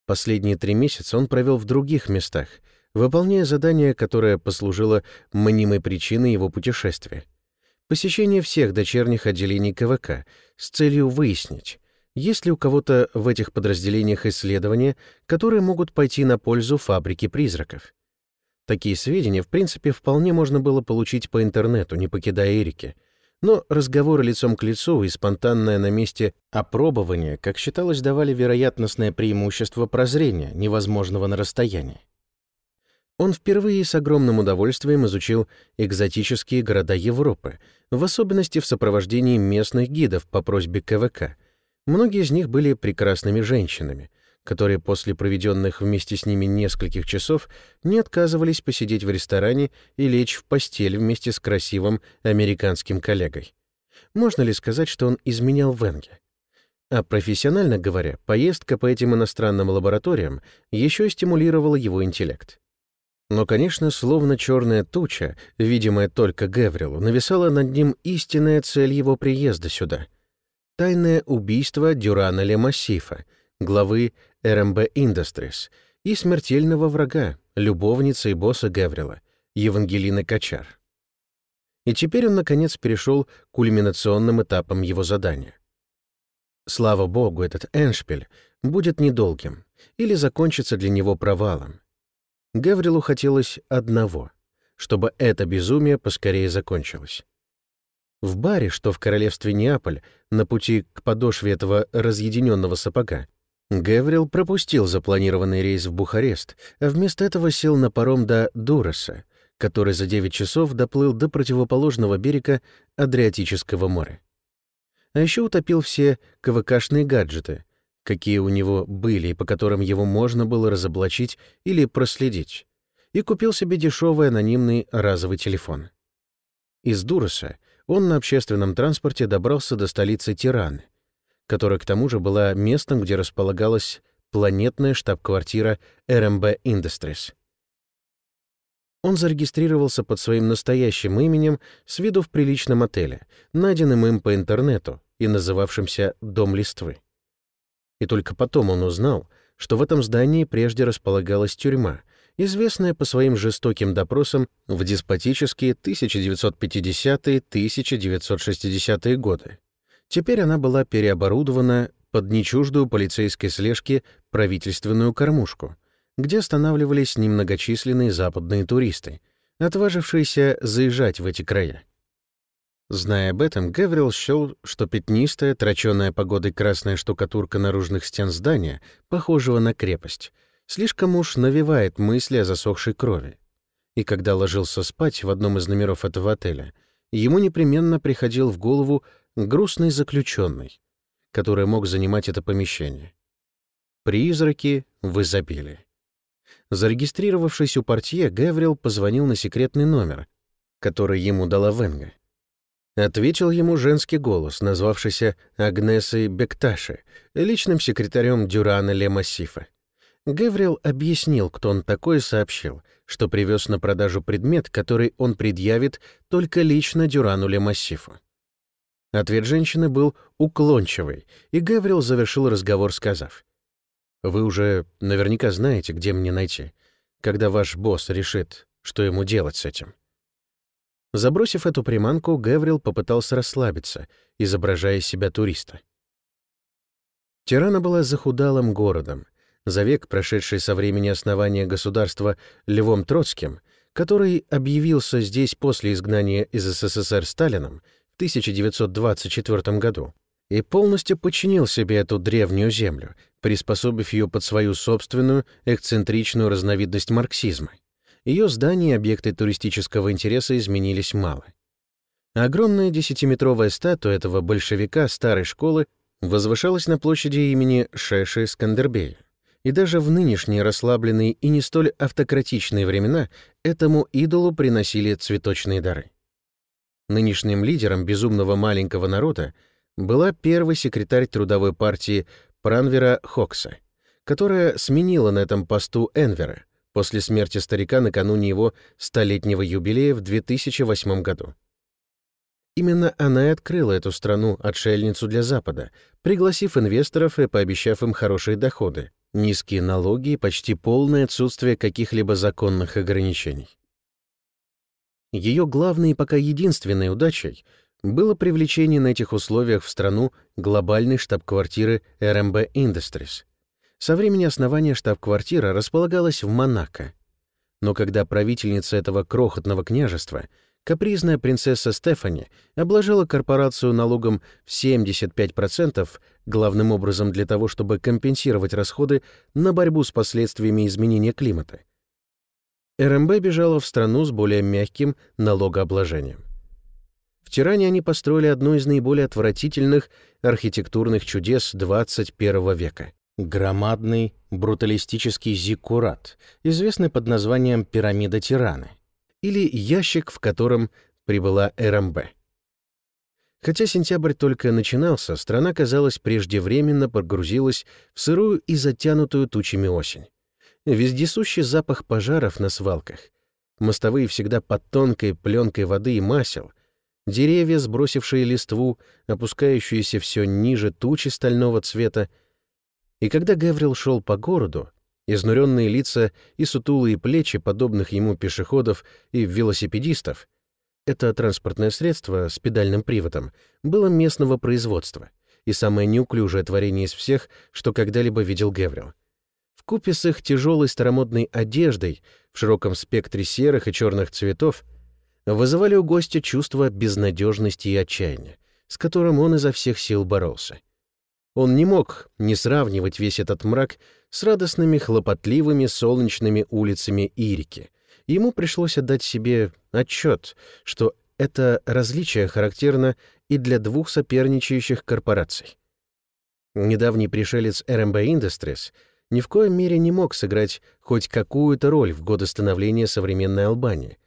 Последние три месяца он провел в других местах, выполняя задание, которое послужило мнимой причиной его путешествия. посещение всех дочерних отделений КВК с целью выяснить, есть ли у кого-то в этих подразделениях исследования, которые могут пойти на пользу фабрике призраков. Такие сведения, в принципе, вполне можно было получить по интернету, не покидая Эрики, но разговоры лицом к лицу и спонтанное на месте опробование, как считалось, давали вероятностное преимущество прозрения, невозможного на расстоянии. Он впервые с огромным удовольствием изучил экзотические города Европы, в особенности в сопровождении местных гидов по просьбе КВК. Многие из них были прекрасными женщинами, которые после проведенных вместе с ними нескольких часов не отказывались посидеть в ресторане и лечь в постель вместе с красивым американским коллегой. Можно ли сказать, что он изменял Венге? А профессионально говоря, поездка по этим иностранным лабораториям еще стимулировала его интеллект. Но, конечно, словно черная туча, видимая только Геврилу, нависала над ним истинная цель его приезда сюда. Тайное убийство Дюрана Ле Массифа, главы РМБ Industries, и смертельного врага, любовницы и босса Геврила, Евангелины Качар. И теперь он, наконец, перешел к кульминационным этапам его задания. Слава богу, этот эншпиль будет недолгим или закончится для него провалом. Гаврилу хотелось одного — чтобы это безумие поскорее закончилось. В баре, что в королевстве Неаполь, на пути к подошве этого разъединенного сапога, Гаврил пропустил запланированный рейс в Бухарест, а вместо этого сел на паром до Дуроса, который за 9 часов доплыл до противоположного берега Адриатического моря. А еще утопил все КВКшные гаджеты, какие у него были и по которым его можно было разоблачить или проследить, и купил себе дешевый анонимный разовый телефон. Из Дуроса он на общественном транспорте добрался до столицы Тираны, которая к тому же была местом, где располагалась планетная штаб-квартира РМБ Industries. Он зарегистрировался под своим настоящим именем с виду в приличном отеле, найденном им по интернету и называвшемся «Дом листвы». И только потом он узнал, что в этом здании прежде располагалась тюрьма, известная по своим жестоким допросам в деспотические 1950-1960-е годы. Теперь она была переоборудована под нечуждую полицейской слежки правительственную кормушку, где останавливались немногочисленные западные туристы, отважившиеся заезжать в эти края. Зная об этом, Гаврил счел, что пятнистая, троченная погодой красная штукатурка наружных стен здания, похожего на крепость, слишком уж навевает мысли о засохшей крови. И когда ложился спать в одном из номеров этого отеля, ему непременно приходил в голову грустный заключенный, который мог занимать это помещение. Призраки в изобилии. Зарегистрировавшись у портье, Гаврил позвонил на секретный номер, который ему дала Венга. Ответил ему женский голос, назвавшийся Агнесой Бекташи, личным секретарем Дюрана Ле Массифа. Гаврил объяснил, кто он такой, и сообщил, что привез на продажу предмет, который он предъявит только лично Дюрану Ле Массифу. Ответ женщины был уклончивый, и Гаврил завершил разговор, сказав, «Вы уже наверняка знаете, где мне найти, когда ваш босс решит, что ему делать с этим». Забросив эту приманку, Геврил попытался расслабиться, изображая себя туриста. Тирана была захудалым городом, за век прошедший со времени основания государства Львом Троцким, который объявился здесь после изгнания из СССР Сталином 1924 году и полностью подчинил себе эту древнюю землю, приспособив ее под свою собственную эксцентричную разновидность марксизма — ее здания и объекты туристического интереса изменились мало. Огромная десятиметровая статуя этого большевика старой школы возвышалась на площади имени Шеши Скандербея. И даже в нынешние расслабленные и не столь автократичные времена этому идолу приносили цветочные дары. Нынешним лидером безумного маленького народа была первый секретарь трудовой партии Пранвера Хокса, которая сменила на этом посту Энвера, после смерти старика накануне его столетнего юбилея в 2008 году. Именно она и открыла эту страну-отшельницу для Запада, пригласив инвесторов и пообещав им хорошие доходы, низкие налоги и почти полное отсутствие каких-либо законных ограничений. Ее главной и пока единственной удачей было привлечение на этих условиях в страну глобальной штаб-квартиры RMB Industries. Со времени основания штаб-квартира располагалась в Монако. Но когда правительница этого крохотного княжества, капризная принцесса Стефани, обложила корпорацию налогом в 75%, главным образом для того, чтобы компенсировать расходы на борьбу с последствиями изменения климата, РМБ бежала в страну с более мягким налогообложением. В Тиране они построили одно из наиболее отвратительных архитектурных чудес 21 века — громадный бруталистический зиккурат, известный под названием «Пирамида Тираны», или ящик, в котором прибыла РМБ. Хотя сентябрь только начинался, страна, казалось, преждевременно погрузилась в сырую и затянутую тучами осень. Вездесущий запах пожаров на свалках, мостовые всегда под тонкой пленкой воды и масел, деревья, сбросившие листву, опускающиеся все ниже тучи стального цвета. И когда Гаврил шел по городу, изнуренные лица и сутулые плечи подобных ему пешеходов и велосипедистов, это транспортное средство с педальным приводом, было местного производства и самое неуклюжее творение из всех, что когда-либо видел Гаврил — вкупе с их тяжелой старомодной одеждой в широком спектре серых и черных цветов, вызывали у гостя чувство безнадежности и отчаяния, с которым он изо всех сил боролся. Он не мог не сравнивать весь этот мрак с радостными, хлопотливыми солнечными улицами Ирики. Ему пришлось отдать себе отчет, что это различие характерно и для двух соперничающих корпораций. Недавний пришелец RMB Industries — ни в коем мере не мог сыграть хоть какую-то роль в годы становления современной Албании.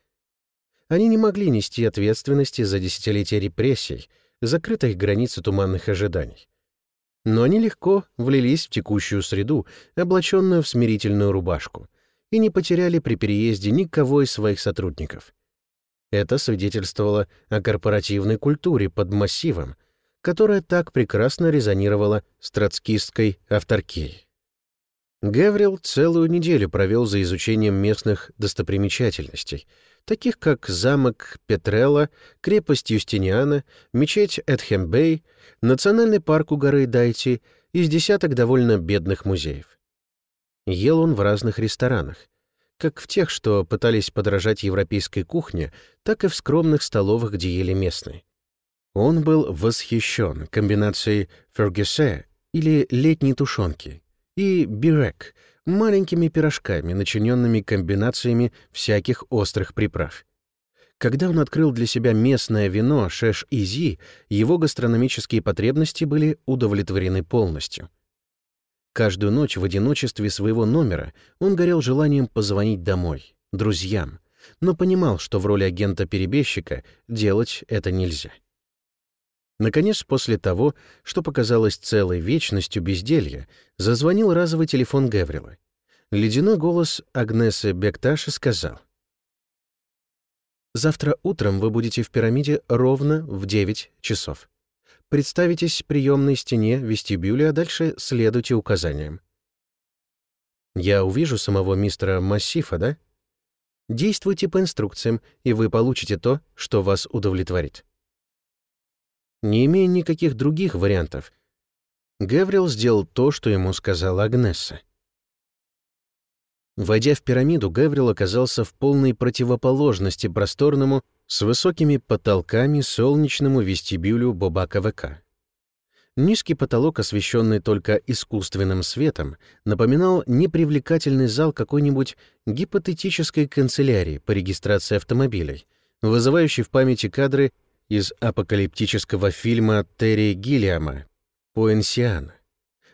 Они не могли нести ответственности за десятилетия репрессий, закрытых границ и туманных ожиданий. Но они легко влились в текущую среду, облаченную в смирительную рубашку, и не потеряли при переезде никого из своих сотрудников. Это свидетельствовало о корпоративной культуре под массивом, которая так прекрасно резонировала с троцкистской авторкией. Гаврил целую неделю провел за изучением местных достопримечательностей, таких как замок Петрелла, крепость Юстиниана, мечеть Эдхембей, национальный парк у горы Дайти и с десяток довольно бедных музеев. Ел он в разных ресторанах, как в тех, что пытались подражать европейской кухне, так и в скромных столовых, где ели местные. Он был восхищен комбинацией фергюсе или летней тушенки и бирек — маленькими пирожками, начиненными комбинациями всяких острых приправ. Когда он открыл для себя местное вино Шеш-Изи, его гастрономические потребности были удовлетворены полностью. Каждую ночь в одиночестве своего номера он горел желанием позвонить домой, друзьям, но понимал, что в роли агента-перебежчика делать это нельзя. Наконец, после того, что показалось целой вечностью безделья, зазвонил разовый телефон Гаврила. Ледяной голос Агнесы Бекташи сказал. «Завтра утром вы будете в пирамиде ровно в 9 часов. Представитесь приемной стене вестибюля, а дальше следуйте указаниям. Я увижу самого мистера Массифа, да? Действуйте по инструкциям, и вы получите то, что вас удовлетворит не имея никаких других вариантов. Гаврил сделал то, что ему сказала Агнесса. Войдя в пирамиду, Гаврил оказался в полной противоположности просторному, с высокими потолками солнечному вестибюлю Бобака ВК. Низкий потолок, освещенный только искусственным светом, напоминал непривлекательный зал какой-нибудь гипотетической канцелярии по регистрации автомобилей, вызывающий в памяти кадры из апокалиптического фильма Терри Гиллиама «Поэнсиан».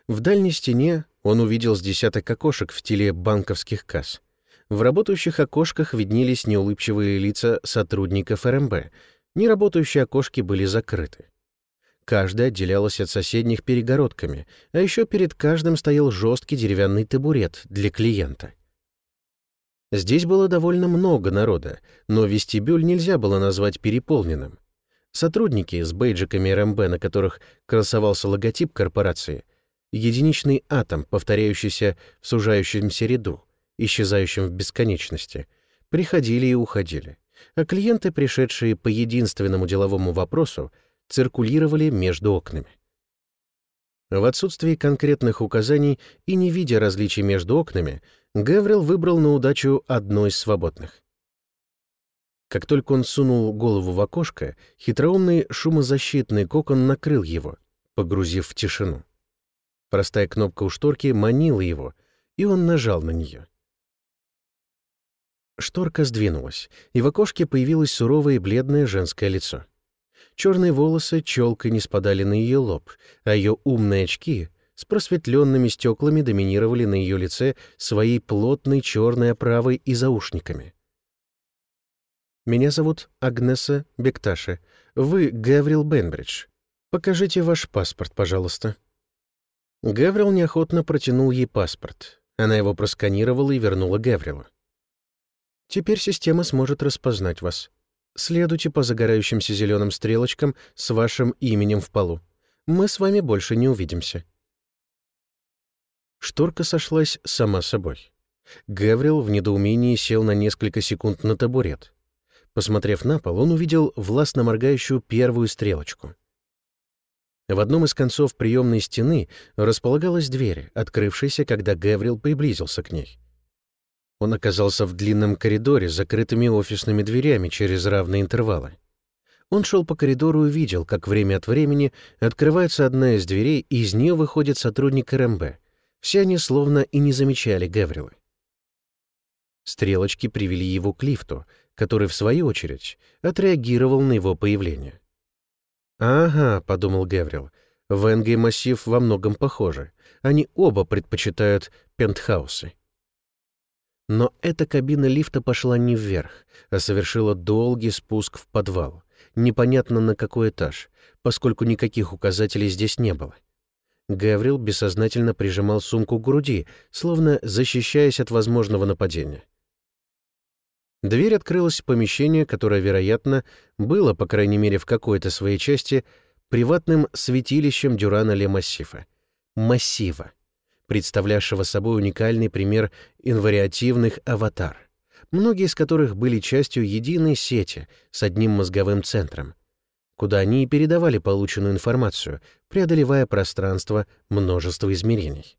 В дальней стене он увидел с десяток окошек в стиле банковских касс. В работающих окошках виднелись неулыбчивые лица сотрудников РМБ. Неработающие окошки были закрыты. Каждая отделялась от соседних перегородками, а еще перед каждым стоял жесткий деревянный табурет для клиента. Здесь было довольно много народа, но вестибюль нельзя было назвать переполненным. Сотрудники с бейджиками РМБ, на которых красовался логотип корпорации, единичный атом, повторяющийся в сужающемся ряду, исчезающем в бесконечности, приходили и уходили, а клиенты, пришедшие по единственному деловому вопросу, циркулировали между окнами. В отсутствии конкретных указаний и не видя различий между окнами, Гаврил выбрал на удачу одно из свободных. Как только он сунул голову в окошко, хитроумный шумозащитный кокон накрыл его, погрузив в тишину. Простая кнопка у шторки манила его, и он нажал на нее. Шторка сдвинулась, и в окошке появилось суровое и бледное женское лицо. Черные волосы челкой не спадали на ее лоб, а ее умные очки с просветленными стеклами доминировали на ее лице своей плотной черной оправой и заушниками. «Меня зовут Агнеса Бекташи. Вы Гаврил Бенбридж. Покажите ваш паспорт, пожалуйста». Гаврил неохотно протянул ей паспорт. Она его просканировала и вернула Гаврилу. «Теперь система сможет распознать вас. Следуйте по загорающимся зеленым стрелочкам с вашим именем в полу. Мы с вами больше не увидимся». Шторка сошлась сама собой. Гаврил в недоумении сел на несколько секунд на табурет. Посмотрев на пол, он увидел властно моргающую первую стрелочку. В одном из концов приемной стены располагалась дверь, открывшаяся, когда Гаврил приблизился к ней. Он оказался в длинном коридоре с закрытыми офисными дверями через равные интервалы. Он шел по коридору и видел, как время от времени открывается одна из дверей, и из нее выходит сотрудник РМБ. Все они словно и не замечали Гаврила. Стрелочки привели его к лифту, который, в свою очередь, отреагировал на его появление. «Ага», — подумал Гаврил, — «Венга и Массив во многом похожи. Они оба предпочитают пентхаусы». Но эта кабина лифта пошла не вверх, а совершила долгий спуск в подвал, непонятно на какой этаж, поскольку никаких указателей здесь не было. Гаврил бессознательно прижимал сумку к груди, словно защищаясь от возможного нападения. Дверь открылась в помещение, которое, вероятно, было, по крайней мере, в какой-то своей части, приватным святилищем Дюрана Ле Массифа. Массива представлявшего собой уникальный пример инвариативных аватар, многие из которых были частью единой сети с одним мозговым центром, куда они и передавали полученную информацию, преодолевая пространство множества измерений.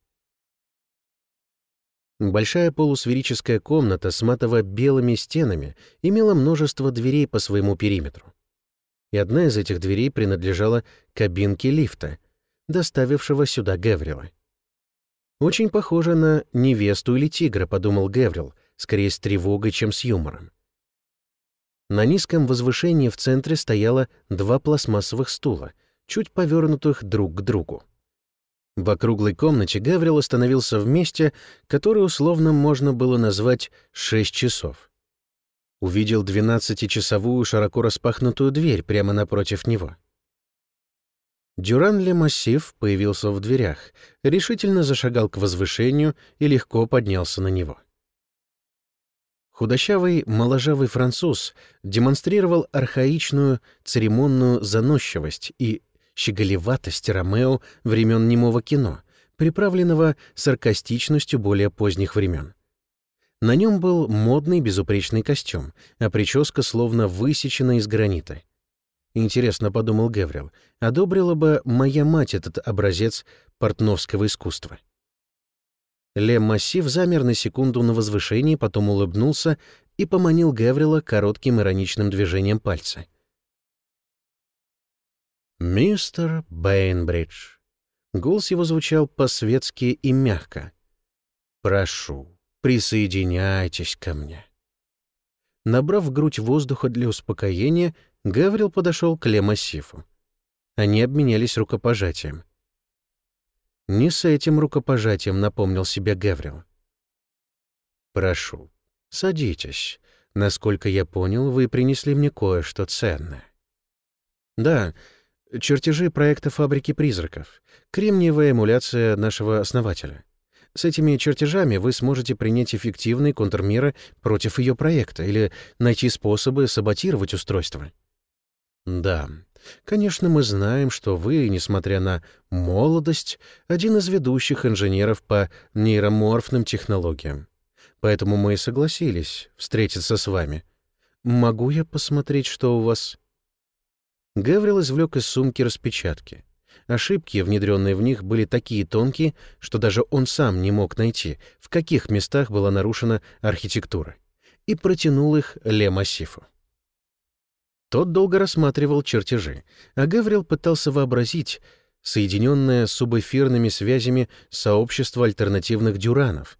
Большая полусферическая комната с матово-белыми стенами имела множество дверей по своему периметру. И одна из этих дверей принадлежала кабинке лифта, доставившего сюда Гаврила. «Очень похоже на невесту или тигра», — подумал Геврил, скорее с тревогой, чем с юмором. На низком возвышении в центре стояло два пластмассовых стула, чуть повернутых друг к другу. В округлой комнате Гаврил остановился в месте, которое условно можно было назвать «шесть часов». Увидел двенадцатичасовую широко распахнутую дверь прямо напротив него. Дюран Ле Массив появился в дверях, решительно зашагал к возвышению и легко поднялся на него. Худощавый, моложавый француз демонстрировал архаичную, церемонную заносчивость и щеголеватость Ромео времен немого кино, приправленного саркастичностью более поздних времен. На нем был модный безупречный костюм, а прическа словно высечена из гранита. Интересно, подумал Геврил, одобрила бы моя мать этот образец портновского искусства. Лем Массив замер на секунду на возвышении, потом улыбнулся и поманил Геврила коротким ироничным движением пальца. «Мистер Бейнбридж». Голос его звучал по-светски и мягко. «Прошу, присоединяйтесь ко мне». Набрав грудь воздуха для успокоения, Гаврил подошел к Лемассифу. Они обменялись рукопожатием. Не с этим рукопожатием напомнил себе Гаврил. «Прошу, садитесь. Насколько я понял, вы принесли мне кое-что ценное». «Да, чертежи проекта фабрики призраков, кремниевая эмуляция нашего основателя. С этими чертежами вы сможете принять эффективные контрмеры против ее проекта или найти способы саботировать устройство». Да, конечно, мы знаем, что вы, несмотря на молодость, один из ведущих инженеров по нейроморфным технологиям. Поэтому мы и согласились встретиться с вами. Могу я посмотреть, что у вас?» Гаврил извлек из сумки распечатки. Ошибки, внедренные в них, были такие тонкие, что даже он сам не мог найти, в каких местах была нарушена архитектура, и протянул их Ле Массифу. Тот долго рассматривал чертежи, а Гаврил пытался вообразить соединенное субэфирными связями сообщество альтернативных дюранов,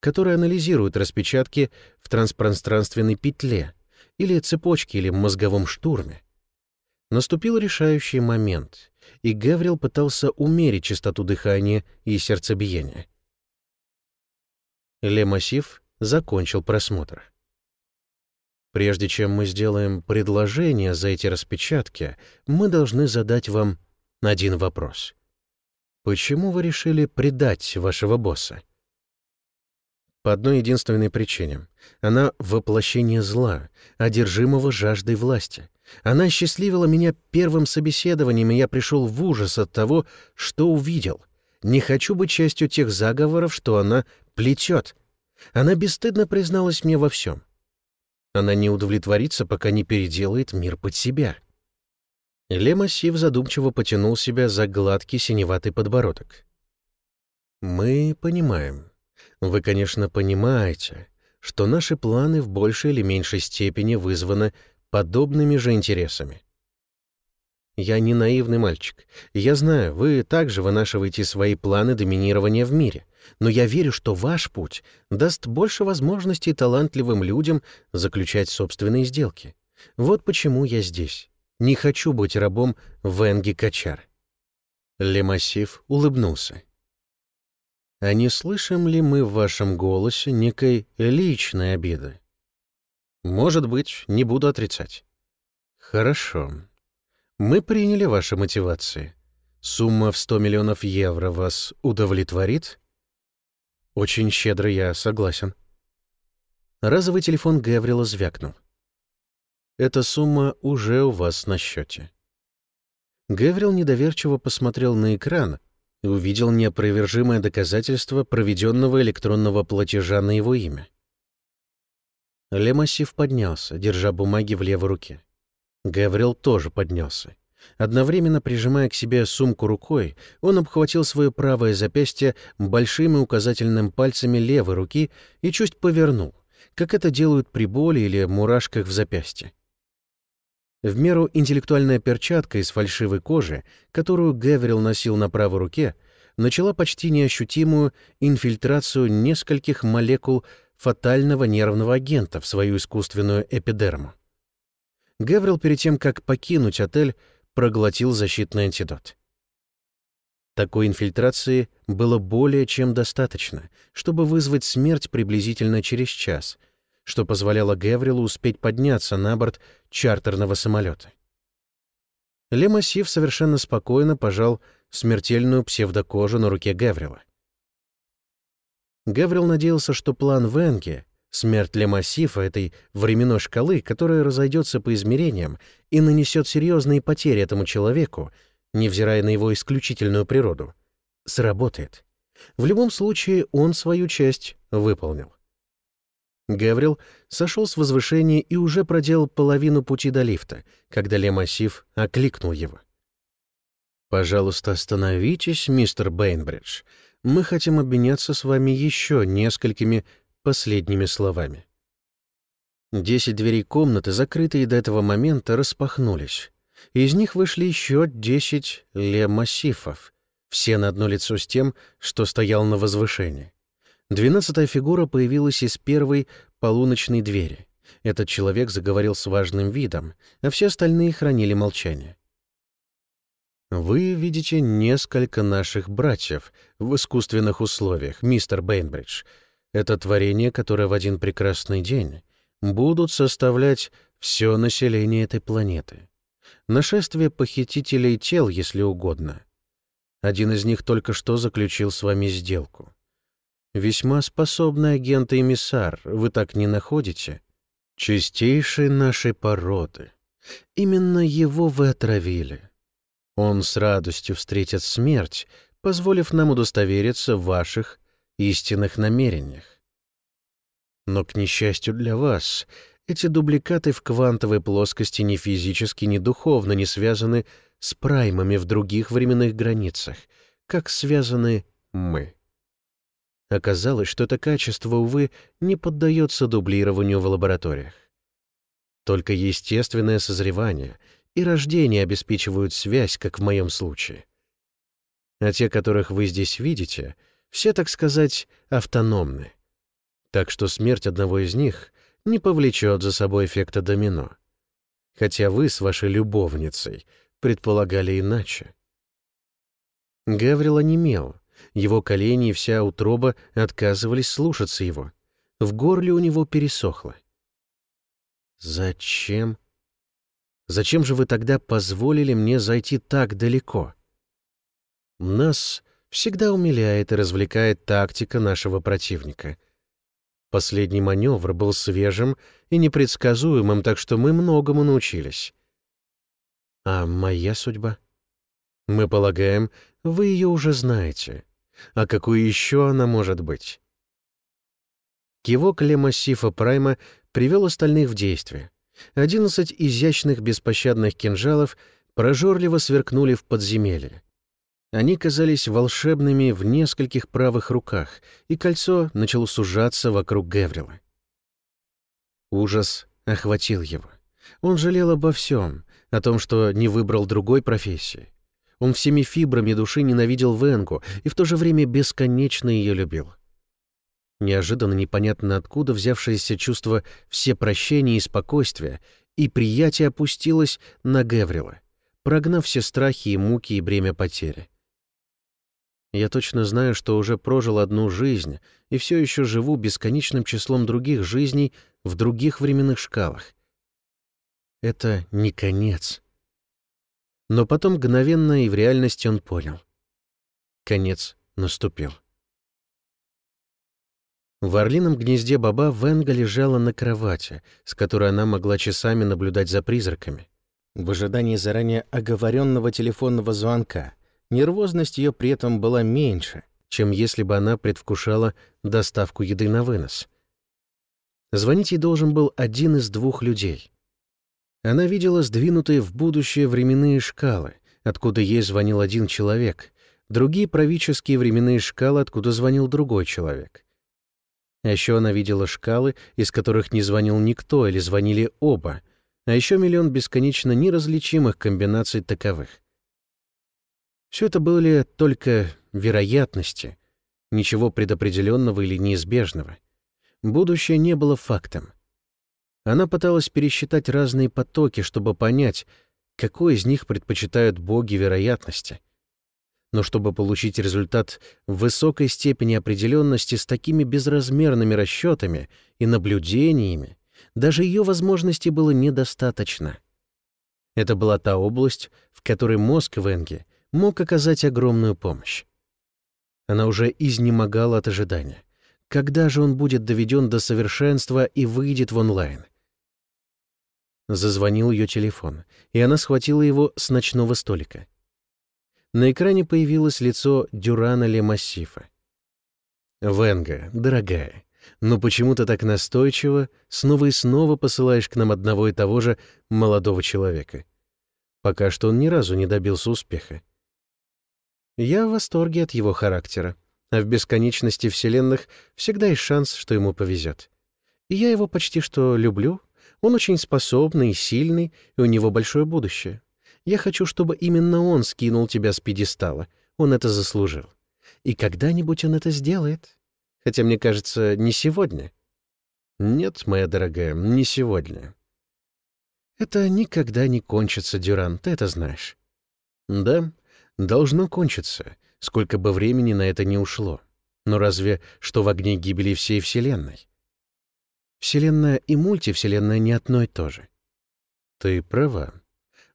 которые анализируют распечатки в транспространственной петле или цепочке или мозговом штурме. Наступил решающий момент, и Гаврил пытался умерить частоту дыхания и сердцебиения. Ле закончил просмотр. Прежде чем мы сделаем предложение за эти распечатки, мы должны задать вам один вопрос. Почему вы решили предать вашего босса? По одной единственной причине. Она — воплощение зла, одержимого жаждой власти. Она счастливила меня первым собеседованием, и я пришел в ужас от того, что увидел. Не хочу быть частью тех заговоров, что она плетет. Она бесстыдно призналась мне во всем. Она не удовлетворится, пока не переделает мир под себя. Лемассив задумчиво потянул себя за гладкий синеватый подбородок. «Мы понимаем», вы, конечно, понимаете, что наши планы в большей или меньшей степени вызваны подобными же интересами. Я не наивный мальчик. Я знаю, вы также вынашиваете свои планы доминирования в мире. Но я верю, что ваш путь даст больше возможностей талантливым людям заключать собственные сделки. Вот почему я здесь. Не хочу быть рабом Венги Качар. Лемассив улыбнулся. А не слышим ли мы в вашем голосе некой личной обиды? Может быть, не буду отрицать. Хорошо. Мы приняли ваши мотивации. Сумма в 100 миллионов евро вас удовлетворит? Очень щедро я согласен. Разовый телефон Гаврила звякнул. Эта сумма уже у вас на счете. Гаврил недоверчиво посмотрел на экран, и увидел неопровержимое доказательство проведенного электронного платежа на его имя. Лемассив поднялся, держа бумаги в левой руке. Гаврил тоже поднялся. Одновременно прижимая к себе сумку рукой, он обхватил свое правое запястье большим и указательным пальцами левой руки и чуть повернул, как это делают при боли или мурашках в запястье. В меру интеллектуальная перчатка из фальшивой кожи, которую Гаврил носил на правой руке, начала почти неощутимую инфильтрацию нескольких молекул фатального нервного агента в свою искусственную эпидерму. Гаврил перед тем, как покинуть отель, проглотил защитный антидот. Такой инфильтрации было более чем достаточно, чтобы вызвать смерть приблизительно через час — что позволяло Геврилу успеть подняться на борт чартерного самолета. Лемассив совершенно спокойно пожал смертельную псевдокожу на руке Гаврила. Гаврил надеялся, что план Венге, смерть Лемассифа этой временной шкалы, которая разойдется по измерениям и нанесет серьезные потери этому человеку, невзирая на его исключительную природу, сработает. В любом случае он свою часть выполнил. Гаврил сошел с возвышения и уже проделал половину пути до лифта, когда Ле-Массив окликнул его. «Пожалуйста, остановитесь, мистер Бейнбридж. Мы хотим обменяться с вами еще несколькими последними словами». Десять дверей комнаты, закрытые до этого момента, распахнулись. Из них вышли еще десять Ле-Массифов, все на одно лицо с тем, что стоял на возвышении. Двенадцатая фигура появилась из первой полуночной двери. Этот человек заговорил с важным видом, а все остальные хранили молчание. «Вы видите несколько наших братьев в искусственных условиях, мистер Бейнбридж. Это творение, которое в один прекрасный день будут составлять все население этой планеты. Нашествие похитителей тел, если угодно. Один из них только что заключил с вами сделку. Весьма способный агент и эмиссар, вы так не находите? Чистейший нашей породы. Именно его вы отравили. Он с радостью встретит смерть, позволив нам удостовериться в ваших истинных намерениях. Но, к несчастью для вас, эти дубликаты в квантовой плоскости ни физически, ни духовно не связаны с праймами в других временных границах, как связаны мы. Оказалось, что это качество, увы, не поддается дублированию в лабораториях. Только естественное созревание и рождение обеспечивают связь, как в моем случае. А те, которых вы здесь видите, все, так сказать, автономны. Так что смерть одного из них не повлечет за собой эффекта домино. Хотя вы с вашей любовницей предполагали иначе. Гаврил онемел. Его колени и вся утроба отказывались слушаться его. В горле у него пересохло. «Зачем? Зачем же вы тогда позволили мне зайти так далеко?» Нас всегда умиляет и развлекает тактика нашего противника. Последний маневр был свежим и непредсказуемым, так что мы многому научились. А моя судьба? Мы полагаем, вы ее уже знаете. А какой еще она может быть? Кивок Лемассифа Прайма привел остальных в действие. Одиннадцать изящных беспощадных кинжалов прожорливо сверкнули в подземелье. Они казались волшебными в нескольких правых руках, и кольцо начало сужаться вокруг Геврила. Ужас охватил его. Он жалел обо всем, о том, что не выбрал другой профессии. Он всеми фибрами души ненавидел Венгу и в то же время бесконечно ее любил. Неожиданно непонятно откуда взявшееся чувство всепрощения и спокойствия и приятие опустилось на Геврила, прогнав все страхи и муки и бремя потери. Я точно знаю, что уже прожил одну жизнь и все еще живу бесконечным числом других жизней в других временных шкалах. Это не конец. Но потом мгновенно и в реальности он понял. Конец наступил. В орлином гнезде баба Венга лежала на кровати, с которой она могла часами наблюдать за призраками. В ожидании заранее оговоренного телефонного звонка — Нервозность ее при этом была меньше, чем если бы она предвкушала доставку еды на вынос. Звонить ей должен был один из двух людей. Она видела сдвинутые в будущее временные шкалы, откуда ей звонил один человек, другие правительские временные шкалы, откуда звонил другой человек. А еще она видела шкалы, из которых не звонил никто или звонили оба, а еще миллион бесконечно неразличимых комбинаций таковых. Все это были только вероятности, ничего предопределенного или неизбежного. Будущее не было фактом. Она пыталась пересчитать разные потоки, чтобы понять, какой из них предпочитают боги вероятности. Но чтобы получить результат в высокой степени определенности с такими безразмерными расчетами и наблюдениями, даже ее возможностей было недостаточно. Это была та область, в которой мозг Венге мог оказать огромную помощь. Она уже изнемогала от ожидания. Когда же он будет доведен до совершенства и выйдет в онлайн? Зазвонил ее телефон, и она схватила его с ночного столика. На экране появилось лицо Дюрана Ле Массифа. «Венга, дорогая, но почему ты так настойчиво снова и снова посылаешь к нам одного и того же молодого человека? Пока что он ни разу не добился успеха. Я в восторге от его характера, а в бесконечности вселенных всегда есть шанс, что ему повезет. И я его почти что люблю. Он очень способный и сильный, и у него большое будущее. Я хочу, чтобы именно он скинул тебя с пьедестала. Он это заслужил. И когда-нибудь он это сделает. Хотя, мне кажется, не сегодня. Нет, моя дорогая, не сегодня. Это никогда не кончится, Дюран, ты это знаешь. Да, должно кончиться, сколько бы времени на это не ушло. Но разве что в огне гибели всей Вселенной? Вселенная и мультивселенная не одно и то же. Ты права.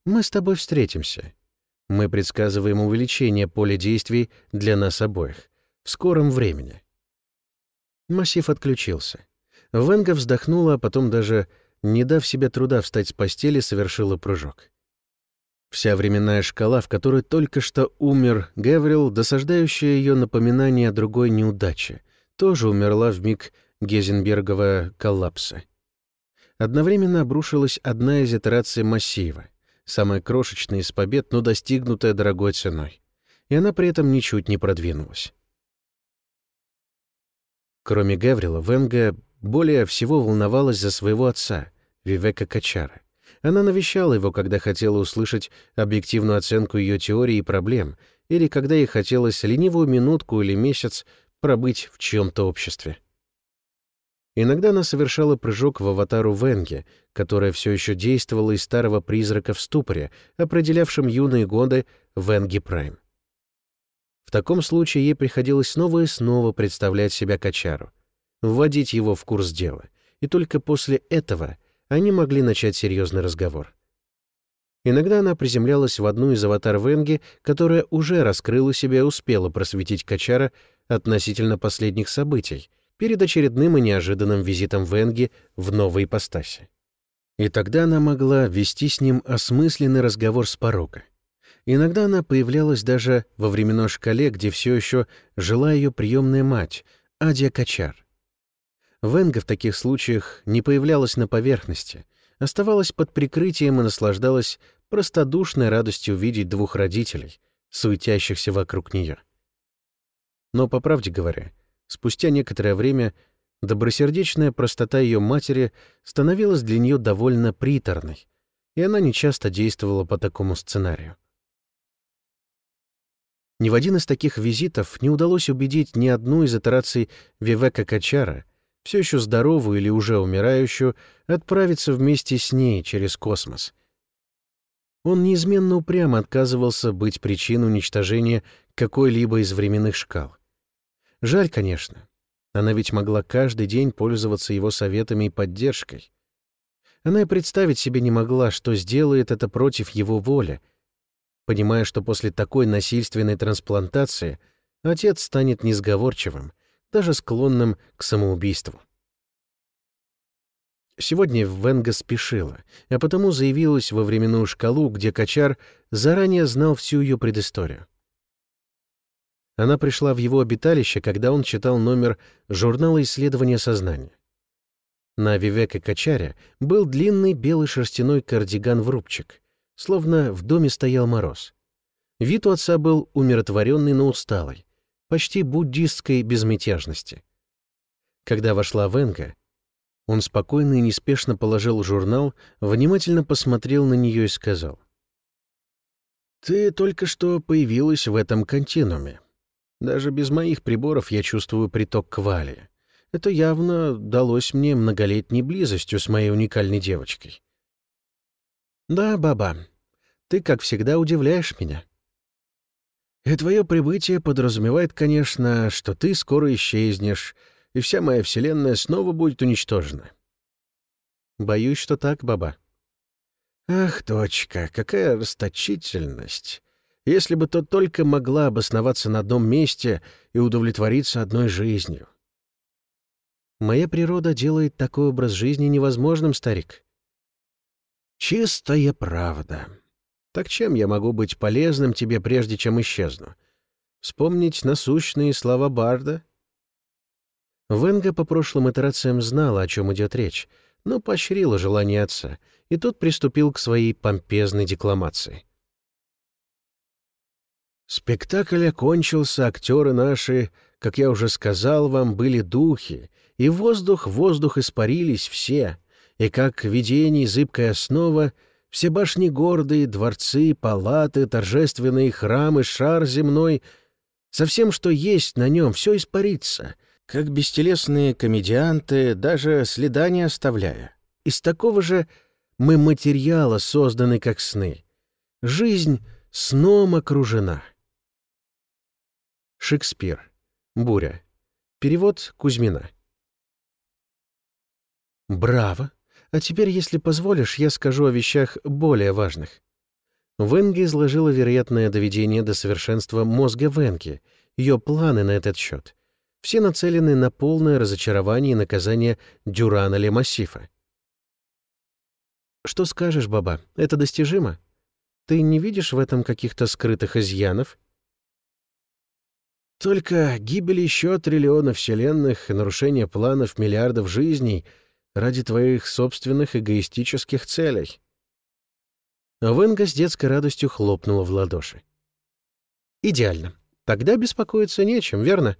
Мы с тобой встретимся. Мы предсказываем увеличение поля действий для нас обоих в скором времени. Массив отключился. Венга вздохнула, а потом даже, не дав себе труда встать с постели, совершила прыжок. Вся временная шкала, в которой только что умер Геврил, досаждающая ее напоминание о другой неудаче, тоже умерла в миг Гезенбергова коллапса. одновременно обрушилась одна из итераций массива, самая крошечная из побед, но достигнутая дорогой ценой. И она при этом ничуть не продвинулась. Кроме Гаврила, Венга более всего волновалась за своего отца, Вивека Качара. Она навещала его, когда хотела услышать объективную оценку ее теории и проблем, или когда ей хотелось ленивую минутку или месяц пробыть в чьем-то обществе. Иногда она совершала прыжок в аватару Венге, которая все еще действовала из старого призрака в ступоре, определявшем юные годы Венги Прайм. В таком случае ей приходилось снова и снова представлять себя Качару, вводить его в курс дела, и только после этого они могли начать серьезный разговор. Иногда она приземлялась в одну из аватар Венги, которая уже раскрыла себя и успела просветить Качара относительно последних событий, перед очередным и неожиданным визитом Венги в новой ипостаси. И тогда она могла вести с ним осмысленный разговор с порока. Иногда она появлялась даже во временной шкале, где все еще жила ее приемная мать, Адия Качар. Венга в таких случаях не появлялась на поверхности, оставалась под прикрытием и наслаждалась простодушной радостью видеть двух родителей, суетящихся вокруг нее. Но, по правде говоря, Спустя некоторое время добросердечная простота ее матери становилась для нее довольно приторной, и она нечасто действовала по такому сценарию. Ни в один из таких визитов не удалось убедить ни одну из итераций Вивека Качара, все еще здоровую или уже умирающую, отправиться вместе с ней через космос. Он неизменно упрямо отказывался быть причиной уничтожения какой-либо из временных шкал. Жаль, конечно. Она ведь могла каждый день пользоваться его советами и поддержкой. Она и представить себе не могла, что сделает это против его воли, понимая, что после такой насильственной трансплантации отец станет несговорчивым, даже склонным к самоубийству. Сегодня Венга спешила, а потому заявилась во временную шкалу, где Качар заранее знал всю ее предысторию. Она пришла в его обиталище, когда он читал номер журнала исследования сознания. На Вивека Качаре был длинный белый шерстяной кардиган в рубчик, словно в доме стоял мороз. Вид у отца был умиротворенный, но усталый, почти буддистской безмятежности. Когда вошла Венга, он спокойно и неспешно положил журнал, внимательно посмотрел на нее и сказал. «Ты только что появилась в этом континууме. Даже без моих приборов я чувствую приток квали. Это явно далось мне многолетней близостью с моей уникальной девочкой. Да, баба, ты, как всегда, удивляешь меня. И твое прибытие подразумевает, конечно, что ты скоро исчезнешь, и вся моя вселенная снова будет уничтожена. Боюсь, что так, баба. Ах, дочка, какая расточительность! Если бы то только могла обосноваться на одном месте и удовлетвориться одной жизнью. Моя природа делает такой образ жизни невозможным, старик. Чистая правда. Так чем я могу быть полезным тебе, прежде чем исчезну? Вспомнить насущные слова Барда? Венга по прошлым итерациям знала, о чем идет речь, но поощрила желание отца, и тот приступил к своей помпезной декламации. Спектакль окончился, актеры наши, как я уже сказал вам, были духи, и воздух воздух испарились все, и как видение зыбкая основа, все башни гордые, дворцы, палаты, торжественные храмы, шар земной, со всем, что есть на нем, все испарится, как бестелесные комедианты, даже следа не оставляя. Из такого же мы материала созданы, как сны. Жизнь сном окружена. Шекспир. Буря. Перевод Кузьмина. Браво! А теперь, если позволишь, я скажу о вещах более важных. Венге изложила вероятное доведение до совершенства мозга Венги, ее планы на этот счет. Все нацелены на полное разочарование и наказание Дюрана Ле Массифа. Что скажешь, баба, это достижимо? Ты не видишь в этом каких-то скрытых изъянов? Только гибель еще триллиона вселенных и нарушение планов миллиардов жизней ради твоих собственных эгоистических целей». Венга с детской радостью хлопнула в ладоши. «Идеально. Тогда беспокоиться нечем, верно?»